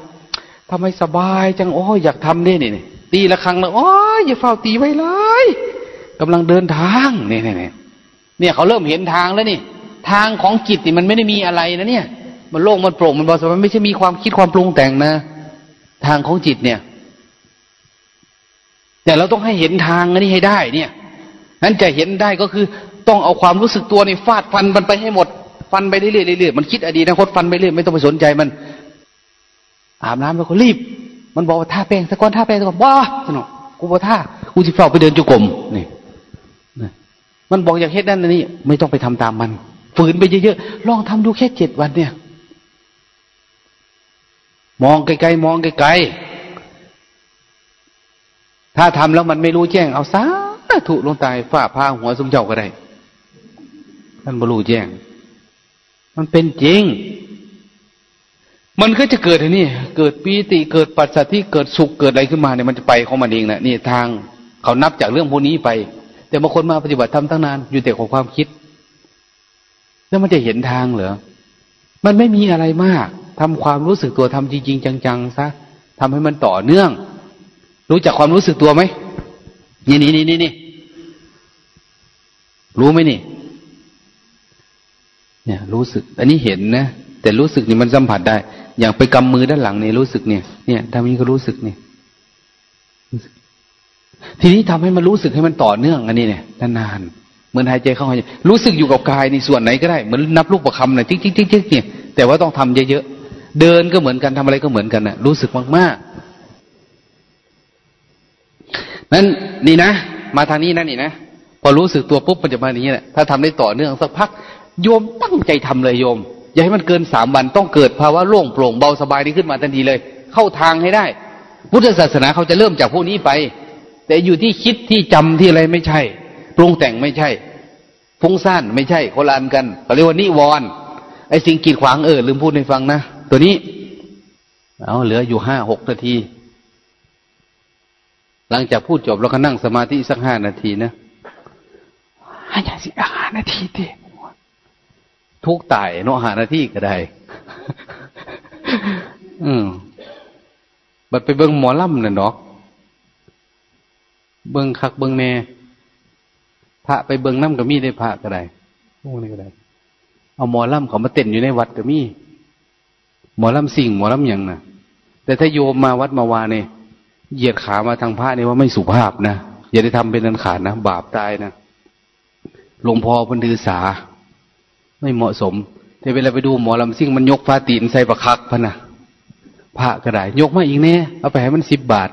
Speaker 1: ทำไมสบายจังโอ้ยอยากทำเนี่ยนี่ตีละครั้งแล้วโอ้ยอย่าเฝ้าตีไว้เลยกำลังเดินทางเนี่ยเนี่ยเนี่ยเขาเริ่มเห็นทางแล้วนี่ ทางของจิตนี่มันไม่ได้มีอะไรนะเนี่ย มันโล่งมันโปร่งมันเบาสบายไม่ใช่มีความคิดความปรุงแต่งนะ ทางของจิตเนี่ย แต่เราต้องให้เห็นทางนี้ให้ได้ เนี่ยนั้นจะเห็นได้ก็คือต้องเอาความรู้สึกตัวในฟาดฟันมันไปให้หมด ฟันไปเรื่อยๆเรื่อยๆมันคิดอดีตนะคตฟันไปเรื่อยไม่ต้องไปสนใจมัน อาบน้ำแล้วก็รีบ มันบอกว่าท่าแป้งสะก้อนท่าแป้งสะก้อนบ้าสนุกกูบอกท่ากูจะเฝ้าไปเดินจุกรมนี่มันบอกอย่างเฮ็ดนั่นนี่ไม่ต้องไปทำตามมัน ฝืนไปเยอะๆลองทำดูแค่เจ็ดวันเนี่ย มองไกลๆมองไกลๆถ้าทำแล้วมันไม่รู้แจ้ง เอาซะถูกลงตายฝ้าพาหัวสมเจ้าก็ได้ท่านบรูแจ้ง มันเป็นจริง มันก็จะเกิดอันนี้เกิดปีติเกิดปัจจัยที่เกิดสุขเกิดอะไรขึ้นมาเนี่ยมันจะไปของมันเองนะนี่ทางเขานับจากเรื่องพวกนี้ไป แต่บางคนมาปฏิบัติทำตั้งนาน อยู่แต่ของความคิด แล้วมันจะเห็นทางเหรอมันไม่มีอะไรมาก ทำความรู้สึกตัวทำจริง ๆ จังๆซะทำให้มันต่อเนื่อง รู้จักความรู้สึกตัวไหมนี่นี่นี่นี่รู้ไหมนี่ เนี่ย รู้สึก อันนี้เห็นนะแต่รู้สึกนี่มันสัมผัสได้ อย่างไปกำมือด้านหลังเนี่ยรู้สึกเนี่ย เนี่ยทำนี้ก็รู้สึกเนี่ยทีนี้ทำให้มันรู้สึกให้มันต่อเนื่อง อันนี้เนี่ยนานๆเหมือนหายใจเข้าหายใจรู้สึกอยู่กับกายในส่วนไหนก็ได้เหมือนนับลูกประคำเนี่ยจิ๊กจิ๊กจิ๊กเนี่ยแต่ว่าต้องทำเยอะ เดินก็เหมือนกันทำอะไรก็เหมือนกันนะรู้สึกมากๆนั้นนี่นะมาทางนี้นะนี่นะพอรู้สึกตัวปุ๊บมันจะมาอย่างนี้แหละถ้าทำได้ต่อเนื่องสักพัก โยมตั้งใจทำเลยโยม อย่าให้มันเกินสามวันต้องเกิดภาวะโล่งโปร่งเบาสบายนี้ขึ้นมาทันทีเลย เข้าทางให้ได้ พุทธศาสนาเขาจะเริ่มจากพวกนี้ไป แต่อยู่ที่คิดที่จำที่อะไรไม่ใช่ ปรุงแต่งไม่ใช่ฟุ้งซ่านไม่ใช่โคลานกันเขาเรียกว่านิวรณ์ไอ้สิ่งกีดขวางเออลืมพูดให้ฟังนะ ตัวนี้ เอาเหลืออยู่ห้าหกนาที หลังจากพูดจบเราก็นั่งสมาธิสักห้านาทีนะหายาสิอาหานาทีเดีทุกตายเนาะหานาทีก็ได้ อืมบัดไปเบิ้งหมอลำน่ะเนาะเบิ้งคักเบิ้งแน่พระไปเบิ้งน้ำก็มีได้พระก็ได้พวกนี้ก็ได้ เอาหมอลำเขามาเต้นอยู่ในวัดก็มี หมอลำสิ่งหมอลำย่างนะแต่ถ้าโยมมาวัดมาวาเนี่ยเหยียดขามาทางพระนี่ว่าไม่สุภาพนะอย่าได้ทำเป็นอันขาดนะบาปตายนะหลวงพ่อพันดือสา ไม่เหมาะสม แต่เวลาไปดูหมอลำซิ่งมันยกฟ้าตีนใส่ประคักพะนะพระก็ได้ ยกมาอีกแน่เอาไปให้มันสิบบาท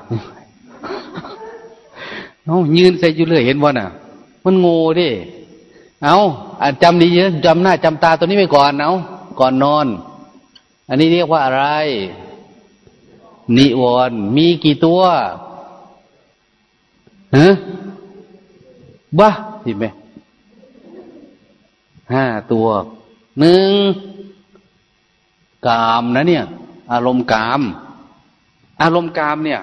Speaker 1: เอายืนใส่อยู่เลยเห็นว่าน่ะ มันโง่ดิเอาอาจำดีเยอะจำหน้าจำตาตัวนี้ไปก่อนเอาก่อนนอน อันนี้เรียกว่าอะไร นิวรณ์มีกี่ตัวฮะบ้าเห็นไหมห้าตัวหนึ่งกามนะเนี่ย อารมณ์กาม อารมณ์กามเนี่ย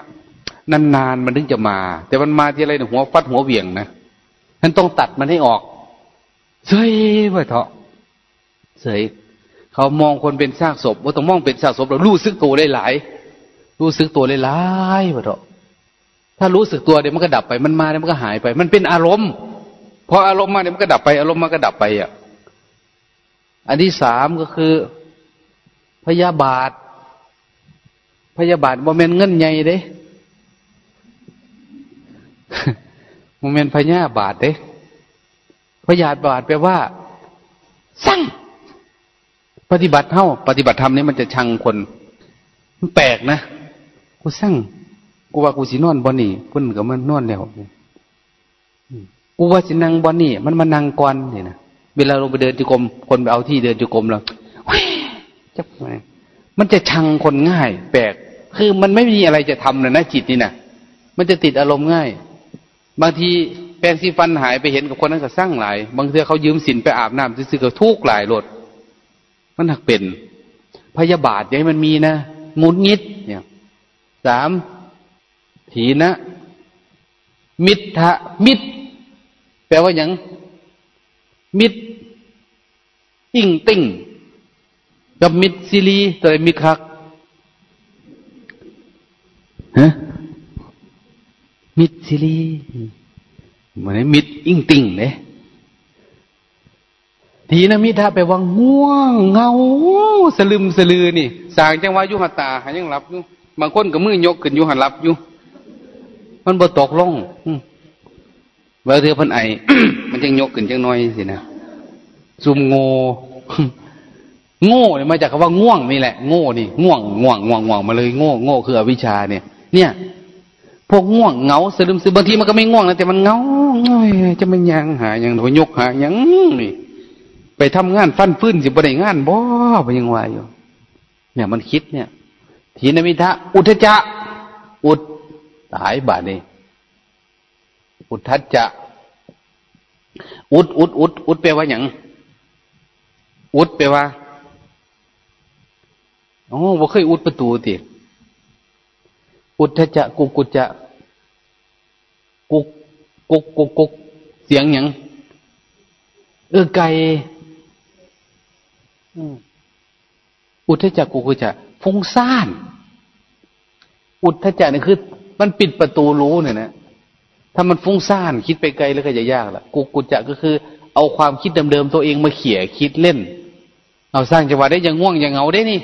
Speaker 1: นานๆมันถึงจะมา แต่มันมาที่อะไรนี่ยหัวฟัดหัวเวียงนะฉันต้องตัดมันให้ออกเสยไว้เถอะเสย เขามองคนเป็นซากศพว่าต้องมองเป็นซากศพเรารู้สึกตัวได้หลายรู้สึกตัวได้หลายไว้เถอะถ้ารู้สึกตัวเดี๋ยวมันก็ดับไปมันมาเดี๋ยวมันก็หายไป มันเป็นอารมณ์พออารมณ์มาเดี๋ยวมันก็ดับไป อารมณ์มาก็ดับไปอะอันที่สามก็คือ พยาบาท พยาบาทโมเมนเงินใหญ่เด้โมเมนพญาบาทเด้พยาบาทแปลว่า สั่ง ปฏิบัติเท่าปฏิบัติธรรมนี้มันจะชังคน มันแปลกนะ กูสั่งกูว่ากูสินอนบอนนี่เพุ่นกับมันนอนแล้วกูว่าสินั่งบอนนี่มันมานั่งก่อนนี่นะเวลาลงไปเดินจุกรมคนไปเอาที่เดินจุกรมแล้วจับมันจะชังคนง่าย แปลก คือมันไม่มีอะไรจะทำเลยนะจิตนี่นะมันจะติดอารมณ์ง่าย บางทีแปรงสีฟันหายไปเห็นกับคนนั้นก็สร้างหลาย บางทีเขายืมสินไปอาบน้ำซื้อก็ทุกหลายรถ มันหักเป็น พยาบาทอย่าให้มันมีนะงุนงิด เนี่ยสามถีนะ มิตรมิตร แปลว่าอย่างมิตรอิงติ่งกับมิตรซิลีตัวมิคักฮะมิตรซิลีมันมิตรอิงติ่งเนี่ย ทีนะมิทะไปวังง่วงเงาสลึมสลือนี่สางจังว่ายุหตาหายังหลับอยู่บางคนกับมือยกขึ้นอยู่หันหลับอยู่มันบ่ตกลงเวลาเธอพันไอมันจังยกขึ้นจังน้อยสินะซุมโง่โง่เนี่ยมาจากคำว่าง่วงนี่แหละโง่นี่ง่วงง่วงง่วงง่วงมาเลยโง่โง่คืออวิชชาเนี่ย เนี่ย พวกง่วงเงาสลึมสลือบางทีมันก็ไม่ง่วงนะแต่มันเงาจะมันยังหายังยกหายังนี่ ไปทำงานฟันฟื้นสิบได้งานบ่ไปยังวาอยู่ เนี่ยมันคิดเนี่ย ทีนมิทะ อุทจะอุดตายบาดนี้อุทัจจะอุดอุดอุดอุดแปลว่าอย่างอุดแปลว่าอ๋อบ่เคยอุดประตูติอุทจะกุกุจะกุกกุกกุกกุกเสียงอย่างเออไก่ อุทธจักกุกุจะฟุ้งซ่าน อุทธจักนี่คือ มันปิดประตูรู้เนี่ยนะถ้ามันฟุ้งซ่านคิดไปไกลแล้วก็จะยากละกุกุจะก็คือ เอาความคิดเดิมๆตัวเองมาเขี่ยคิดเล่น เอาสร้างจังหวะได้ยังง่วงยังเงาได้นี่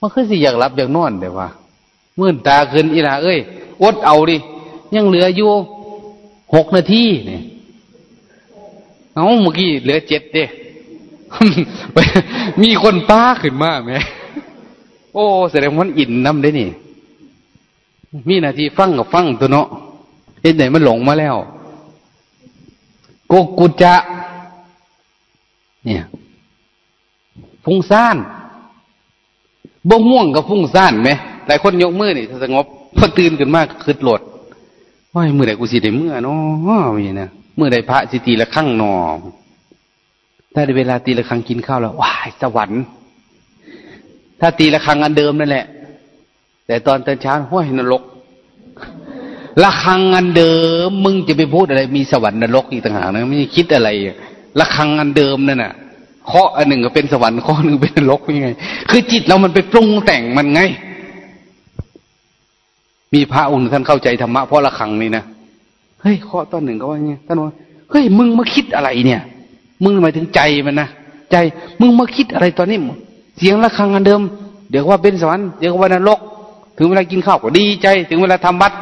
Speaker 1: มันคือสิอยากรับอยากนอนเดี๋ยวว่ามื่นตาขึ้นอีหลาเอ้ยอดเอาดิยังเหลืออยู่หกนาทีเนี่ยเอาเมื่อกี้เหลือเจ็ดเด้ มีคนป้าขึ้นมาไหมโอ้แสดงว่าอินน้ำได้นี่ มีนาทีฟังกับฟังตัวเนาะเอ็นไหนมันหลงมาแล้วโกกุจะ เนี่ยฟุ้งซ่านบ่ง่วงกับฟุ้งซ่านไหมหลายคนยกมือนี่สงบพอตื่นขึ้นมากคืดโหลดว่ามือใดกูสิได้เมื่อเนาะมีนะเมื่อใดพระสิตีละข้างนอ ถ้าในเวลาตีละครังกินข้าวแล้วว้ายสวรรค์ ถ้าตีละครังอันเดิมนั่นแหละ แต่ตอนตอนเช้าห้วยนรกละครังอันเดิม มึงจะไปพูดอะไร มีสวรรค์นรกอีกต่างหากนะไม่คิดอะไรละครังอันเดิมนั่นน่ะข้ออันหนึ่งก็เป็นสวรรค์ข้อหนึ่งเป็นนรกยังไง คือจิตเรามันไปปรุงแต่งมันไง มีพระองค์ท่านเข้าใจธรรมะเพราะละครังนี่นะเฮ้ยข้อตอนหนึ่งก็ว่าไงท่านว่าเฮ้ยมึงมาคิดอะไรเนี่ย มึงหมายถึงใจมันนะใจมึงมาคิดอะไรตอนนี้เสียงระฆังอันเดิม เดี๋ยวว่าเป็นสวรรค์เดี๋ยวว่านรก ถึงเวลากินข้าวก็ดีใจ ถึงเวลาทำบัตร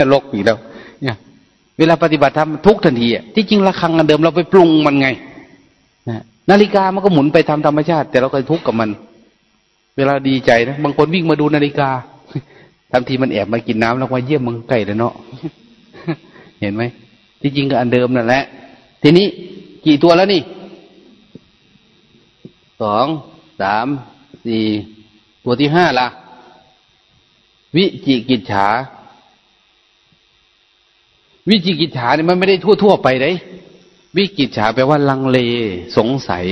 Speaker 1: นรกอีกแล้ว เนี่ย เวลาปฏิบัติธรรมทุกทันทีอะที่จริงระฆังอันเดิมเราไปปรุงมันไงนาฬิกามันก็หมุนไปทำธรรมชาติ แต่เราเคยทุกข์กับมัน เวลาดีใจนะบางคนวิ่งมาดูนาฬิกาทำทีมันแอบมากินน้ำแล้วมาเยี่ยมมึงไก่แล้วเนาะเห็นไหมที่จริงก็อันเดิมนั่นแหละ ทีนี้ กี่ตัวแล้วนี่สองสามสี่ตัวที่ห้าละวิจิกิจฉา วิจิกิจฉาเนี่ยมันไม่ได้ทั่วทั่วไปเลยวิจิกิจฉาแปลว่าลังเลสงสัย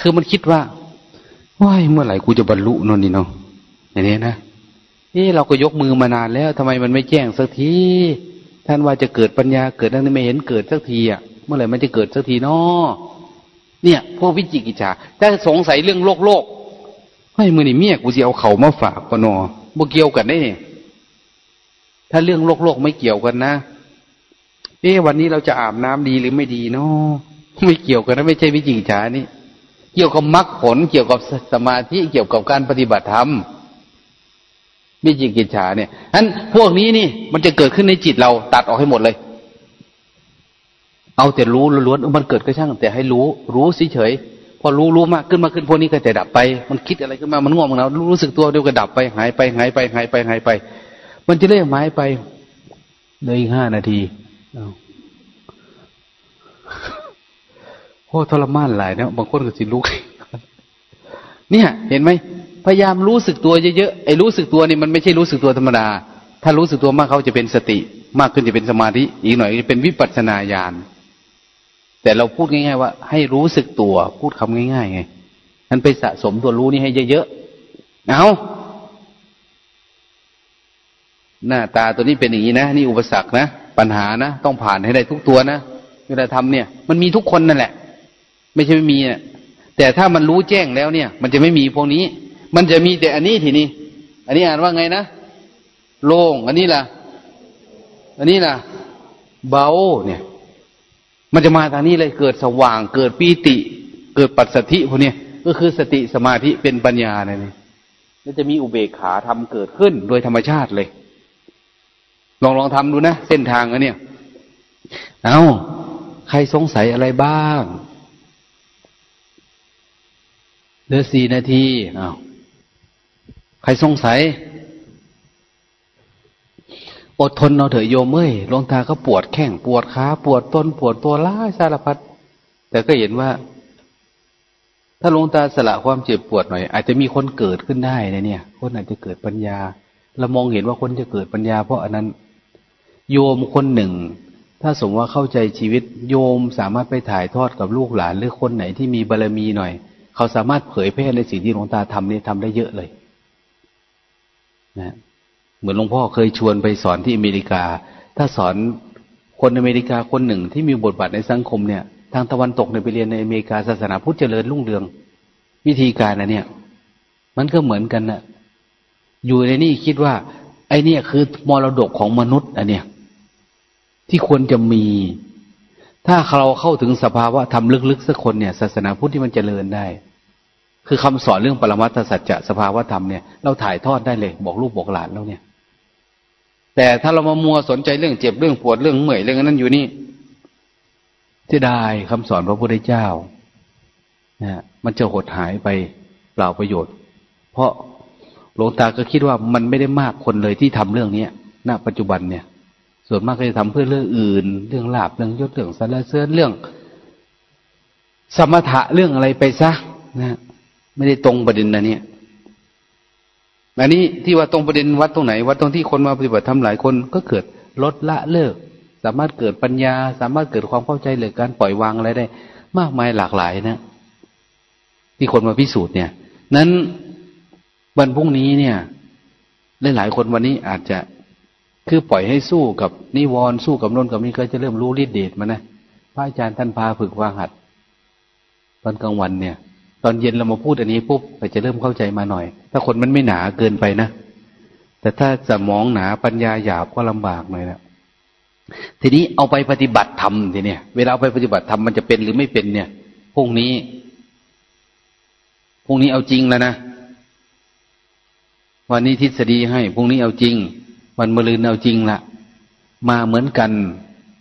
Speaker 1: คือมันคิดว่าว้ายเมื่อไหร่กูจะบรรลุนนนี่เนาะอย่างนี้นะเอ๊เราก็ยกมือมานานแล้วทำไมมันไม่แจ้งสักทีท่านว่าจะเกิดปัญญาเกิดนั่นไม่เห็นเกิดสักทีอะ เมื่อไหร่มันจะเกิดสักทีนาะเนี่ย พวกวิจิกิจฉาถ้าสงสัยเรื่องโลกโลกเฮ้ยมือนี่เมียกูจะเอาเขามาฝากปนอบ่เกี่ยวกันได้เนี่ยถ้าเรื่องโลกโลกไม่เกี่ยวกันนะเอ๊วันนี้เราจะอาบน้ำดีหรือไม่ดีเนาะไม่เกี่ยวกันนะไม่ใช่วิจิกิจฉานี่เกี่ยวกับมรรคผลเกี่ยวกับสมาธิเกี่ยวกับการปฏิบัติธรรมวิจิกิจฉาเนี่ยนั้นพวกนี้นี่ มันจะเกิดขึ้นในจิตเราตัดออกให้หมดเลย เอาแต่รู้ล้วนมันเกิดก็ช่างแต่ให้รู้ รู้เฉยพอรู้รู้มากขึ้นมาขึ้นพวกนี้ก็จะดับไป มันคิดอะไรขึ้นมามันง่วงมันแล้วรู้สึกตัวเดียวก็ดับไป หายไปหายไปหายไปหายไป มันจะเรื่อยหายไปเลยอีกห้านาทีโอ้ทรมานหลายนะบางคนก็สิลุกเนี่ย เห็นไหมพยายามรู้สึกตัวเยอะๆไอ้รู้สึกตัวนี่มันไม่ใช่รู้สึกตัวธรรมดา ถ้ารู้สึกตัวมากเขาจะเป็นสติ มากขึ้นจะเป็นสมาธิอีกหน่อยจะเป็นวิปัสสนาญาณ แต่เราพูดง่าย ๆ ว่า ให้รู้สึกตัวพูดคำง่ายๆไงนั้นไปสะสมตัวรู้นี่ให้เยอะๆเอาหน้าตาตัวนี้เป็นอย่างนี้นะนี่อุปสรรคนะปัญหานะต้องผ่านให้ได้ทุกตัวนะเวลาทำเนี่ย มันมีทุกคนนั่นแหละ ไม่ใช่ไม่มีเนี่ยแต่ถ้ามันรู้แจ้งแล้วเนี่ย มันจะไม่มีพวกนี้ มันจะมีแต่อันนี้ทีนี้อันนี้อ่านว่าไงนะโล่งอันนี้ล่ะ อันนี้ล่ะ เบาเนี่ย มันจะมาทางนี้เลยเกิดสว่าง เกิดปีติ เกิดปัสสติพวกนี้ก็คือสติสมาธิเป็นปัญญาเนี่ยแล้วจะมีอุเบกขาทำเกิดขึ้นโดยธรรมชาติเลย ลองลองทำดูนะเส้นทางอันเนี้ยเอาใครสงสัยอะไรบ้างเหลือสี่นาทีอ้าวใครสงสัย อดทนเอาเถอะโยมเอ้ยลงตาก็ปวดแข้งปวดขาปวดต้นปวดตัวล้าสารพัดแต่ก็เห็นว่า ถ้าลงตาสละความเจ็บปวดหน่อย อาจจะมีคนเกิดขึ้นได้นะเนี่ย คนอาจจะเกิดปัญญาเรามองเห็นว่าคนจะเกิดปัญญา เพราะอันนั้น โยมคนหนึ่ง ถ้าสมว่าเข้าใจชีวิต โยมสามารถไปถ่ายทอดกับลูกหลานหรือคนไหนที่มีบารรมีหน่อย เขาสามารถเผยแพร่ในสิ่งที่หลวงตาทำนี่ทำได้เยอะเลย นะ เหมือนหลวงพ่อเคยชวนไปสอนที่อเมริกา ถ้าสอนคนอเมริกาคนหนึ่งที่มีบทบาทในสังคมเนี่ย ทางตะวันตกในไปเรียนในอเมริกาศาสนาพุทธเจริญรุ่งเรือง วิธีการนะเนี่ย มันก็เหมือนกันนะอยู่ในนี่คิดว่า ไอเนี่ยคือมรดกของมนุษย์อันเนี้ยที่ควรจะมี ถ้าเราเข้าถึงสภาวะทำลึกๆสักคนเนี่ย ศาสนาพุทธที่มันเจริญได้ คือคำสอนเรื่องปรมัตถสัจจะสภาวะธรรมเนี่ยเราถ่ายทอดได้เลย บอกลูกบอกหลานแล้วเนี่ย แต่ถ้าเรามามัวสนใจเรื่องเจ็บเรื่องปวดเรื่องเมื่อยเรื่องนั้นอยู่นี่จะได้คำสอนพระพุทธเจ้านะมันจะหดหายไปเปล่าประโยชน์ เพราะหลวงตาก็คิดว่ามันไม่ได้มากคนเลยที่ทำเรื่องเนี้ยณปัจจุบันเนี่ย ส่วนมากก็จะทำเพื่อเรื่องอื่น เรื่องลาบเรื่องยศเรื่องสารเสริญเรื่อง สมถะเรื่องอะไรไปซะนะไม่ได้ตรงประเด็นนะเนี่ย อันนี้ที่ว่าตรงประเด็นวัดตรงไหน วัดตรงที่คนมาปฏิบัติทำหลายคนก็เกิดลดละเลิก สามารถเกิดปัญญา สามารถเกิดความเข้าใจเลยการปล่อยวางอะไรได้ มากมายหลากหลายนะ ที่คนมาพิสูจน์เนี่ย นั้นวันพรุ่งนี้เนี่ยหลายๆคนวันนี้อาจจะคือปล่อยให้สู้กับนิวรณ์สู้กับนนกับนี้ก็จะเริ่มรู้ฤทธิ์เดชมานะพระอาจารย์ท่านพาฝึกวางหัด ตอนกลางวันเนี่ย ตอนเย็นเรามาพูดอันนี้ปุ๊บก็จะเริ่มเข้าใจมาหน่อย ถ้าคนมันไม่หนาเกินไปนะ แต่ถ้าสมองหนาปัญญาหยาบก็ลำบากหน่อยนะทีนี้เอาไปปฏิบัติธรรมทีเนี่ย เวลาไปปฏิบัติธรรมมันจะเป็นหรือไม่เป็นเนี่ยพรุ่งนี้พรุ่งนี้เอาจริงแล้วนะวันนี้ทฤษฎีให้พรุ่งนี้เอาจริง วันมะรืนเอาจริงละมาเหมือนกัน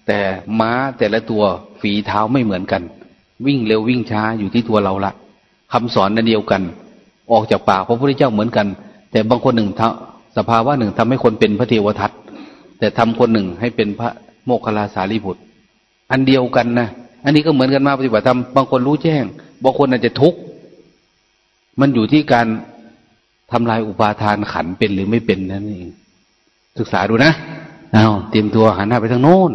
Speaker 1: แต่ม้าแต่ละตัวฝีเท้าไม่เหมือนกัน วิ่งเร็ววิ่งช้าอยู่ที่ตัวเราละคำสอนนั่นเดียวกัน ออกจากปากพระพุทธเจ้าเหมือนกัน แต่บางคนหนึ่งสภาวะหนึ่งทำให้คนเป็นพระเทวทัตแต่ทำคนหนึ่งให้เป็นพระโมคคลาสารีบุตร อันเดียวกันนะอันนี้ก็เหมือนกันมาปฏิบัติธรรมบางคนรู้แจ้งบางคนอาจจะทุกข์มันอยู่ที่การทำลายอุปาทานขันเป็นหรือไม่เป็นนั่นเองศึกษาดูนะเอาเตรียมตัวหันหน้าไปทางโน้น